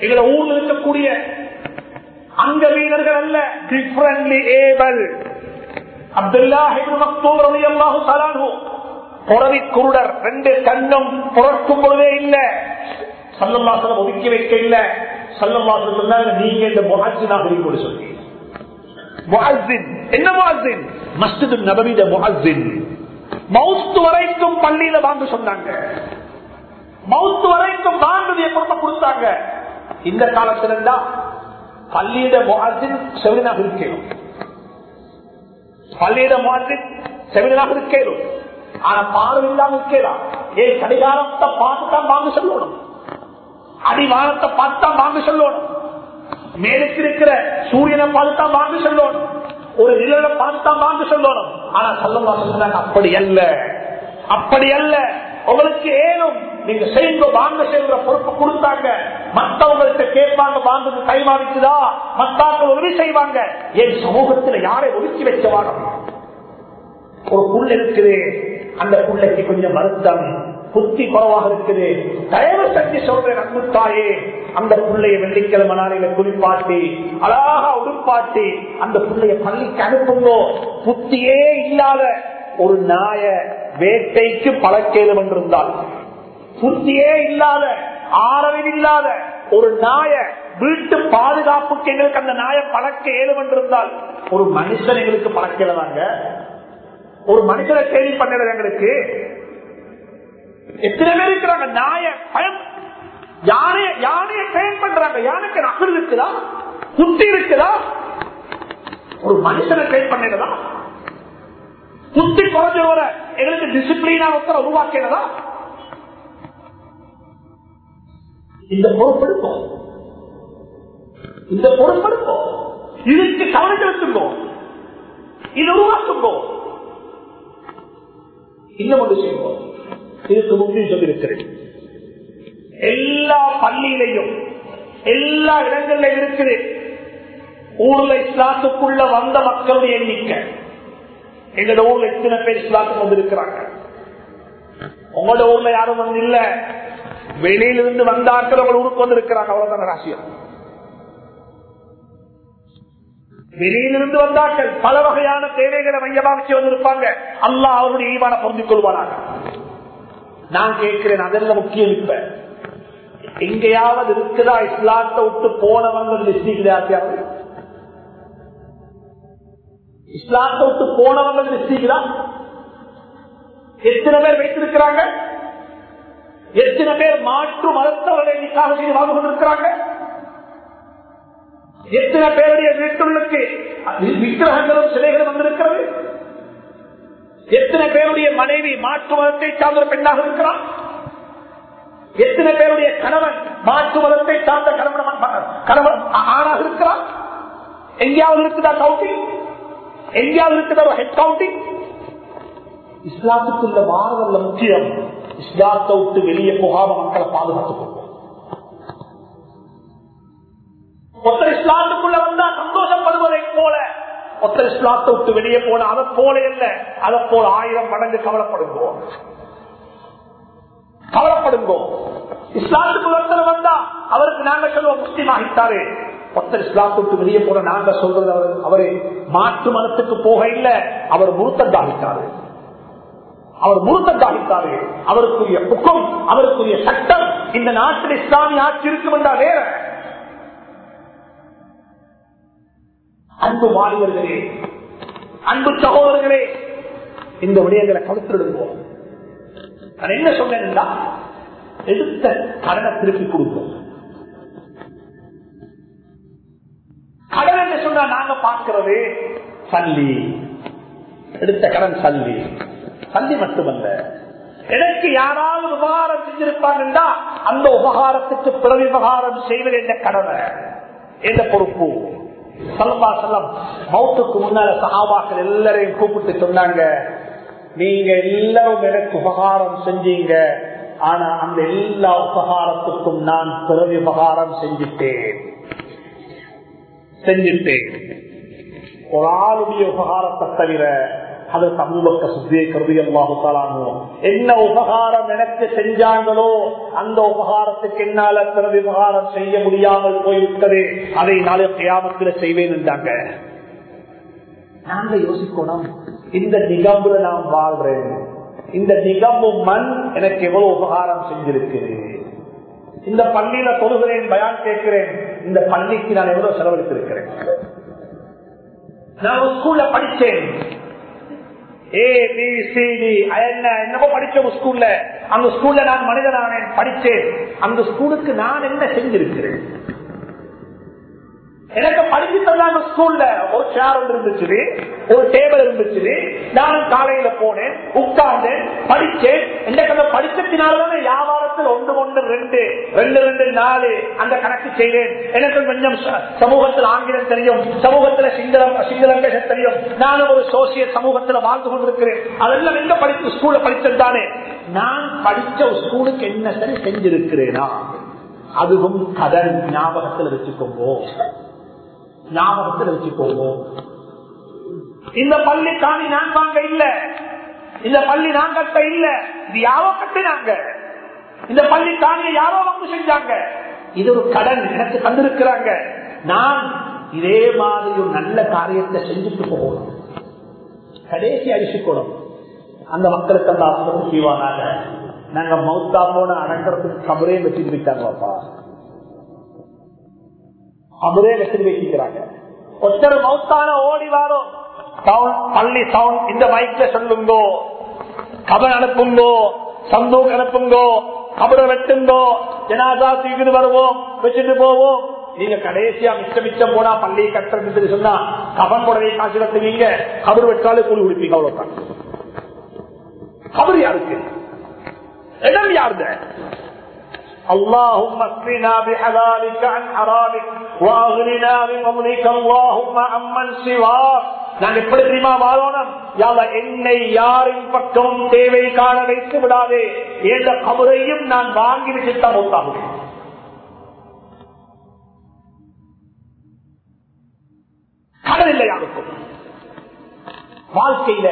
எங்களை ஊர்ல இருக்கக்கூடிய அங்க வீரர்கள் அல்ல டிஃபரன்ட்லி ஏபல் அப்துல்லா புறவி குருடர் ரெண்டு கண்ணும் புறக்கும் பொழுதே இல்ல. சல்லம்மாசனம் ஒதுக்கி வைக்க இல்ல. சல்லம்மாசனம் சொன்னாங்க நீங்க இந்த முஹாஜினாக இருக்கணும் சொல்லி. முஹாஜின். என்ன முஹாஜின்? மஸ்ஜிது நபவித முஹாஜின். மவுத்து வரைக்கும் பள்ளியில வாங்க சொன்னாங்க. மவுத்து வரைக்கும் வாங்குதிய பொறுப்பை கொடுத்தாங்க. இந்த காலத்துல இருந்தா பள்ளியிட முஹாஜின் செவினாக இருக்கணும் பள்ளியிட முஹாஜின் செவினாக இருக்கணும் ஆனா பார்வை இல்லாம இருக்கலாம் ஏன் கடிகாரத்தை பார்த்துதான் வாங்க சொல்லணும். அடிவாரத்தை பார்த்துதான் வாங்க சொல்லணும். மேலுக்கு இருக்கிற சூரியனை பார்த்துதான் வாங்க சொல்லணும். ஒரு நிழலை பார்த்துதான் வாங்க சொல்லணும். ஆனா சொல்லமா சொல்றாங்க அப்படி அல்ல. அப்படி அல்ல. உங்களுக்கு ஏனும் நீங்க செய்யுங்க வாங்க செய்கிற பொறுப்பு கொடுத்தாங்க. மத்தவங்கள்ட்ட கேட்பாங்க வாங்குறது கைமாறிச்சுதா? மத்தாக்கள் உதவி செய்வாங்க. என் சமூகத்துல யாரை ஒதுக்கி வச்ச ஒரு புல் இருக்குது. அந்த புள்ளைக்கு கொஞ்சம் வருத்தம். புத்தி குறவாக இருக்குது. தயவு செஞ்சு சொல்றேன் அன்பு அந்த புள்ளைய வெள்ளிக்கிழமை நாளையில குளிப்பாட்டி அழகா உடுப்பாட்டி அந்த பிள்ளைய பள்ளிக்கு அனுப்புங்கோ. புத்தியே இல்லாத ஒரு நாய வேட்டைக்கு பழக்கேலும் என்றிருந்தால் புத்தியே இல்லாத ஆறவில் இல்லாத ஒரு நாய வீட்டு பாதுகாப்புக்கு எங்களுக்கு அந்த நாய பழக்க ஏழும் என்றிருந்தால் ஒரு மனுஷன் எங்களுக்கு பழக்க ஒரு மனுஷனை கேள்வி பண்ணல எங்களுக்கு? எத்தனை பேர் இருக்கிறாங்க? நாய பயம். யானைய யானைய ட்ரெயின் பண்றாங்க. யானைக்கு நகர் இருக்குதா? குட்டி இருக்குதா? ஒரு மனுஷனை ட்ரெயின் பண்ணிடுதா குட்டி குறைஞ்சவர எங்களுக்கு டிசிப்ளினா ஒருத்தர உருவாக்கினதா? இந்த பொறுப்பெடுப்போம். இந்த பொறுப்பெடுப்போம். இதுக்கு கவனம் செலுத்துங்கோ இது உருவாக்குங்கோ இன்னும் ஒன்று செய்வோம். இதுக்கு முன்பு சொல்லியிருக்கிறேன். எல்லா பள்ளியிலையும் எல்லா இடங்கள்ல இருக்குது ஊர்ல இஸ்லாத்துக்குள்ள வந்த மக்களுடைய எண்ணிக்கை. எங்களோட ஊர்ல எத்தனை பேர் இஸ்லாத்துக்கு வந்திருக்கிறாங்க. உங்களோட ஊர்ல யாரும் வந்து இல்லை வெளியிலிருந்து வந்தார்கள் உங்க ஊருக்கு வந்திருக்கிறாங்க. அவ்வளவுதான் ராசியம் வெளியிலிருந்து வந்தாக்கள் பல வகையான தேவைகளை மையமாக வந்திருப்பாங்க. அல்லா அவருடைய ஈவான பொருந்திக் கொள்வானாங்க நான் கேட்கிறேன் அதெல்லாம் முக்கியம் இப்ப? எங்கேயாவது இருக்குதா இஸ்லாத்தை விட்டு போனவங்க லிஸ்டிக்கிறாரு இஸ்லாத்தை விட்டு போனவங்க லிஸ்டிக்கிறா எத்தனை பேர் வைத்திருக்கிறாங்க? எத்தனை பேர் மாற்று மதத்தவர்களை நிக்காக செய்து வாழ்ந்து கொண்டிருக்கிறாங்க? எத்தனை பேருடைய வீட்டுள்ளுக்கு விக்கிரகங்களும் சிலைகளும் வந்திருக்கிறது? எத்தனை பேருடைய மனைவி மாற்று மதத்தை சார்ந்த பெண்ணாக இருக்கிறார் எத்தனை பேருடைய கணவன் மாற்று மதத்தை சார்ந்த கணவன் கணவன் ஆணாக இருக்கிறார் எங்கேயாவது இருக்குதா கவுண்டிங் எங்கேயாவது இருக்குதா ஹெட் கவுண்டிங் இஸ்லாத்துக்கு இந்த முக்கியம். இஸ்லாத்தை விட்டு வெளியே போகாம மக்களை பாதுகாத்துக் கொள்வோம். ஒருத்தர் இஸ்லாத்துக்குள்ள வந்தா சந்தோஷப்படுவதை போல ஒருத்தர் இஸ்லாத்தை விட்டு வெளியே போன அதை போல இல்ல அதை போல ஆயிரம் மடங்கு கவலைப்படுங்கோ. கவலைப்படுங்கோ. இஸ்லாத்துக்கு ஒருத்தர் வந்தா அவருக்கு நாங்க சொல்லுவோம் முஸ்லீம் ஆகிட்டாரு. ஒருத்தர் இஸ்லாத்தை விட்டு வெளியே போன நாங்க சொல்றது அவர் அவரு மாற்று மதத்துக்கு போக இல்ல அவர் முருத்தந்தாகிட்டாரு அவர் முருத்தந்தாகிட்டாரு அவருக்குரிய புக்கம் அவருக்குரிய சட்டம் இந்த நாட்டில் இஸ்லாமிய ஆட்சி இருக்கும் என்றால் வேற? அன்பு மாணவர்களே அன்பு சகோதரர்களே இந்த விடயங்களை கருத்திடுவோம் நான் என்ன சொன்னா எடுத்த கடனை திருப்பி கொடுப்போம். கடன் என்ன சொன்னா நாங்க பார்க்கிறது? சல்லி. எடுத்த கடன் சல்லி. சல்லி மட்டுமல்ல எனக்கு யாராவது உபகாரம் செஞ்சிருப்பாங்கன்னா அந்த உபகாரத்துக்கு பிறகு விவகாரம் செய்வது என்ற கடமை எந்த பொறுப்பு. சல்லா செல்லம் மௌத்துக்கு முன்னால சகாபாக்கள் எல்லாரையும் கூப்பிட்டு சொன்னாங்க நீங்க எல்லாரும் எனக்கு உபகாரம் செஞ்சீங்க. ஆனா அந்த எல்லா உபகாரத்துக்கும் நான் பிறகு உபகாரம் செஞ்சிட்டேன். செஞ்சிட்டேன். ஒரு ஆளுடைய உபகாரத்தை தவிர அது சமூகத்தை சுத்தியை கருதி அல்லாஹாலோ என்ன உபகாரம் எனக்கு செஞ்சாங்களோ அந்த உபகாரத்துக்கு என்னால பிறகு உபகாரம் செய்ய முடியாமல் போய்விட்டது. அதை நாளை கியாமத்தில் செய்வேன் என்றாங்க. நாங்க யோசிக்கணும். இந்த நிகம்புல நான் வாழ்றேன். இந்த நிகம்பு மண் எனக்கு எவ்வளவு உபகாரம் செஞ்சிருக்குது இந்த பள்ளியில தொழுகிறேன் பயான் கேட்கிறேன். இந்த பள்ளிக்கு நான் எவ்வளவு செலவழித்திருக்கிறேன்? நான் ஸ்கூல்ல படிச்சேன் ஏ பி சி டி என்னமோ படிச்ச ஸ்கூல்ல அந்த ஸ்கூல்ல நான் மனிதனானேன். படிச்சேன். அந்த ஸ்கூலுக்கு நான் என்ன செஞ்சிருக்கிறேன்? எனக்கு படிச்சு தந்தாங்க ஸ்கூல்ல ஒரு சேர் ஒன்று இருந்துச்சு. ஒரு டேபிள் இருந்துச்சு. நானும் காலையில போனேன் உட்கார்ந்தேன் படிச்சேன் எனக்கு அந்த படிச்சத்தினாலதான் வியாபாரத்தில் ஒன்று ஒன்று ரெண்டு ரெண்டு ரெண்டு நாலு அந்த கணக்கு செய்தேன். எனக்கு கொஞ்சம் சமூகத்தில் ஆங்கிலம் தெரியும். சமூகத்தில் சிங்களம் சிங்களம் பேச தெரியும். நானும் ஒரு சோசிய சமூகத்தில் வாழ்ந்து கொண்டிருக்கிறேன். அதெல்லாம் எங்க படித்து ஸ்கூல்ல படிச்சதுதானே நான் படிச்ச ஸ்கூலுக்கு என்ன சரி செஞ்சிருக்கிறேனா? அதுவும் கடன் ஞாபகத்தில் வச்சுக்கோங்க. ஞாபகத்தில் வச்சுக்கோங்க. இந்த பள்ளி காணி நான் வாங்க இல்ல. இந்த பள்ளி நான் கட்ட இல்ல. இது யாரோ கட்டினாங்க. இந்த பள்ளி காணியை யாரோ வந்து செஞ்சாங்க. இது ஒரு கடன். எனக்கு தந்திருக்கிறாங்க. நான் இதே மாதிரி ஒரு நல்ல காரியத்தை செஞ்சுட்டு போகணும். கடைசி அரிசிக்கணும் அந்த மக்களுக்கு அந்த அர்த்தம் செய்வானாங்க. நாங்க மௌத்தா போன அடக்கிறதுக்கு கபரே வச்சுட்டு போயிட்டாங்கப்பா அவரே வச்சுட்டு வைக்கிறாங்க ஒருத்தர் மௌத்தான ஓடி வாரும் பள்ளி சவுண்ட் இந்த மைக்ல சொல்லுங்கோ கபர் அனுப்புங்கோ சந்தூக் அனுப்புங்கோ கபரை வெட்டுங்கோ ஜனாதா தூக்கிட்டு வருவோம் வச்சுட்டு போவோம். நீங்க கடைசியா மிச்சம் மிச்சம் போனா பள்ளி கட்டுறது சொன்னா கபன் உடனே காசு கட்டுவீங்க கபர் வெட்டாலே கூலி கொடுப்பீங்க அவ்வளவுதான். கபர் யாருக்கு? இடம் யாருங்க? اللهم اكفنا بحلالك عن حرامك واغننا بفضلك اللهم عمن سواك நான் எப்படி தெரியுமா வாழணும் யாவ என்னை யாரின் பக்கம் தேவை காண வைத்து விடாதே என்ற கபரையும் நான் வாங்கி வச்சுத்தான் மொத்தாகும் கடல் இல்லை யாருக்கும் வாழ்க்கையில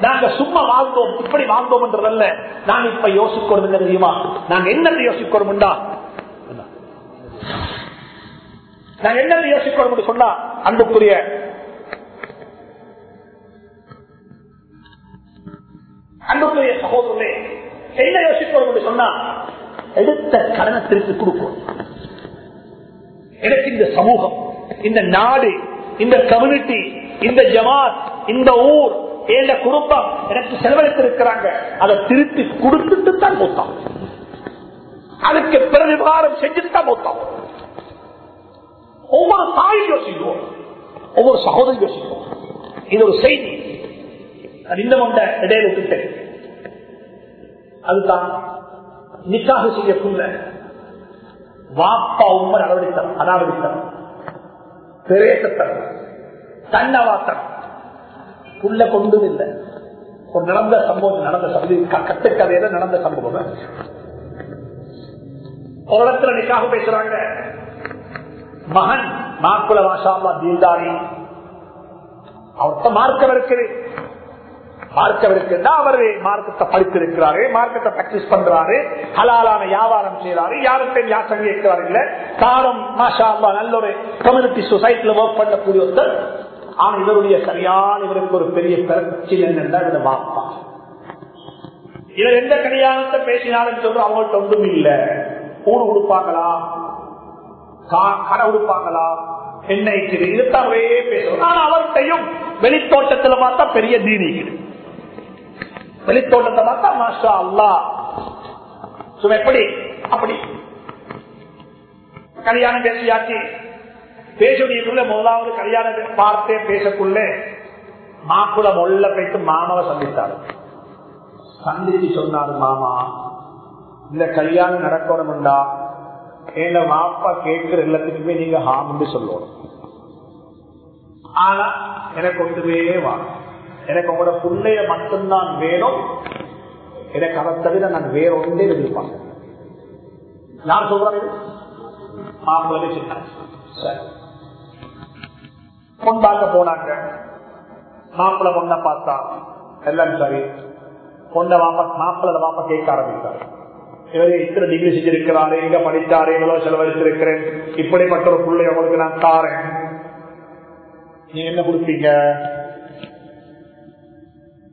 நாங்க சும்மா வாழ்ந்தோம் இப்படி வாழ்ந்தோம் என்றதல்ல நான் இப்ப யோசிக்கிறது என்ன தெரியுமா? நாங்க என்ன யோசிக்கிறோம் நாங்க என்னத்தை யோசிக்கிறோம் சொன்னா அன்புக்குரிய அன்புக்குரிய சகோதரர்களே என்ன யோசிக்கிறோம் சொன்னா எடுத்த கடனை திருப்பி கொடுக்கும். எனக்கு இந்த சமூகம் இந்த நாடு இந்த கம்யூனிட்டி இந்த ஜமாத் இந்த ஊர் ஏழை குடும்பம் எனக்கு செலவழித்திருக்கிறாங்க. அதை திருப்பி கொடுத்துட்டு தான் மூத்தம். அதுக்கு பிரதிபாரம் செஞ்சுட்டு தான் மூத்தம். ஒவ்வொரு தாயும் யோசிக்குவோம் ஒவ்வொரு சகோதரி யோசிக்குவோம் இது ஒரு செய்தி. அது இன்னும் இடையில விட்டுட்டேன் அதுதான் நிக்காக செய்யக்குள்ள வாப்பா உம்மர் அளவடித்தம் அனாவடித்தம் பிரேசத்தம் தன்னவாத்தம் உள்ள கொண்டும் இல்லை. ஒரு நடந்த சம்பவம் நடந்த சம்பவம். கட்டுக்கதையில நடந்த சம்பவம். ஒரு இடத்துல நிக்காக பேசுறாங்க. மகன் மாக்குல மாஷாமா தீண்டாரி அவர்கிட்ட மார்க்கம் இருக்குது. மார்க்கம் இருக்குன்னா அவரு மார்க்கத்தை படித்திருக்கிறாரு மார்க்கத்தை பிராக்டிஸ் பண்றாரு. ஹலாலான வியாபாரம் செய்யறாரு யாருக்கும் யார் கேட்கிறாரு இல்ல காரம் மாஷா நல்ல ஒரு கம்யூனிட்டி சொசைட்டில ஒர்க் பண்ணக்கூடிய ஒருத்தர் ஆனா இவருடைய சரியான இவருக்கு ஒரு பெரிய பிரச்சனை என்னென்றா இவரை வாப்பா இவர் எந்த கல்யாணத்தை பேசினாலும் சொல்ற அவங்கள்ட்ட ஒன்றும் இல்ல. ஊடு கொடுப்பாங்களா கடை கொடுப்பாங்களா என்ன இருக்குது. இதுதான் பேசுவோம் ஆனா அவர்கிட்டையும் வெளித்தோட்டத்துல பார்த்தா பெரிய தீனிக்குது வெளித்தோட்டத்தை பார்த்தா மாஷா அல்லா சும்மா எப்படி? அப்படி. கல்யாணம் பேசியாச்சு. பேசுடைய முதலாவது கல்யாணத்தை பார்த்தே பேசக்குள்ளே மாக்குள மொல்ல போயிட்டு மாமாவை சந்தித்தாரு. சந்திச்சு சொன்னாரு மாமா இந்த கல்யாணம் நடக்கணும்டா. எங்க மாப்பா கேட்கிற எல்லாத்துக்குமே நீங்க ஹாம்னு சொல்லணும். ஆனா எனக்கு ஒன்றுமே வாங்க எனக்கு உங்களோட பிள்ளைய மட்டும்தான் வேணும். எனக்கு அதை தவிர நான் வேற ஒன்றே எதிர்ப்பாங்க நான் சொல்றேன். மாப்பிள்ளை சின்ன. சரி. பொண்ணாக்க போனாங்க. மாப்பிள்ள பொண்ண பார்த்தா எல்லாம் சரி. பொண்ண வாப்பா மாப்பிள்ள வாப்பா கேட்க ஆரம்பித்தார். இவர் இத்தனை டிகிரி செஞ்சிருக்கிறாரு எங்க படித்தாரு எவ்வளவு செலவழித்திருக்கிறேன் இப்படிப்பட்ட ஒரு பிள்ளை உங்களுக்கு நான் தாரேன். நீ என்ன கொடுப்பீங்க?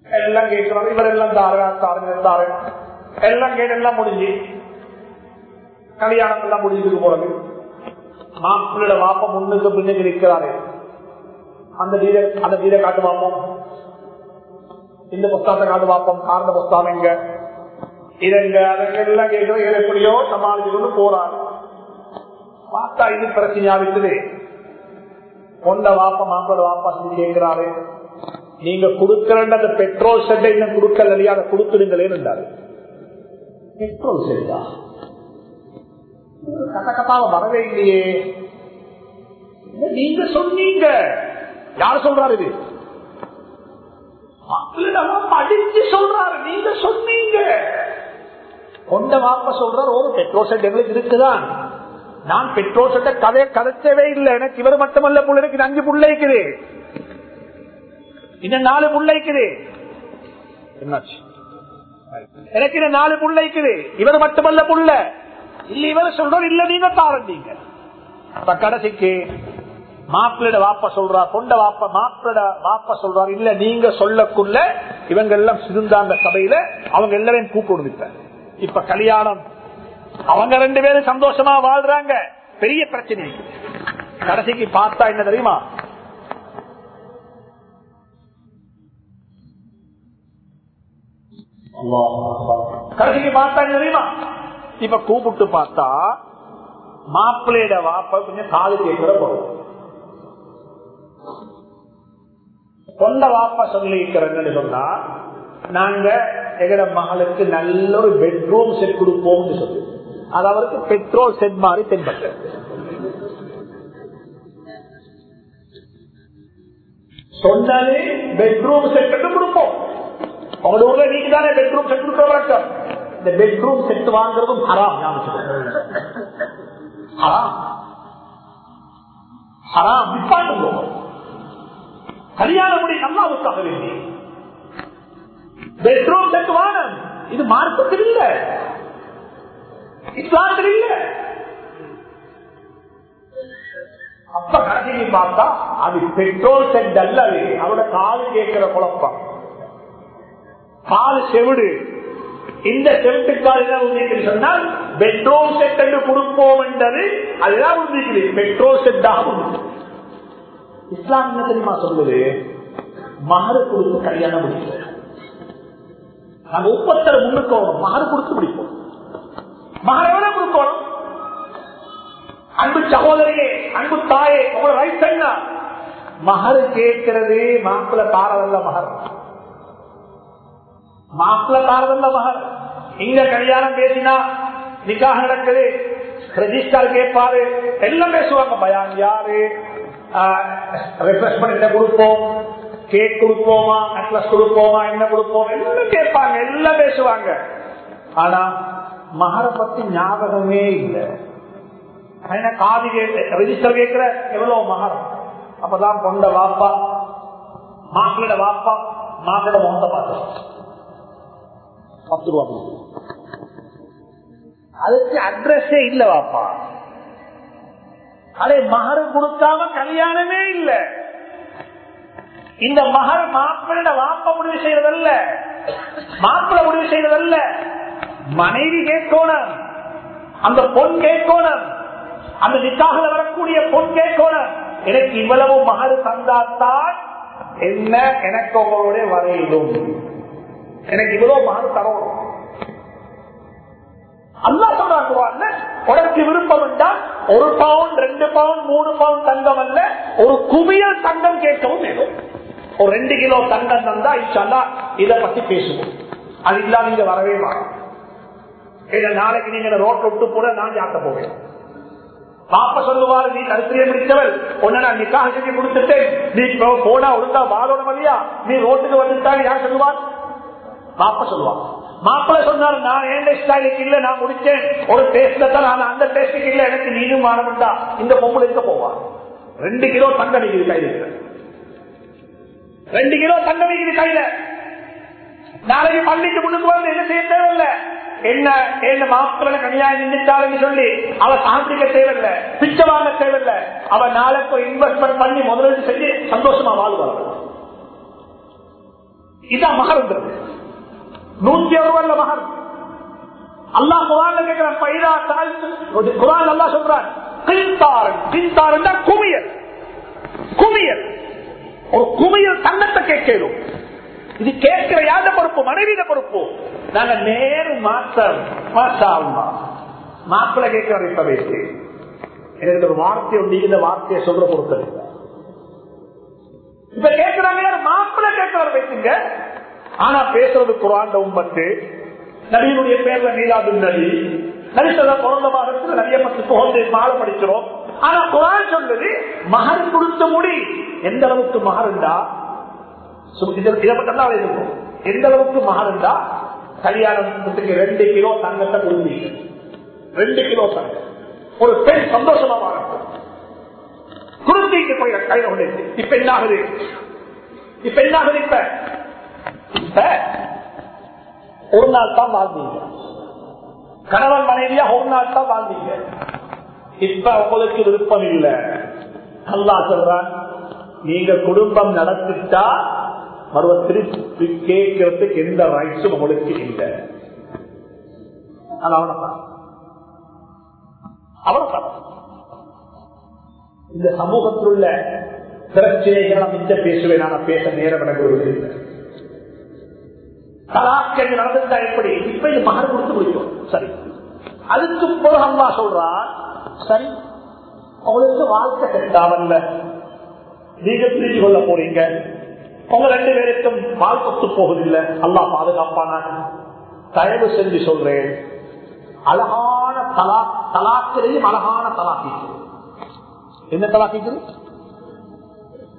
எல்லாம் கேட்கிறாரு இவர் எல்லாம் தாரு தாரேன் தாரு. எல்லாம் கேட்டு எல்லாம் முடிஞ்சு. கல்யாணம் எல்லாம் முடிஞ்சதுக்கு போறது மாப்பிள்ளோட வாப்ப முன்னுக்கு பின்னுக்கு இருக்கிறாரு அந்த வீர அந்த வீர காட்டு பார்ப்போம் இந்த புஸ்தகத்தை காட்டு பார்ப்போம் காரண புஸ்தகம் எங்க? இதங்க அதெல்லாம் எல்லாம் கேட்கிறோம் எப்படியோ சமாளிச்சு கொண்டு போறாரு. பார்த்தா இது பிரச்சனையா இருக்குது. கொண்ட வாப்பா மாப்பிள வாப்பா சொல்லி கேட்கிறாரு. நீங்க கொடுக்கிற அந்த பெட்ரோல் செட்டை இன்னும் கொடுக்கல இல்லையா அதை கொடுத்துடுங்களேன்னு பெட்ரோல் செட்டா கட்ட வரவே இல்லையே. நீங்க சொன்னீங்க. யார் சொல்றாரு இது? படிச்சு சொல்றாரு. நீங்க சொன்னீங்க. கொண்ட வாப்ப சொல்றாரு ஒரு பெட்ரோல் செட் எங்களுக்கு இருக்குதான். நான் பெட்ரோல் செட்ட கதையை கதைச்சவே இல்லை. எனக்கு இவர் மட்டுமல்ல புள்ள. எனக்கு அஞ்சு புள்ள இருக்குது. இன்னும் நாலு முள்ளைக்குது என்னாச்சு? எனக்கு இந்த நாலு முள்ளைக்குது இவர் மட்டுமல்ல முள்ள இல்ல இவர் சொல்றார் இல்ல நீங்க தாரண்டீங்க கடைசிக்கு மாப்பிளட வாப்ப சொல்றா பொண்ட வாப்ப மாப்பிளட வாப்ப சொல்றாரு. இல்ல நீங்க சொல்லக்குள்ள இவங்க எல்லாம் சிறுந்தாங்க சபையில அவங்க எல்லாரையும் கூப்பிடுவித்த இப்ப கல்யாணம். அவங்க ரெண்டு பேரும் சந்தோஷமா வாழ்றாங்க. பெரிய பிரச்சனை. கடைசிக்கு பார்த்தா என்ன தெரியுமா? கடைசிக்கு பார்த்தா என்ன தெரியுமா? இப்ப கூப்பிட்டு பார்த்தா மாப்பிள்ளையோட வாப்ப கொஞ்சம் காது கேட்கிற போதும் சொந்த வாப்பா சொல்லிக்கிறேன்னு சொன்னா நாங்க எங்கட மகளுக்கு நல்ல ஒரு பெட்ரூம் செட் கொடுப்போம் சொல்லி. அது அவருக்கு பெட்ரோல் செட் மாதிரி தென்பட்ட சொன்னது பெட்ரூம் செட் கொடுப்போம். உங்களோட ஊர்ல நீங்க தானே பெட்ரூம் செட் கொடுக்க வழக்கம். இந்த பெட்ரூம் செட் வாங்குறதும் ஹராம் ஞாபகம் ஹராம் ஹராம் போகும் கல்யாண முடி அல்லாவுக்காக வேண்டி. பெட்ரூம் செட் வானம் இது மார்க்கத்தில் இல்ல. இஸ்லாத்தில் இல்ல. அப்ப கடைசி பார்த்தா அது பெட்ரோல் செட் அல்ல அது. அவரோட காது கேட்கிற குழப்பம். காது செவிடு. இந்த செவிட்டுக்கால் என்ன உறுதிக்கு சொன்னால் பெட்ரோல் செட் என்று கொடுப்போம் என்றது அதுதான் பெட்ரோல் செட்டாக உண்டு இஸ்லாம் என்ன தெரியுமா சொல்லுது? மகரு கொடுத்து கல்யாணம் முடிப்போம் நாங்க முப்பத்தரை முன்னுக்கோணும் மகரு கொடுத்து முடிப்போம். மகரவன எவ்வளவு கொடுக்கணும்? அன்பு சகோதரியே அன்பு தாயே உங்களோட ரைட் என்ன? மகரு கேட்கிறது மாப்பிள்ள தாரதல்ல மகர் மாப்பிள்ள தாரதல்ல மகர் இங்க கல்யாணம் பேசினா நிக்காக நடக்குது. ரெஜிஸ்டர் கேட்பாரு. எல்லாம் பேசுவாங்க. பயான் யாரு? ரெஃப்ரெஷ்மெண்ட் என்ன கொடுப்போம் கேக் கொடுப்போமா அட்லஸ் கொடுப்போமா என்ன கொடுப்போம் எல்லாம் கேட்பாங்க எல்லாம் பேசுவாங்க ஆனா மகர பத்தி ஞாபகமே இல்லை காதி ரெஜிஸ்டர் கேட்கிற எவ்வளவு மகரம் அப்பதான் கொண்ட வாப்பா மாப்பிளோட வாப்பா மாப்பிளோட முகத்தை பார்த்து பத்து ரூபா அதுக்கு அட்ரஸே இல்ல வாப்பா அதே மகரு கொடுக்காம கல்யாணமே இல்ல. இந்த மகர் மாப்பிள வாப்ப முடிவு செய்யறதல்ல. மாப்பிள முடிவு செய்யறதல்ல. மனைவி கேட்கணும். அந்த பொன் கேட்கணும். அந்த நிக்காக வரக்கூடிய பொன் கேட்கணும். எனக்கு இவ்வளவு மகரு தந்தாத்தான் என்ன எனக்கு உங்களுடைய வரையிலும் எனக்கு இவ்வளவு மகர் தரணும். அல்லா சொல்றாங்க உனக்கு விருப்பம் என்றால் ஒரு பவுன் ரெண்டு பவுன் மூணு பவுன் தங்கம் அல்ல ஒரு குவியல் தங்கம் கேட்கவும் வேணும். ஒரு ரெண்டு கிலோ தங்கம் தந்தா இன்ஷால்லா இதை பத்தி பேசுவோம். அது இல்லாம நீங்க வரவே மாட்டோம். நாளைக்கு நீங்க ரோட்ல விட்டு போட நான் ஜாக்க போவேன்? பாப்ப சொல்லுவாரு நீ கருத்திரியம் முடித்தவள் உன்ன நான் நிக்காக செஞ்சு கொடுத்துட்டேன். நீ போனா ஒழுங்கா வாழணும் இல்லையா? நீ ரோட்டுக்கு வந்துட்டா யார் சொல்லுவார் பாப்ப சொல்லுவான் மாப்பிள்ள சொன்னாரு நான் ஏன் ஸ்டாலிக்கு இல்ல நான் முடிச்சேன். ஒரு டேஸ்ட்ல தான் நான் அந்த டேஸ்டுக்கு இல்ல எனக்கு நீனும் மாறமுண்டா இந்த பொம்பளை இருக்க போவா? ரெண்டு கிலோ தங்க நிக்குது கையில. ரெண்டு கிலோ தங்க நிக்குது கையில. நாளைக்கு பள்ளிக்கு முன்னுக்கு வந்து என்ன செய்ய தேவையில்லை. என்ன என்ன மாப்பிள்ள கனியாய் நின்றுட்டாருன்னு சொல்லி அவ சாந்திக்க தேவையில்லை பிச்சை வாங்க தேவையில்லை. அவ நாளைக்கு இன்வெஸ்ட்மெண்ட் பண்ணி முதலீடு செஞ்சு சந்தோஷமா வாழ்வாங்க இதான் மகர்ன்றது நூத்தி அறுபதுல மகன். அல்லா குரான் கேட்கிறான் பைதா குரான் அல்லா சொல்றான் கிந்தாரன் கிந்தாரன் குமியல். குமியல். ஒரு குமியல் தன்னத்தை கேட்கணும். இது கேட்கிற யாத பொறுப்பு? மனைவியிட பொறுப்பு. நாங்க நேரு மாத்தம் மாப்பிள்ள கேட்கிற இப்ப பேசி எனக்கு ஒரு வார்த்தை ஒன்று இந்த வார்த்தையை சொல்ற பொறுத்தது. இப்ப கேட்கிறாங்க மாப்பிள்ள கேட்கிறவர் பேசுங்க. ஆனா பேசுறது குரான் உம்பத்து நபியினுடைய பேர்ல நீலாது நபி. நரிசத பிறந்த மாதத்தில் நிறைய பத்து குழந்தை மாலை படிக்கிறோம். ஆனா குரான் சொல்றது மகர் கொடுத்த முடி. எந்த அளவுக்கு மகருண்டா இருக்கும் எந்த அளவுக்கு மகருண்டா கல்யாணத்துக்கு ரெண்டு கிலோ தங்கத்தை கொடுத்தீங்க ரெண்டு கிலோ தங்கம். ஒரு பெண் சந்தோஷமா வாழட்டும். குழந்தைக்கு போய் கையில இப்ப என்ன ஆகுது இப்ப என்ன ஆகுது இப்ப? இப்ப ஒரு நாள் தான் வாழ்ந்தீங்க. கணவன் மனைவியா ஒரு நாள் தான் வாழ்ந்தீங்க. இப்ப உங்களுக்கு விருப்பம் இல்லை. அல்லா சொல்றான் நீங்க குடும்பம் நடத்திட்டா மறுவ திருப்பி கேட்கறதுக்கு எந்த ரைட்ஸும் உங்களுக்கு இல்லை. அது இந்த சமூகத்தில் உள்ள பிரச்சனைகளை நான் மிச்ச பேசுவேன். நான் பேச நேரம் எனக்கு ஒரு இல்லை தலாக்கு நடந்திருந்தா எப்படி? இப்ப இது மகர் கொடுத்து முடிக்கும் சரி. அதுக்கு பிறகு அம்மா சொல்றான் சரி உங்களுக்கு வாழ்க்கை செட்டாவல்ல நீங்க பிரிஞ்சு கொள்ள போறீங்க. உங்க ரெண்டு பேருக்கும் வாழ்க்கை போவதில்லை அல்லா பாதுகாப்பான? தயவு செஞ்சு சொல்றேன். அழகான தலா தலாக்கிலையும் அழகான தலாக்கிக்கு என்ன தலாக்கிக்கு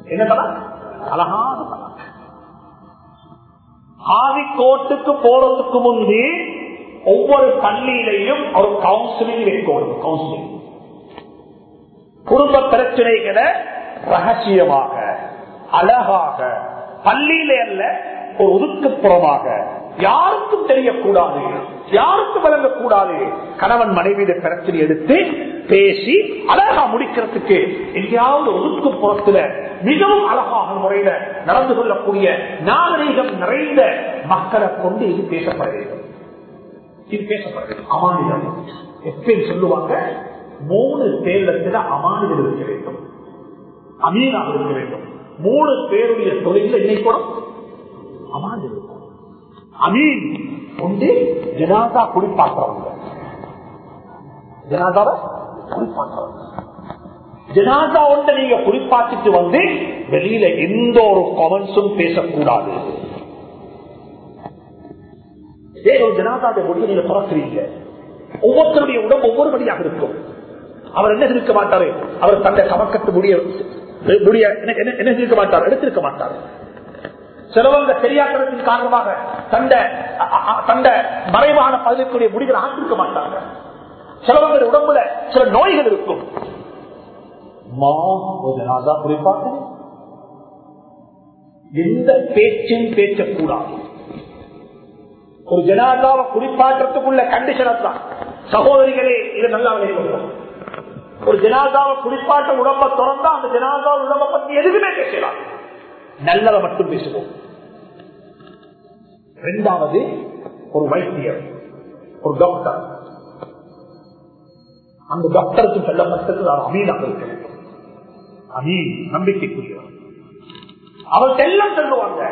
என்ன தலா அழகான தலாக்கு ஹாதி கோர்ட்டுக்கு போறதுக்கு முந்தி ஒவ்வொரு பள்ளியிலையும் ஒரு கவுன்சிலிங் இருக்கணும் கவுன்சிலிங் குடும்ப பிரச்சனைகளை ரகசியமாக அழகாக பள்ளியில அல்ல ஒரு ஒதுக்குப்புறமாக யாருக்கும் தெரியக்கூடாது. யாருக்கும் வழங்கக்கூடாது. கணவன் மனைவியிட பிரச்சனை எடுத்து பேசி அழகா முடிக்கிறதுக்கு எங்கேயாவது ஒதுக்குப்புறத்துல மிகவும் அழகாக முறையில நடந்து கொள்ளக்கூடிய நாகரீகம் நிறைந்த மக்களை கொண்டு இது பேசப்பட வேண்டும். இது பேசப்பட வேண்டும். அமானிதம். எப்பயும் சொல்லுவாங்க மூணு பேர்ல அமானிதம் இருக்க வேண்டும். அமீனாக இருக்க வேண்டும். மூணு பேருடைய தொழில இன்னைக்கு அமானிதம் இருக்கும் அமீன். உண்டு. ஜனாதா குடிப்பாக்குறவங்க ஜனாதாவை குடிப்பாக்குறவங்க ஜனாதா ஒன்றை நீங்க குறிப்பாக்கிட்டு வந்து வெளியில எந்த ஒரு கமெண்ட்ஸும் பேசக்கூடாது. ஒவ்வொருத்தருடைய உடம்பு ஒவ்வொரு படியாக இருக்கும். அவர் என்ன இருக்க மாட்டாரு? அவர் தந்த கமக்கத்து முடிய முடிய என்ன இருக்க மாட்டார்? எடுத்திருக்க மாட்டார். சிலவங்க தெரியாதத்தின் காரணமாக தந்த தந்த மறைவான பகுதிக்குரிய முடிகளை ஆற்றிருக்க மாட்டாங்க. சிலவங்க உடம்புல சில நோய்கள் இருக்கும். எந்த பேச்சும் பேசக்கூடாது ஒரு ஜனாதாவை குடிப்பாற்றத்துக்குள்ள கண்டிஷன் தான் சகோதரிகளே இது நல்லா விளையாடும் ஒரு ஜனாதாவை குறிப்பாட்ட உடம்ப திறந்தா அந்த ஜனாதாவை உடம்ப பத்தி எதுவுமே பேசலாம் நல்லதை மட்டும் பேசுவோம். இரண்டாவது ஒரு வைத்தியர் ஒரு டாக்டர் அந்த டாக்டருக்கு சொல்லப்பட்டது அமீனாக இருக்க வேண்டும் அமீன் நம்பிக்கைக்குரியவர். அவர் எல்லாம் சொல்லுவாங்க.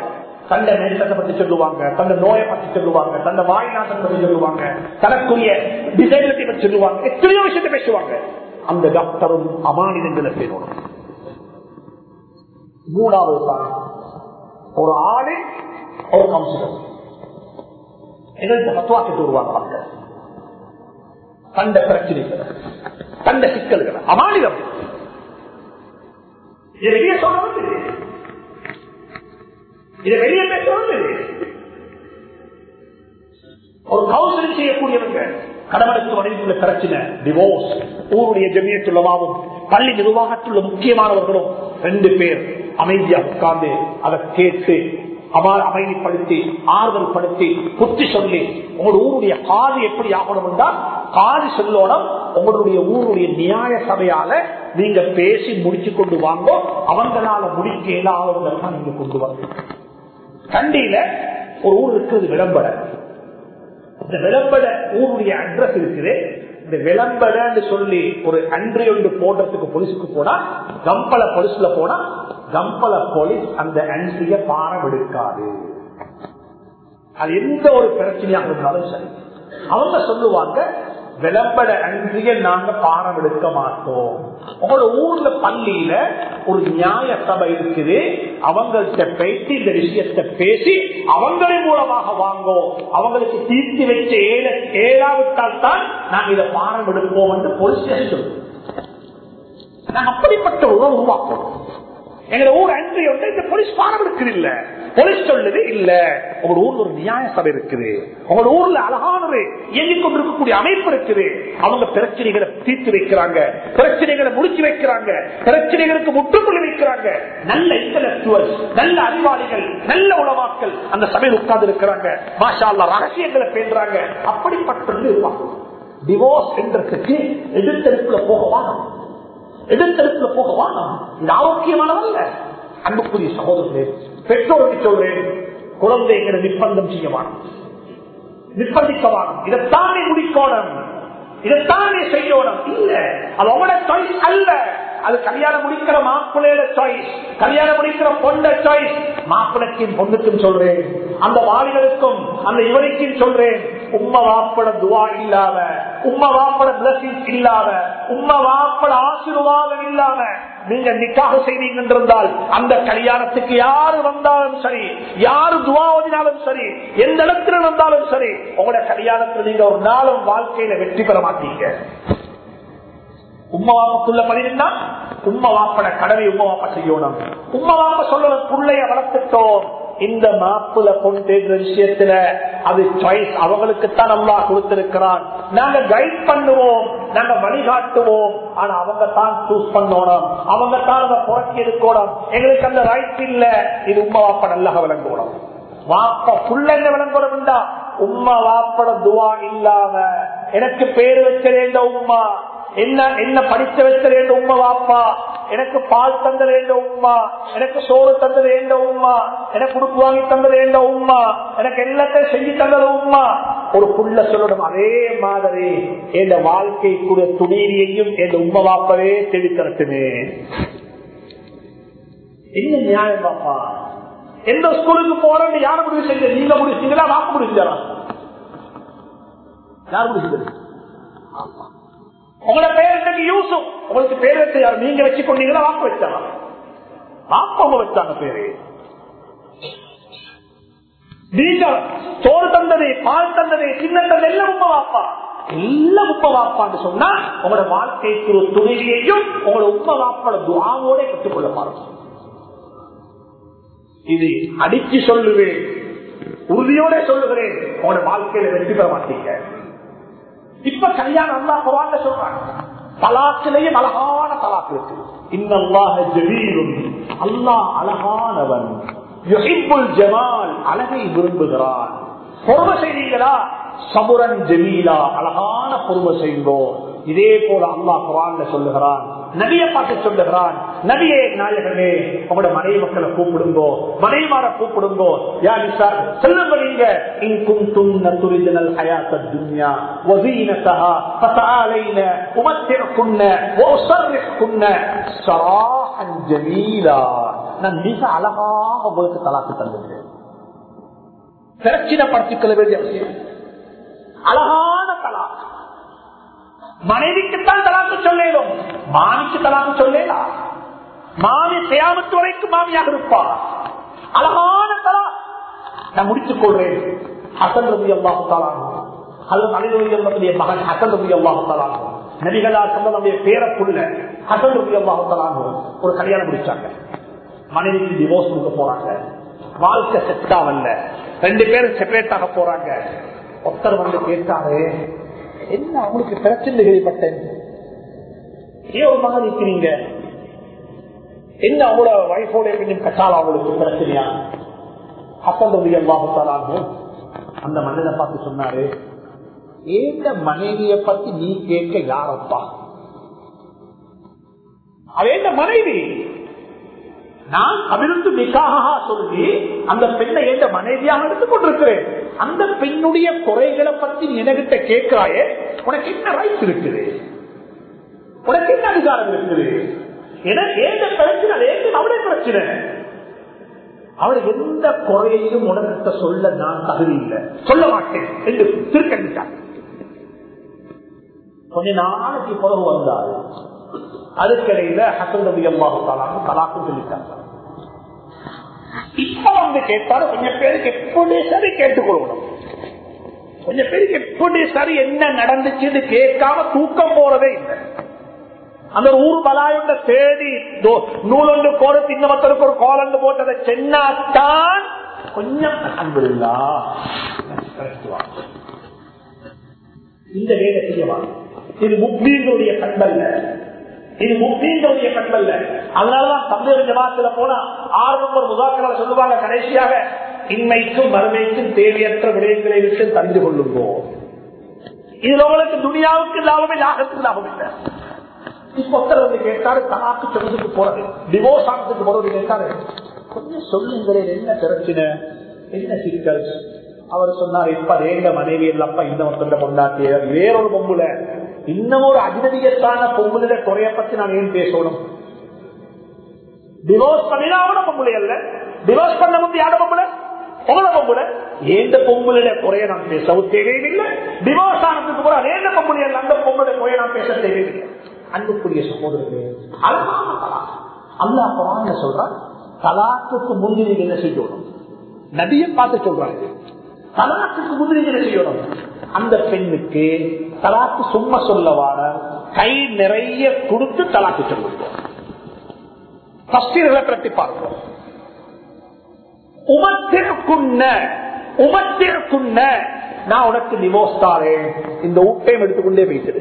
தந்த நேரத்தை பத்தி சொல்லுவாங்க தந்த நோயை பத்தி சொல்லுவாங்க தந்த வாய் பத்தி சொல்லுவாங்க தனக்குரிய டிசைபிலிட்டி பத்தி சொல்லுவாங்க எத்தனையோ விஷயத்தை பேசுவாங்க. அந்த டாக்டரும் அமானிதங்களை பேசணும் மூணாவது தான் ஒரு ஆடு ஒரு கவுன்சிலர் எங்களுக்கு பத்துவா கேட்டு வருவாங்க கண்ட பிரச்சனைகள் கண்ட சிக்கல்கள் அமானிதம் இதை வெளியே சொல்றது இதை. வெளியே பேசுறது ஒரு கவுன்சிலிங் செய்யக்கூடியவங்க கடவுளுக்கு மனைவிக்குள்ள பிரச்சனை டிவோர்ஸ் ஊருடைய ஜமியத்துள்ளவாவும் பள்ளி நிர்வாகத்துள்ள முக்கியமானவர்களும் ரெண்டு பேர். அமைதியா உட்கார்ந்து அதை கேட்டு அமைதிப்படுத்தி ஆறுதல் படுத்தி புத்தி சொல்லி உங்களோட ஊருடைய காது எப்படி ஆகணும் என்றால் காது சொல்லோடம் உங்களுடைய ஊருடைய நியாய சபையால நீங்க பேசி முடிச்சு கொண்டு வாங்க அவங்களால முடிக்க இயலாதவங்க நீங்க கொண்டு வாங்க கண்டியில ஒரு ஊர் இருக்கிறது விளம்பர. இந்த விளம்பர ஊருடைய அட்ரஸ் இருக்குது. இந்த விளம்பரன்னு சொல்லி ஒரு அன்றி ஒன்று போடுறதுக்கு பொலிசுக்கு போனா கம்பள பொலிசுல போனா கம்பள போலீஸ் அந்த அன்றிய பாரம் எடுக்காது அது எந்த ஒரு பிரச்சனையாக இருந்தாலும் சரி. அவங்க சொல்லுவாங்க விளம்பர அன்றிய நாங்க பாடம் எடுக்க மாட்டோம். உங்களோட ஊர்ல பள்ளியில ஒரு நியாய சபை இருக்குது. அவங்கள்ட்ட பேசி இந்த விஷயத்தை பேசி அவங்களின் மூலமாக வாங்கும் அவங்களுக்கு தீர்த்து வச்ச ஏழ ஏழாவிட்டால் தான் நாங்க இதை பாடம் எடுப்போம் என்று போலீஸ் நாங்க அப்படிப்பட்ட உறவு உருவாக்கணும் எங்க ஊர் அன்றி வந்து இந்த போலீஸ் பாடம் எடுக்கிறது இல்லை போலீஸ் சொல்லுது இல்ல. உங்க ஊர்ல ஒரு நியாய சபை இருக்குது. உங்க ஊர்ல அழகான ஒரு இயங்கிக் கொண்டிருக்கக்கூடிய அமைப்பு இருக்குது. அவங்க பிரச்சனைகளை தீர்த்து வைக்கிறாங்க. பிரச்சனைகளை முடிச்சு வைக்கிறாங்க. பிரச்சனைகளுக்கு முற்றுப்புள்ளி வைக்கிறாங்க. நல்ல இன்டலக்சுவல் நல்ல அறிவாளிகள் நல்ல உளவாக்கள் அந்த சபையில் உட்கார்ந்து இருக்கிறாங்க மாஷா ரகசியங்களை பேசுறாங்க. அப்படிப்பட்ட இருப்பாங்க. டிவோர்ஸ் என்றதுக்கு எதிர்த்தெடுப்புல போகவா எதிர்த்தெடுப்புல போகவா இது ஆரோக்கியமானதல்ல. அன்புக்குரிய சகோதரர்களே பெற்றோருக்கு சொல்றேன் குழந்தைகளை நிர்பந்தம் செய்ய வேணும் நிர்பந்திக்க வேணும் இதைத்தானே முடிக்கணும். இதைத்தானே செய்யணும். இல்ல அது உங்களோட சாய்ஸ் அல்ல. அது கல்யாணம் முடிக்கிற மாப்பிள்ளையோட சாய்ஸ் கல்யாணம் முடிக்கிற பொண்ண சாய்ஸ் மாப்பிளைக்கும் பொண்ணுக்கும் சொல்றேன் அந்த வாலிகளுக்கும் அந்த இவருக்கும் சொல்றேன் உம்ம வாப்பட துவா இல்லாம உம்ம வாப்பட பிளஸிங் இல்லாம உம்ம வாப்பட ஆசீர்வாதம் இல்லாம நீங்க நிக்காக செய்வீங்க என்றிருந்தால் அந்த கல்யாணத்துக்கு யாரு வந்தாலும் சரி யாரு துவாவதினாலும் சரி எந்த இடத்துல வந்தாலும் சரி உங்களோட கல்யாணத்துல நீங்க ஒரு நாளும் வாழ்க்கையில வெற்றி பெற மாட்டீங்க. உம்ம வாப்பக்குள்ள பதினா உம்ம வாப்பட கடவை உம்ம வாப்ப செய்யணும். உம்ம வாப்ப சொல்லணும் புள்ளைய வளர்த்துட்டோம். இந்த மாப்புல பொண்ணு விஷயத்துல அது சாய்ஸ் அவங்களுக்குத்தான் நல்லா கொடுத்திருக்கிறான். நாங்க கைட் பண்ணுவோம். நாங்க வழிகாட்டுவோம். ஆனா அவங்க தான் சூஸ் பண்ணணும். அவங்க தான் அதை புறக்கி எடுக்கணும். எங்களுக்கு அந்த ரைட் இல்ல. இது உம்ம வாப்ப நல்லா விளங்கணும் வாப்ப புள்ள என்ன விளங்கணும் உம்மா வாப்பட துவா இல்லாம. எனக்கு பேரு வச்சிருந்த உமா உம்மா. என்ன என்ன படிக்க வைத்த வேண்ட உமா வாப்பா? எனக்கு பால் தந்த வேண்டும் உமா எனக்கு சோறு தந்த வேண்டும் உமா எனக்கு உடுப்பு வாங்கி தந்த வேண்ட உமா எனக்கு எல்லாத்தையும் செஞ்சு தந்தது உமா ஒரு புள்ள சொல்லணும் அதே மாதிரி என் வாழ்க்கைக்குரிய துணியையும் என் உமா வாப்பவே தேடி தரட்டுமே. என்ன நியாயம் பாப்பா எந்த ஸ்கூலுக்கு போறேன்னு யாரு முடிவு செய்ய நீங்க முடிச்சீங்களா வாக்கு முடிச்சாரா யார் முடிச்சது ஆமா. உங்களோட பேர் இன்னைக்கு யூசுப். உங்களுக்கு பேர் வச்ச யார்? நீங்க வச்சு கொண்டீங்கன்னா வாக்கு வச்சாங்க வாப்பவங்க வச்சாங்க பேரு. நீங்க சோறு தந்தது பால் தந்தது சின்ன தந்தது எல்லாம் உப்ப வாப்பா எல்லாம் உப்ப வாப்பான்னு சொன்னா உங்களோட வாழ்க்கைக்கு ஒரு துணிவியையும் உங்களோட உப்ப வாப்போட துவாவோட கற்றுக்கொள்ள பாருங்க. இது அடிச்சு சொல்லுவேன். உறுதியோட சொல்லுகிறேன். உங்களோட வாழ்க்கையில வெற்றி பெற மாட்டீங்க. இப்ப கல்யாணம் அல்லா குரான் சொல்றாங்க. தலாக்கிலேயும் அழகான தலாக்கு இருக்கு. இன்னல்லாக அல்லாஹ் அழகானவன். ஜமால். அழகை விரும்புகிறான். பொறுமை செய்தீங்களா சமுரன் ஜமீலா அழகான பொறுமை செய்தோம் இதே போல அல்லாஹ் குரான்ல சொல்லுகிறான் நபிய பார்த்து சொல்லுகிறான் நபியே நாயகனே உங்களோட மனைவி மக்களை கூப்பிடுங்கோ மனைவிமார கூப்பிடுங்கோ யார் சொல்லுங்க நீங்க இன்கும் துண்ண துரிதனல் ஹயாத்த துன்யா வசீனத்தஹா ஃபதஆலைன உமத்திரக்குன்ன வஉஸர்ரிஹ்குன்ன ஸராஹன் ஜமீலா நான் மிக அழகாக உங்களுக்கு தலாக்கு தந்துகிறேன். பிரச்சனை படுத்திக்கொள்ள வேண்டிய அவசியம் அழகான தலாக்கு மனைவிக்குத்தான் தலாக்கு சொல்லேடும் மாமிக்கு தலாக்கு சொல்லேடா மாமி செய்யாமத்து வரைக்கும் மாமியாக இருப்பா. அழகான தலா. நான் முடித்துக் கொள்றேன். ஹசன் ரபி அல்லாஹு தலாகும் அல்லது அலிரபிய மகன் ஹசன் ரபி அல்லாஹு தலாகும் நபிகளா சொன்னதுடைய பேரப்புள்ள ஹசன் ரபி அல்லாஹு தலாகும் ஒரு கல்யாணம் முடிச்சாங்க. மனைவிக்கு டிவோர்ஸ் கொடுக்க போறாங்க. வாழ்க்கை செட் ஆகல ரெண்டு பேரும் செப்பரேட் ஆக போறாங்க. ஒருத்தர் வந்து கேட்டாரு என்ன அவங்களுக்கு பிரச்சனை கேள்விப்பட்டேன் ஏன் ஒரு மகன் இருக்கிறீங்க. என்ன அவங்களோட வைஃபோட கொஞ்சம் கட்டால அவங்களுக்கு பிரச்சனையா? ஹசன் அல்லாஹாலும் அந்த மனிதனை பார்த்து சொன்னாரு ஏந்த மனைவிய பத்தி நீ கேட்க யாரப்பா அவ மனைவி? நான் அபிருந்து நிக்காக சொல்லி அந்த பெண்ணை எந்த மனைவியாக எடுத்துக் கொண்டிருக்கிறேன். அந்த பெண்ணுடைய குறைகளை பத்தி நீ கேட்கிறாயே உனக்கு என்ன ரைட்ஸ் இருக்குது? உனக்கு என்ன அதிகாரம் இருக்குது? எனக்கு ஏந்த பிரச்சனை ஏந்த அவளே பிரச்சனை அவர் எந்த குறையையும் உனக்கிட்ட சொல்ல நான் தகுதி இல்லை. சொல்ல மாட்டேன். என்று திருக்கணித்தார். கொஞ்ச நாளைக்கு பிறகு வந்தார். அதுக்கிடையில ஹசன் ரவி அல்லாஹு தலாக்கும் சொல்லிட்டாங்க இப்ப வந்து கேட்டாலும் கொஞ்சம் பேருக்கு எப்படி சரி கேட்டுக்கொள்ளணும் கொஞ்சம் பேருக்கு எப்படி சரி என்ன நடந்துச்சுன்னு கேட்காம தூக்கம் போறதே இல்லை. அந்த ஊர் பலாயுண்ட தேடி நூலொண்டு கோரத்து இன்னமத்தருக்கு ஒரு கோலண்டு போட்டதை சென்னாத்தான் கொஞ்சம் அன்புல்லா இந்த வேலை செய்யவா? இது முக்மீனுடைய கண்பல்ல இது முக்மீன்களுடைய பண்பல்ல அதனாலதான் தமிழ் ஜமாத்துல போனா ஆறு நம்பர் முதாக்களை சொல்லுவாங்க கடைசியாக இன்மைக்கும் மறுமைக்கும் தேவையற்ற விடயங்களை விட்டு தந்து கொள்ளுங்கோ இதுல உங்களுக்கு துணியாவுக்கு லாபம் லாகத்துக்கு லாபம் இல்லை. இப்ப வந்து கேட்டாரு தனாக்கு சொல்றதுக்கு போறது டிவோர்ஸ் ஆனதுக்கு போறது கேட்டாரு கொஞ்சம் சொல்லுங்களேன் என்ன பிரச்சனை? என்ன சிக்கல்? அவர் சொன்னார் இப்ப அதே மனைவி இல்லப்பா இந்த ஒருத்தர கொண்டாட்டிய வேறொரு பொம்புல. இன்னும் ஒரு அஜினதியத்தான பொம்புல குறைய பத்தி நான் ஏன் பேசணும்? டிவோர்ஸ் பண்ணினா அவன பொம்புலை அல்ல. டிவோர்ஸ் பண்ண முந்தைய யார பொம்புல? உங்கள பொம்புல. ஏந்த பொம்புல குறைய நான் பேசவும் தேவையில்லை டிவோர்ஸ் ஆனதுக்கு கூட ஏந்த பொம்புலை அல்ல. அந்த பொம்புல குறைய நான் பேச தேவையில்லை. அன்புக்குரிய சகோதரர்களே அழகான தலாக் அல்லாஹ் குரான்ல சொல்றான் தலாக்குக்கு முந்தி என்ன செய்யணும்? நபியை பார்த்து சொல்றாங்க தலாக்குக்கு முந்தி என்ன செய்யணும்? அந்த பெண்ணுக்கு தலாக்கு சும்மா சொல்லவான கை நிறைய கொடுத்து தலாக்கு சொல்லுவோம் பிரட்டி பார்க்கிறோம் உமத்திற்குன்ன உமத்திற்குன்ன நான் உனக்கு டிவோர்ஸ் தாரேன். இந்த ஊட்டையும் எடுத்துக்கொண்டே போயிட்டு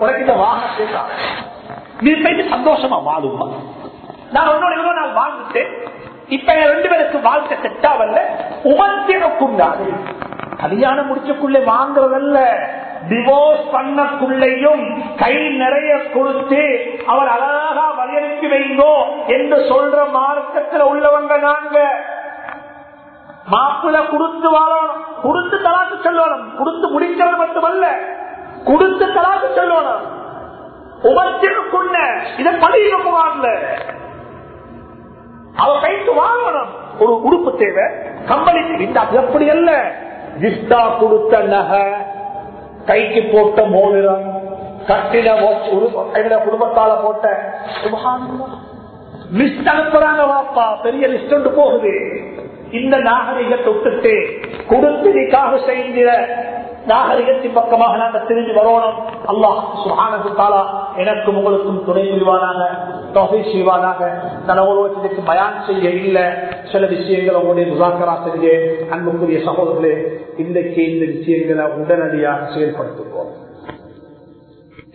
உனக்கு இந்த வாகனத்தை தாரேன். நீ போயிட்டு சந்தோஷமா வாழுமா நான் உன்னோட இவ்வளவு நாள் வாழ்ந்துட்டேன். இப்ப என் ரெண்டு பேருக்கு வாழ்க்கை செட்டாவல்ல உமத்திற்குண்டாது கல்யாணம் முடிச்சக்குள்ளே வாங்குறதல்ல. டிவோர்ஸ் பண்ணக்குள்ளேயும் கை நிறைய கொடுத்து அவர் அழகா வலியுறுத்தி வைங்கோ என்று சொல்ற மார்க்கத்தில் உள்ளவங்க நாங்க. மாப்பிள்ள கொடுத்து வாழணும். கொடுத்து தலாக்கு செல்லணும். கொடுத்து முடிக்கிறது மட்டுமல்ல. கொடுத்து தலாக்கு செல்லணும். உபத்திற்குள்ள இதை பதிவு போகாதுல அவ கைக்கு வாங்கணும் ஒரு உடுப்பு தேவை. கம்பெனிக்கு இந்த அது அப்படி அல்ல. கிஃப்டா கொடுத்த நகை கைக்கு போட்ட மோதிரம் கட்டிட குடும்பத்தால போட்ட லிஸ்ட் அனுப்புறாங்க வாப்பா பெரிய லிஸ்ட் ஒன்று போகுது. இந்த நாகரிகத்தை விட்டுட்டு கொடுத்து நிக்காக செய்கிற நாகரிகத்தின் பக்கமாக நாங்கள் திரும்பி வரணும். அல்லாஹ் சுஹானது தாலா எனக்கும் உங்களுக்கும் துணை புரிவானாக தொகை செய்வானாக. தனவலோகத்திற்கு பயான் செய்ய இல்லை. சில விஷயங்களை உங்களுடைய முசாக்கரா செஞ்சு அன்புக்குரிய சகோதரர்களே இன்றைக்கு இந்த விஷயங்களை உடனடியாக செயல்படுத்துவோம்.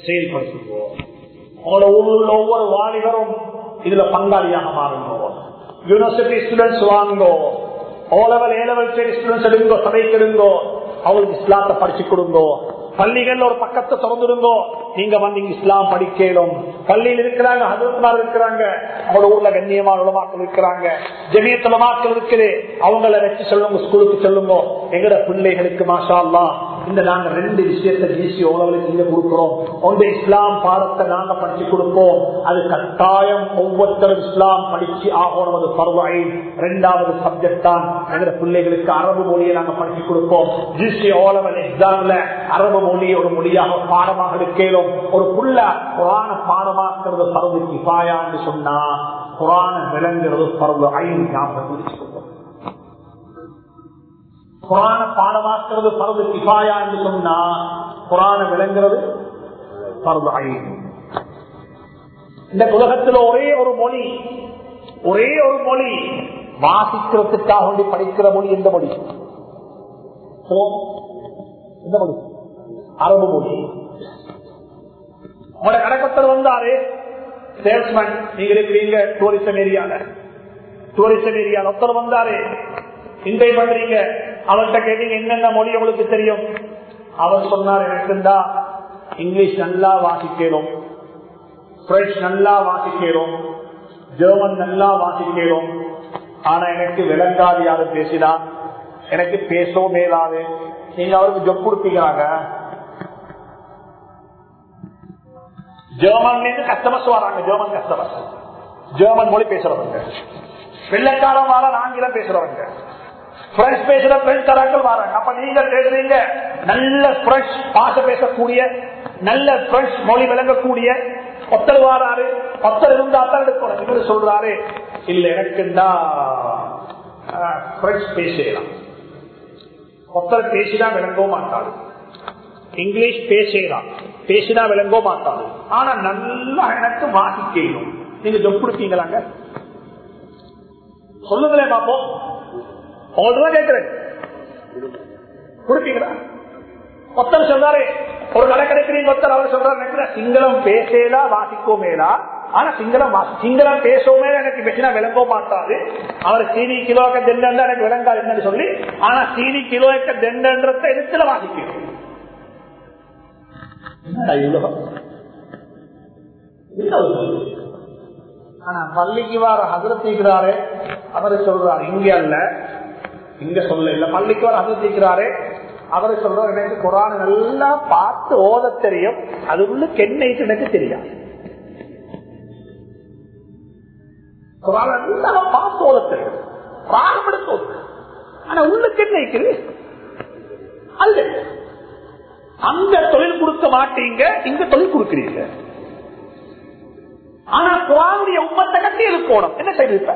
செயல்படுத்துவோம். உங்களோட ஊரில் ஒவ்வொரு வாலிபரும் இதுல பங்காளியாக மாறுங்க யூனிவர்சிட்டி ஸ்டூடெண்ட்ஸ் வாங்கோ. O level A level students எடுங்கோ சபைக்கு எடுங்கோ. அவங்களுக்கு இஸ்லாத்தை படிச்சு கொடுங்கோ. பள்ளிகள் ஒரு பக்கத்தை திறந்துடுங்கோ. நீங்க வந்து இஸ்லாம் படிக்கலும். பள்ளியில் இருக்கிறாங்க ஹசரத்மார் இருக்கிறாங்க. அவங்க ஊர்ல கண்ணியமான உலமாக்கள் இருக்கிறாங்க. ஜெமியத்துல மாக்கள் இருக்குது. அவங்கள வச்சு சொல்லுங்க ஸ்கூலுக்கு சொல்லுங்க. எங்கட பிள்ளைகளுக்கு மாஷா அல்லா இந்த நாங்க ரெண்டு விஷயத்தை ஜிசி ஓரளவுக்கு இங்க கொடுக்கிறோம். ஒன்று இஸ்லாம் பாடத்தை நாங்க படிச்சு கொடுப்போம். அது கட்டாயம் ஒவ்வொருத்தரும் இஸ்லாம் படிச்சு ஆகணும் அது பருவாய். ரெண்டாவது சப்ஜெக்ட் தான். எங்க பிள்ளைகளுக்கு அரபு மொழியை நாங்க படிச்சு கொடுப்போம். ஜிசி ஓலவன் எக்ஸாம்ல அரபு மொழியை ஒரு மொழியாக பாடமாக எடுக்கலும். ஒரு புள்ள புராண பாடமாக்குறது பருவு கிபாயான்னு சொன்னா புராண விளங்குறது பருவ ஐந்து ஞாபகம் புராண பாடமாக்குறது பருவு கிபாயா என்று சொன்னா குரான விளங்குறது பருவு இந்த உலகத்தில் ஒரே ஒரு மொழி ஒரே ஒரு மொழி வாசிக்கிறதுக்காக வேண்டி படிக்கிற மொழி எந்த மொழி? எந்த மொழி? அரபு மொழி. உங்களோட கடக்கத்தில் வந்தாரு சேல்ஸ்மேன் நீங்க இருக்கிறீங்க டூரிசம் ஏரியால டூரிசம் ஏரியால ஒருத்தர் வந்தாரு இன்றை பண்றீங்க. அவர்கிட்ட கேட்டீங்க என்னென்ன மொழி உங்களுக்கு தெரியும்? அவர் சொன்னார் எனக்கு இங்கிலீஷ் நல்லா வாசிக்கிறோம் பிரெஞ்சு நல்லா வாசிக்கிறோம் ஜெர்மன் நல்லா வாசிக்கிறோம் ஆனா எனக்கு விளங்காது யாரும் பேசினா எனக்கு பேசவும் மேலாது. நீங்க அவருக்கு ஜொப் கொடுப்பீங்கிறாங்க ஜெர்மன் கஸ்டமர்ஸ் வராங்க ஜெர்மன் கஸ்டமர்ஸ் ஜெர்மன் மொழி பேசுறவங்க. வெள்ளக்காரன் வர ஆங்கிலம் பேசுறவங்க. பிரெஞ்ச் பேசுற பிரெஞ்ச் தராக்கள் வராங்க. அப்ப நீங்க தேடுறீங்க நல்ல பிரெஞ்ச் பாச பேசக்கூடிய நல்ல பிரெஞ்ச் மொழி விளங்கக்கூடிய ஒத்தர் வாராரு ஒத்தர் இருந்தா தான் எடுக்கணும். இவர் சொல்றாரு இல்ல எனக்கு பிரெஞ்சு பேசலாம் ஒருத்தர் பேசினா? விளங்கவும் மாட்டாரு. இங்கிலீஷ் பேசலாம் பேசினா விளங்கோ மாட்டாது ஆனா நல்லா எனக்கு வாசிக்கணும் நீங்க ஜொப் சொல்லுங்களேன் பாப்போம். அவ்வளவுதான் கேட்கிறேன். கொடுப்பீங்களா? ஒருத்தர் சொல்றாரு ஒரு கடை கிடைக்கிறீங்க ஒருத்தர் அவர் சொல்றாரு நினைக்கிற சிங்களம் பேசேலா வாசிக்கோமேலா? ஆனா சிங்களம் சிங்களம் பேசவுமே எனக்கு பேசினா விளங்க மாட்டாது. அவர் சீனி கிலோக்க தெண்டா எனக்கு விளங்காது என்னன்னு சொல்லி ஆனா சீனி கிலோக்க தெண்டன்றத எதிர்த்துல வாசிக்கணும் ஆனா பள்ளிக்கு வார ஹசரத்திக்கிறாரு அவரு சொல்றாரு இங்க அல்ல இங்க சொல்ல இல்ல பள்ளிக்கு வர ஹசரத்திக்கிறாரு அவரு சொல்றாரு எனக்கு குரான் நல்லா பார்த்து ஓத தெரியும். அது உள்ள என்ன எனக்கு தெரியாது. குரான் நல்லா பார்த்து ஓத தெரியும். பிராணம் எடுத்து ஆனா உள்ள என்ன அல்ல. அங்க தொழில் கொடுக்க மாட்டீங்க இங்க தொழில் கொடுக்கிறீங்க. ஆனா குரானுடைய உம்மத்தை கட்டி போனோம் என்ன செய்திருப்ப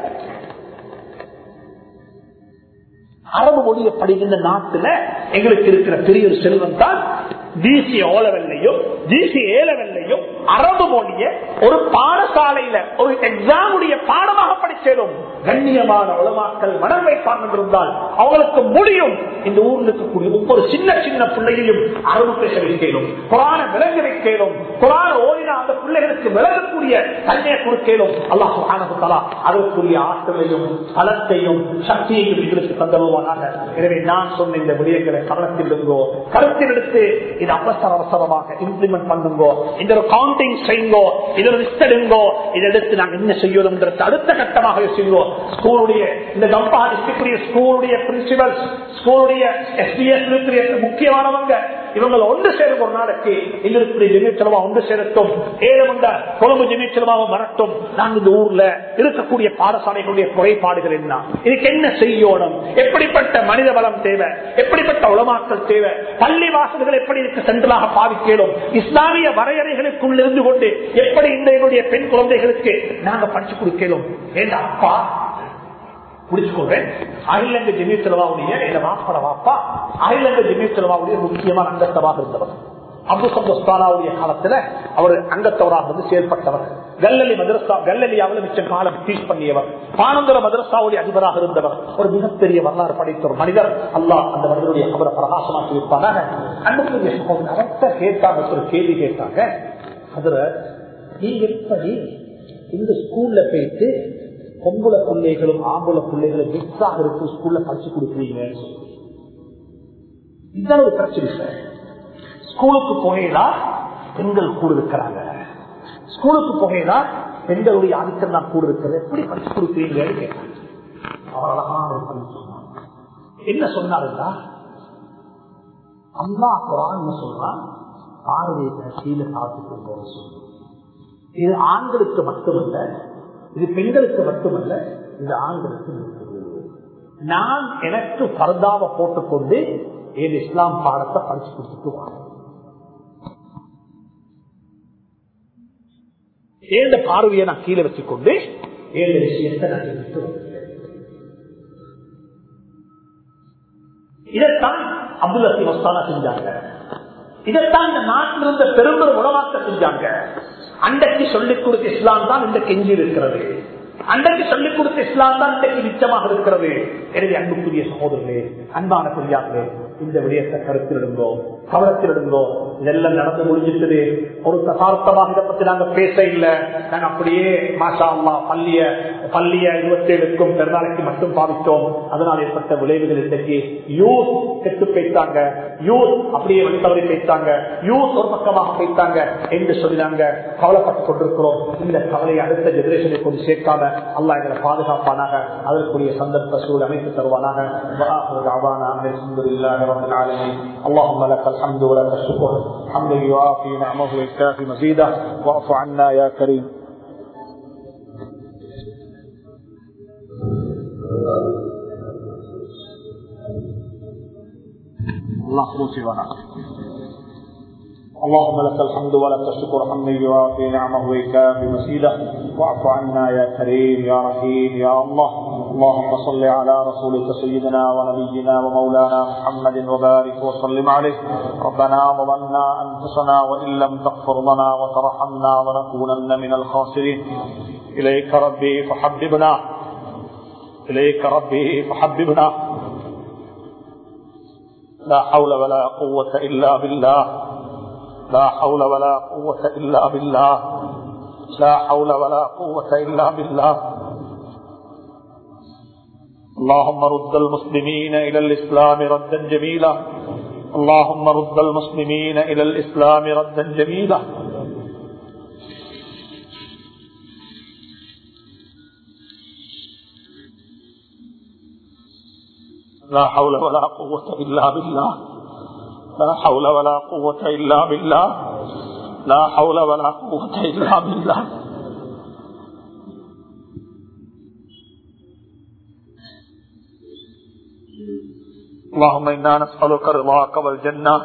அரபு மொழியை படிக்கின்ற நாட்டுல எங்களுக்கு இருக்கிற பெரிய ஒரு செல்வம் தான் ஜிசி ஓலவெல்லையும் ஜிசி ஏலவெல்லையும் அரபு மொழிய ஒரு பாடசாலையில ஒரு எக்ஸாமுடைய பாடமாக படிச்சேரும் கண்ணியமான உலமாக்கள் மனம் வைப்பாங்க இருந்தால் அவங்களுக்கு முடியும். இந்த ஊர்ல இருக்கக்கூடிய ஒவ்வொரு சின்ன சின்ன பிள்ளையையும் அரபு பேச வைக்கணும் குரான விளங்க வைக்கணும் குரான ஓடினா அந்த பிள்ளைகளுக்கு விலகக்கூடிய தன்மையை கொடுக்கணும் அல்லாஹ் சுப்ஹானஹு அதற்குரிய ஆற்றலையும் பலத்தையும் சக்தியையும் எங்களுக்கு தந்தருவானாக. எனவே நான் சொன்ன இந்த விடயங்களை கவனத்தில் இருந்தோ கருத்தில் எடுத்து இது அவசர அவசரமாக இம்ப்ளிமெண்ட் பண்ணுங்கோ. இந்த ஒரு கவுண்டிங் செய்யுங்கோ இதில் ஒரு லிஸ்ட் எடுங்கோ இதை எடுத்து நாங்க என்ன செய்யணும் அடுத்த கட்டமாக யோசிங்கோ ஸ்கூலுடைய இந்த கம்பா டிஸ்ட்ரிக்டுடைய ஸ்கூலுடைய பிரின்சிபல் ஸ்கூலுடைய எஸ்பிஎஸ் முக்கியமானவங்க இவங்களை ஒன்று சேரும் ஒரு நாளைக்கு எங்களுக்கு ஜெமிச்சலமா ஒன்று சேரட்டும். ஏழமுண்ட கொழும்பு ஜெமிச்சலமாவும் வரட்டும். நாங்க இந்த ஊர்ல இருக்கக்கூடிய பாடசாலைகளுடைய குறைபாடுகள் என்ன? இதுக்கு என்ன செய்யணும்? எப்படிப்பட்ட மனித வளம் தேவை? எப்படிப்பட்ட உளமாக்கல் தேவை? பள்ளி வாசல்கள் எப்படி இருக்கு சென்றலாக பாவிக்கலும் இஸ்லாமிய வரையறைகளுக்குள் இருந்து கொண்டு எப்படி இந்த எங்களுடைய பெண் குழந்தைகளுக்கு நாங்க படிச்சு கொடுக்கலும் ஏன் அப்பா புடிச்சுக்கொள்றேன் அகிலங்க ஜெமீர் செலவாவுடைய என்ன வாப்பட வாப்பா அகிலங்க ஜெமீர் செலவாவுடைய முக்கியமான அங்கத்தவாக இருந்தவர். அப்துல் காலத்துல அவர் அங்கத்தவராக வந்து செயல்பட்டவர். கல்லலி மதரசா கல்லலியாவில் மிச்ச காலம் டீச் பண்ணியவர். பானந்தர மதரசாவுடைய அதிபராக இருந்தவர். ஒரு மிகப்பெரிய வரலாறு படைத்த ஒரு மனிதர். அல்லாஹ் அந்த மனிதனுடைய அவரை பிரகாசமாக்கி வைப்பானாக. அன்புக்குரிய சகோதரர் கேட்டாங்க ஒரு கேள்வி கேட்டாங்க. அதுல நீங்க எப்படி இந்த ஸ்கூல்ல போயிட்டு பொம்புல பிள்ளைகளும் ஆம்புல பிள்ளைகளும் மிக்ஸாக இருக்கும் ஸ்கூல்ல படிச்சு கொடுக்குறீங்க. இதுதான் ஒரு பிரச்சனை சார். ஸ்கூலுக்கு போகலா பெண்கள் கூட இருக்கிறாங்க. ஸ்கூலுக்கு போகலா பெண்களுடைய ஆதிக்கம் தான் கூட இருக்கிறது. எப்படி படிச்சு கொடுக்குறீங்கன்னு கேட்டாங்க. அவர் அழகான ஒரு என்ன சொன்னாருன்னா அம்மா குரான் சொல்றான்? பார்வையை கீழே பார்த்துக்கொண்டு சொல்லு. இது ஆண்களுக்கு மட்டுமல்ல இது பெண்களுக்கு மட்டுமல்ல இது ஆண்களுக்கு நான் எனக்கு பரதாவை போட்டுக்கொண்டு ஏழு இஸ்லாம் பாடத்தை படிச்சு கொடுத்துட்டு வாங்க ஏழு பார்வையை நான் கீழே வச்சுக்கொண்டு ஏழு விஷயத்தை நான் தெரிவித்து இதைத்தான் அப்துல் லத்தீப் மஸ்தானா செஞ்சாங்க. இதைத்தான் இந்த நாட்டில் இருந்த பெரும்பெரும் உணவாக்க செஞ்சாங்க. அன்றைக்கு சொல்லிக் கொடுத்த இஸ்லாம் தான் இன்றைக்கு எஞ்சி இருக்கிறது. அன்றைக்கு சொல்லிக் கொடுத்த இஸ்லாம் தான் இன்றைக்கு நிச்சயமாக இருக்கிறது. எனவே அன்புக்குரிய சகோதரர்களே அன்பான பெரியார்களே இந்த விடயத்தை கருத்தில் இருந்தோம் கவனத்தில் இருந்தோம் இதெல்லாம் நடந்து முடிஞ்சிட்டது. ஒரு தசார்த்தமாக இதை பத்தி நாங்க பேச இல்லை. நாங்க அப்படியே மாஷா அம்மா பள்ளிய பள்ளிய இருபத்தி ஏழுக்கும் பெருநாளைக்கு மட்டும் பாவித்தோம். அதனால் ஏற்பட்ட விளைவுகள் இன்றைக்கு. யூத் கெட்டு பேசாங்க யூத் அப்படியே வழித்தவரை பேசாங்க யூத் ஒரு பக்கமாக பேசாங்க என்று சொல்லி நாங்க கவலைப்பட்டு கொண்டிருக்கிறோம். இந்த கவலையை அடுத்த ஜெனரேஷனை கொண்டு சேர்க்காம அல்லா எங்களை பாதுகாப்பானாக அதற்குரிய சந்தர்ப்ப சூழல் அமைத்து தருவானாக. اللهم لك الحمد ولك الشكر. حمد يوافي نعمه ويكافي مزيده. واعف عنا يا كريم. الله قبول سيوانا اللهم لك الحمد ولك الشكر حمدا يوافي نعمه ويكافي مزيده وأعف عنا يا كريم يا رحيم يا الله. اللهم صل على رسولك سيدنا ونبينا ومولانا محمد وبارك وسلم عليه. ربنا ظلمنا أنفسنا وإن لم تغفر لنا وترحمنا لنكونن من الخاسرين. إليك ربي فحببنا. إليك ربي فحببنا. لا حول ولا قوة إلا بالله. لا حول ولا قوة إلا بالله. لا حول ولا قوة إلا بالله. اللهم رد المسلمين إلى الإسلام ردا جميلا. اللهم رد المسلمين إلى الإسلام ردا جميلا. لا حول ولا قوة إلا بالله. لا حول ولا قوة إلا بالله. لا حول ولا قوة إلا بالله. اللهم إنا نسألك رضاك والجنة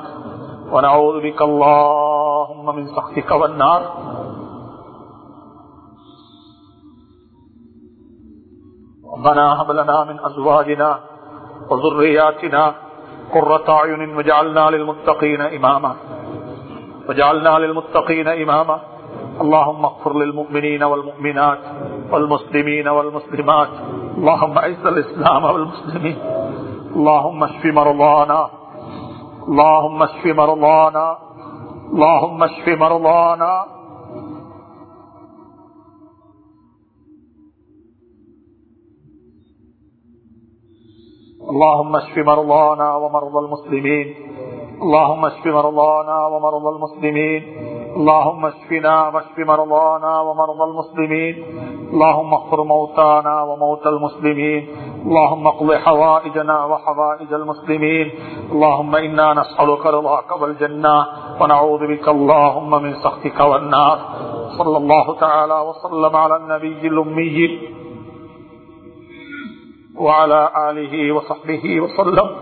ونعوذ بك اللهم من سخطك والنار. ربنا هب لنا من أزواجنا وذرياتنا قرة أعين وجعلنا للمتقين إماما. وجعلنا للمتقين إماما. اللهم اغفر للمؤمنين والمؤمنات والمسلمين والمسلمات. اللهم أعز الإسلام والمسلمين. اللهم اشف مرضانا. اللهم اشف مرضانا. اللهم اشف مرضانا. اللهم اشف مرضانا ومرضى المسلمين. اللهم اشف مرضانا ومرضى المسلمين. اللهم اشفنا واشف مرضانا ومرضى المسلمين. اللهم اغفر موتانا وموتى المسلمين. اللهم اقض حوائجنا وحوائج المسلمين. اللهم إنا نسألك رضاك والجنة ونعوذ بك اللهم من سخطك والنار. صلى الله تعالى وسلم على النبي الأمي. وعلى آله وصحبه وسلم.